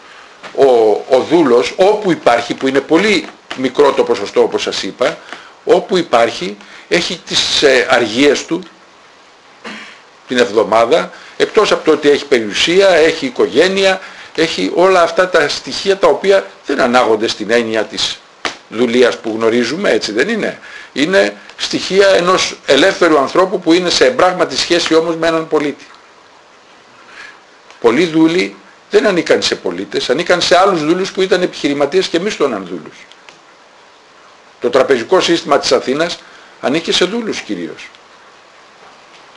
A: ο, ο δούλος όπου υπάρχει, που είναι πολύ μικρό το ποσοστό όπως σας είπα, όπου υπάρχει έχει τις ε, αργίες του την εβδομάδα, εκτός από το ότι έχει περιουσία, έχει οικογένεια, έχει όλα αυτά τα στοιχεία τα οποία δεν ανάγονται στην έννοια της δουλείας που γνωρίζουμε, έτσι δεν είναι. Είναι στοιχεία ενός ελεύθερου ανθρώπου που είναι σε εμπράγματη σχέση όμως με έναν πολίτη. Πολλοί δούλοι δεν ανήκαν σε πολίτες, ανήκαν σε άλλους δούλους που ήταν επιχειρηματίες και μίσθωναν δούλους. Το τραπεζικό σύστημα της Αθήνας ανήκε σε δούλους κυρίως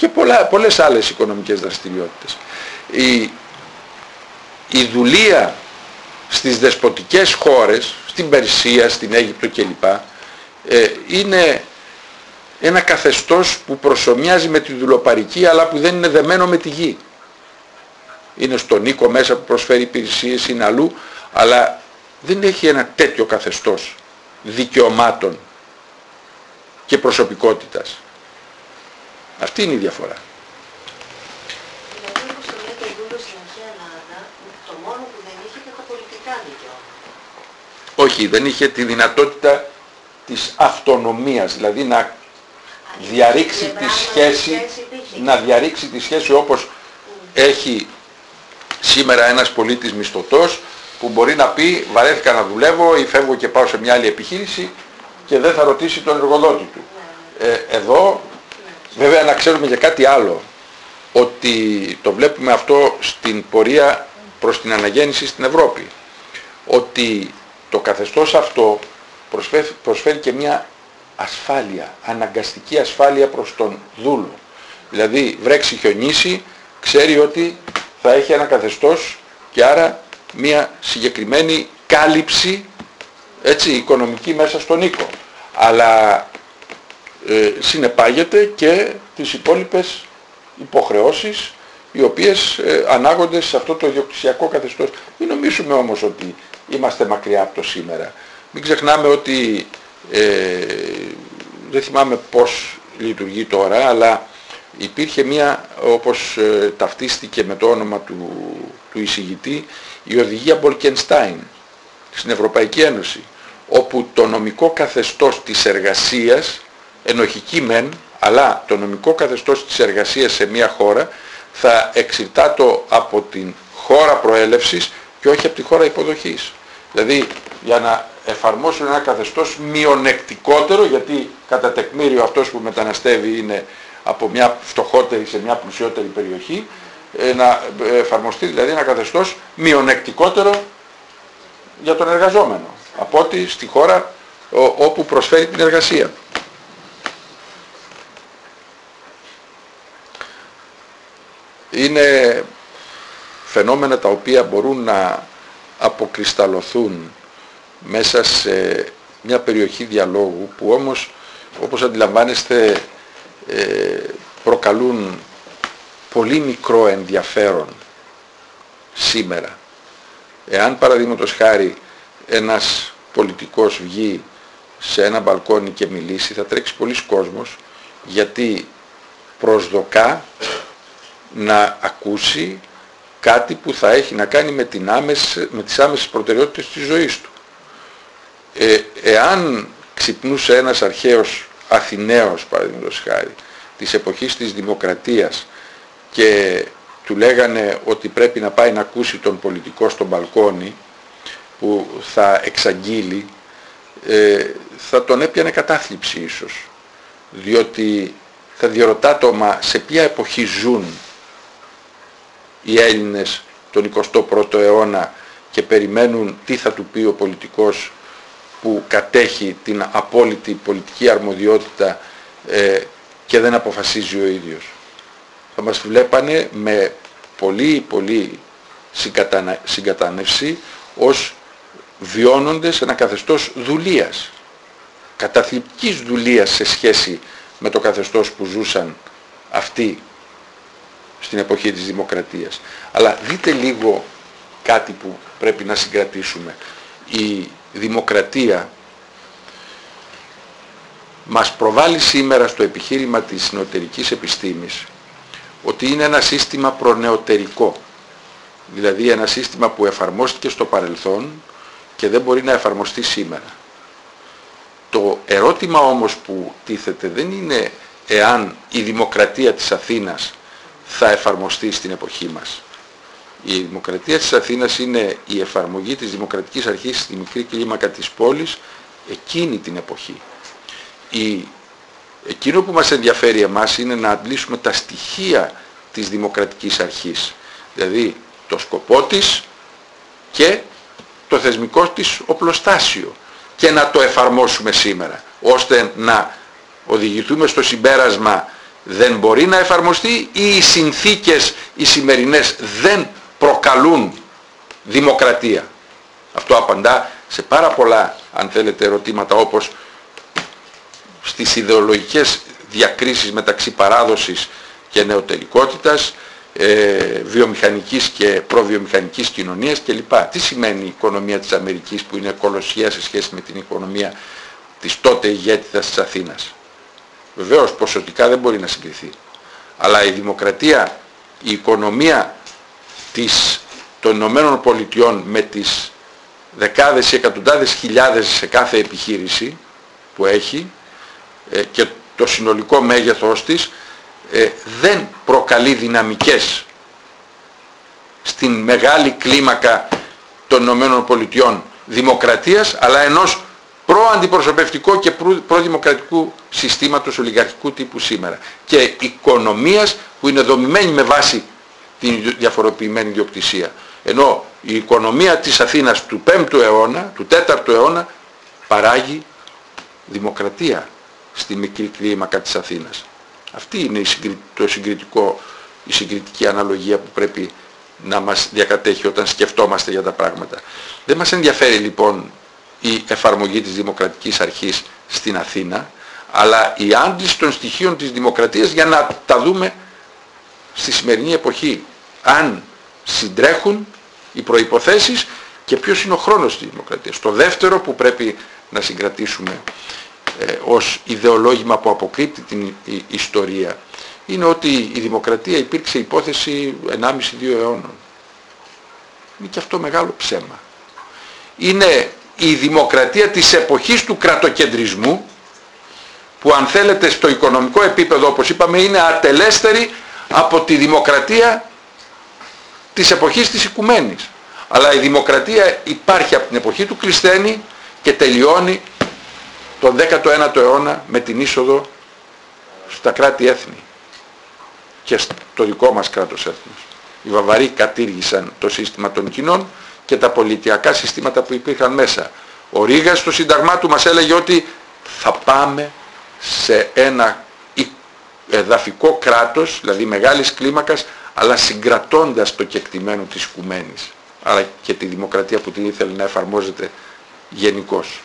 A: και πολλά, πολλές άλλες οικονομικές δραστηριότητες. Η, η δουλεία στις δεσποτικές χώρες, στην Περσία, στην Αίγυπτο κλπ. Ε, είναι ένα καθεστώς που προσωμιάζει με τη δουλοπαρική αλλά που δεν είναι δεμένο με τη γη. Είναι στον οίκο μέσα που προσφέρει υπηρεσίες, είναι αλλού, αλλά δεν έχει ένα τέτοιο καθεστώς δικαιωμάτων και προσωπικότητας. Αυτή είναι η διαφορά.
B: Δηλαδή, όπως το λέτε, η Δούλος στην αρχαία Ελλάδα, το μόνο που δεν είχε ήταν τα πολιτικά δικαιώματα.
A: Όχι, δεν είχε τη δυνατότητα της αυτονομίας, δηλαδή να διαρρήξει τη σχέση, να διαρρήξει τη σχέση όπως έχει σήμερα ένας πολίτης μισθωτός που μπορεί να πει βαρέθηκα να δουλεύω ή φεύγω και πάω σε μια άλλη επιχείρηση και δεν θα ρωτήσει τον εργοδότη του.
B: Ναι, ναι.
A: Ε, εδώ Βέβαια να ξέρουμε για κάτι άλλο, ότι το βλέπουμε αυτό στην πορεία προς την αναγέννηση στην Ευρώπη. Ότι το καθεστώς αυτό προσφέρει, και μια ασφάλεια, αναγκαστική ασφάλεια προς τον δούλο. Δηλαδή βρέξει χιονίσει, ξέρει ότι θα έχει ένα καθεστώς και άρα μια συγκεκριμένη κάλυψη έτσι, οικονομική μέσα στον οίκο. Αλλά ε, συνεπάγεται και τις υπόλοιπες υποχρεώσεις οι οποίες ε, ανάγονται σε αυτό το ιδιοκτησιακό καθεστώς. Μην νομίζουμε όμως ότι είμαστε μακριά από το σήμερα. Μην ξεχνάμε ότι ε, δεν θυμάμαι πώς λειτουργεί τώρα, αλλά υπήρχε μια, όπως ε, ταυτίστηκε με το όνομα του, του εισηγητή, η οδηγία Bolkenstein στην Ευρωπαϊκή Ένωση, όπου το νομικό καθεστώς της εργασίας ενοχική μεν, αλλά το νομικό καθεστώς της εργασίας σε μια χώρα θα εξητάτω από την χώρα προέλευσης και όχι από τη χώρα υποδοχής. Δηλαδή για να εφαρμόσουν ένα καθεστώς μειονεκτικότερο, γιατί κατά τεκμήριο αυτός που μεταναστεύει είναι από μια φτωχότερη σε μια πλουσιότερη περιοχή, ε, να εφαρμοστεί δηλαδή ένα καθεστώς μειονεκτικότερο για τον εργαζόμενο από ότι στη χώρα όπου προσφέρει την εργασία. είναι φαινόμενα τα οποία μπορούν να αποκρισταλωθούν μέσα σε μια περιοχή διαλόγου που όμως όπως αντιλαμβάνεστε ε, προκαλούν πολύ μικρό ενδιαφέρον σήμερα. Εάν παραδείγματος χάρη ένας πολιτικός βγει σε ένα μπαλκόνι και μιλήσει θα τρέξει πολλοί κόσμος γιατί προσδοκά να ακούσει κάτι που θα έχει να κάνει με, την άμεση, με τις άμεσες προτεραιότητες της ζωής του. Ε, εάν ξυπνούσε ένας αρχαίος Αθηναίος παραδείγματος χάρη της εποχής της δημοκρατίας και του λέγανε ότι πρέπει να πάει να ακούσει τον πολιτικό στο μπαλκόνι που θα εξαγγείλει ε, θα τον έπιανε κατάθλιψη ίσως διότι θα διαρωτά το μα σε ποια εποχή ζουν οι Έλληνες τον 21ο αιώνα και περιμένουν τι θα του πει ο πολιτικός που κατέχει την απόλυτη πολιτική αρμοδιότητα ε, και δεν αποφασίζει ο ίδιος. Θα μας βλέπανε με πολύ πολύ συγκατανεύση ως βιώνοντες ένα καθεστώς δουλείας. Καταθλιπτικής δουλείας σε σχέση με το καθεστώς που ζούσαν αυτοί στην εποχή της δημοκρατίας. Αλλά δείτε λίγο κάτι που πρέπει να συγκρατήσουμε. Η δημοκρατία μας προβάλλει σήμερα στο επιχείρημα της νεωτερικής επιστήμης ότι είναι ένα σύστημα προνεωτερικό. Δηλαδή ένα σύστημα που εφαρμόστηκε στο παρελθόν και δεν μπορεί να εφαρμοστεί σήμερα. Το ερώτημα όμως που τίθεται δεν είναι εάν η δημοκρατία της Αθήνας θα εφαρμοστεί στην εποχή μας. Η δημοκρατία της Αθήνας είναι η εφαρμογή της δημοκρατικής αρχής στη μικρή κλίμακα της πόλης εκείνη την εποχή. Η... Εκείνο που μας ενδιαφέρει εμάς είναι να αντλήσουμε τα στοιχεία της δημοκρατικής αρχής. Δηλαδή το σκοπό της και το θεσμικό της οπλοστάσιο και να το εφαρμόσουμε σήμερα ώστε να οδηγηθούμε στο συμπέρασμα δεν μπορεί να εφαρμοστεί ή οι συνθήκες οι σημερινές δεν προκαλούν δημοκρατία. Αυτό απαντά σε πάρα πολλά αν θέλετε ερωτήματα όπως στις ιδεολογικές διακρίσεις μεταξύ παράδοσης και νεοτελικότητας, ε, βιομηχανικής και προβιομηχανικής κοινωνίας κλπ. Τι σημαίνει η οικονομία της Αμερικής που είναι κολοσσία σε σχέση με την οικονομία της τότε ηγέτητας της Αθήνας; Βεβαίως ποσοτικά δεν μπορεί να συγκριθεί. Αλλά η δημοκρατία, η οικονομία της, των Ηνωμένων Πολιτειών με τις δεκάδες ή εκατοντάδες χιλιάδες σε κάθε επιχείρηση που έχει ε, και το συνολικό μέγεθος της ε, δεν προκαλεί δυναμικές στην μεγάλη κλίμακα των Ηνωμένων Πολιτειών δημοκρατίας αλλά ενός προαντιπροσωπευτικού και προδημοκρατικού συστήματος ολιγαρχικού τύπου σήμερα. Και οικονομίας που είναι δομημένη με βάση την διαφοροποιημένη διοκτησία. Ενώ η οικονομία της Αθήνας του 5ου αιώνα, του 4ου αιώνα παράγει δημοκρατία στη μικρή κλίμακα της Αθήνας. Αυτή είναι η, το συγκριτικό, η συγκριτική αναλογία που πρέπει να μας διακατέχει όταν σκεφτόμαστε για τα πράγματα. Δεν μας ενδιαφέρει λοιπόν η εφαρμογή της δημοκρατικής αρχής στην Αθήνα, αλλά η άντληση των στοιχείων της δημοκρατίας για να τα δούμε στη σημερινή εποχή. Αν συντρέχουν οι προϋποθέσεις και ποιος είναι ο χρόνος της δημοκρατίας. Το δεύτερο που πρέπει να συγκρατήσουμε ε, ως ιδεολόγημα που αποκρύπτει την ιστορία είναι ότι η δημοκρατία υπήρξε υπόθεση 1,5-2 αιώνων. Είναι και αυτό μεγάλο ψέμα. Είναι η δημοκρατία της εποχής του κρατοκεντρισμού που αν θέλετε στο οικονομικό επίπεδο όπως είπαμε είναι ατελέστερη από τη δημοκρατία της εποχής της οικουμένης. Αλλά η δημοκρατία υπάρχει από την εποχή του Κλεισθένη και τελειώνει τον 19ο αιώνα με την είσοδο στα κράτη έθνη και στο δικό μας κράτος έθνος. Οι Βαβαροί κατήργησαν το σύστημα των κοινών και τα πολιτιακά συστήματα που υπήρχαν μέσα. Ο Ρήγας στο Σύνταγμά του μας έλεγε ότι θα πάμε σε ένα εδαφικό κράτος, δηλαδή μεγάλης κλίμακας, αλλά συγκρατώντας το κεκτημένο της οικουμένης. Άρα και τη δημοκρατία που την ήθελε να εφαρμόζεται γενικώς.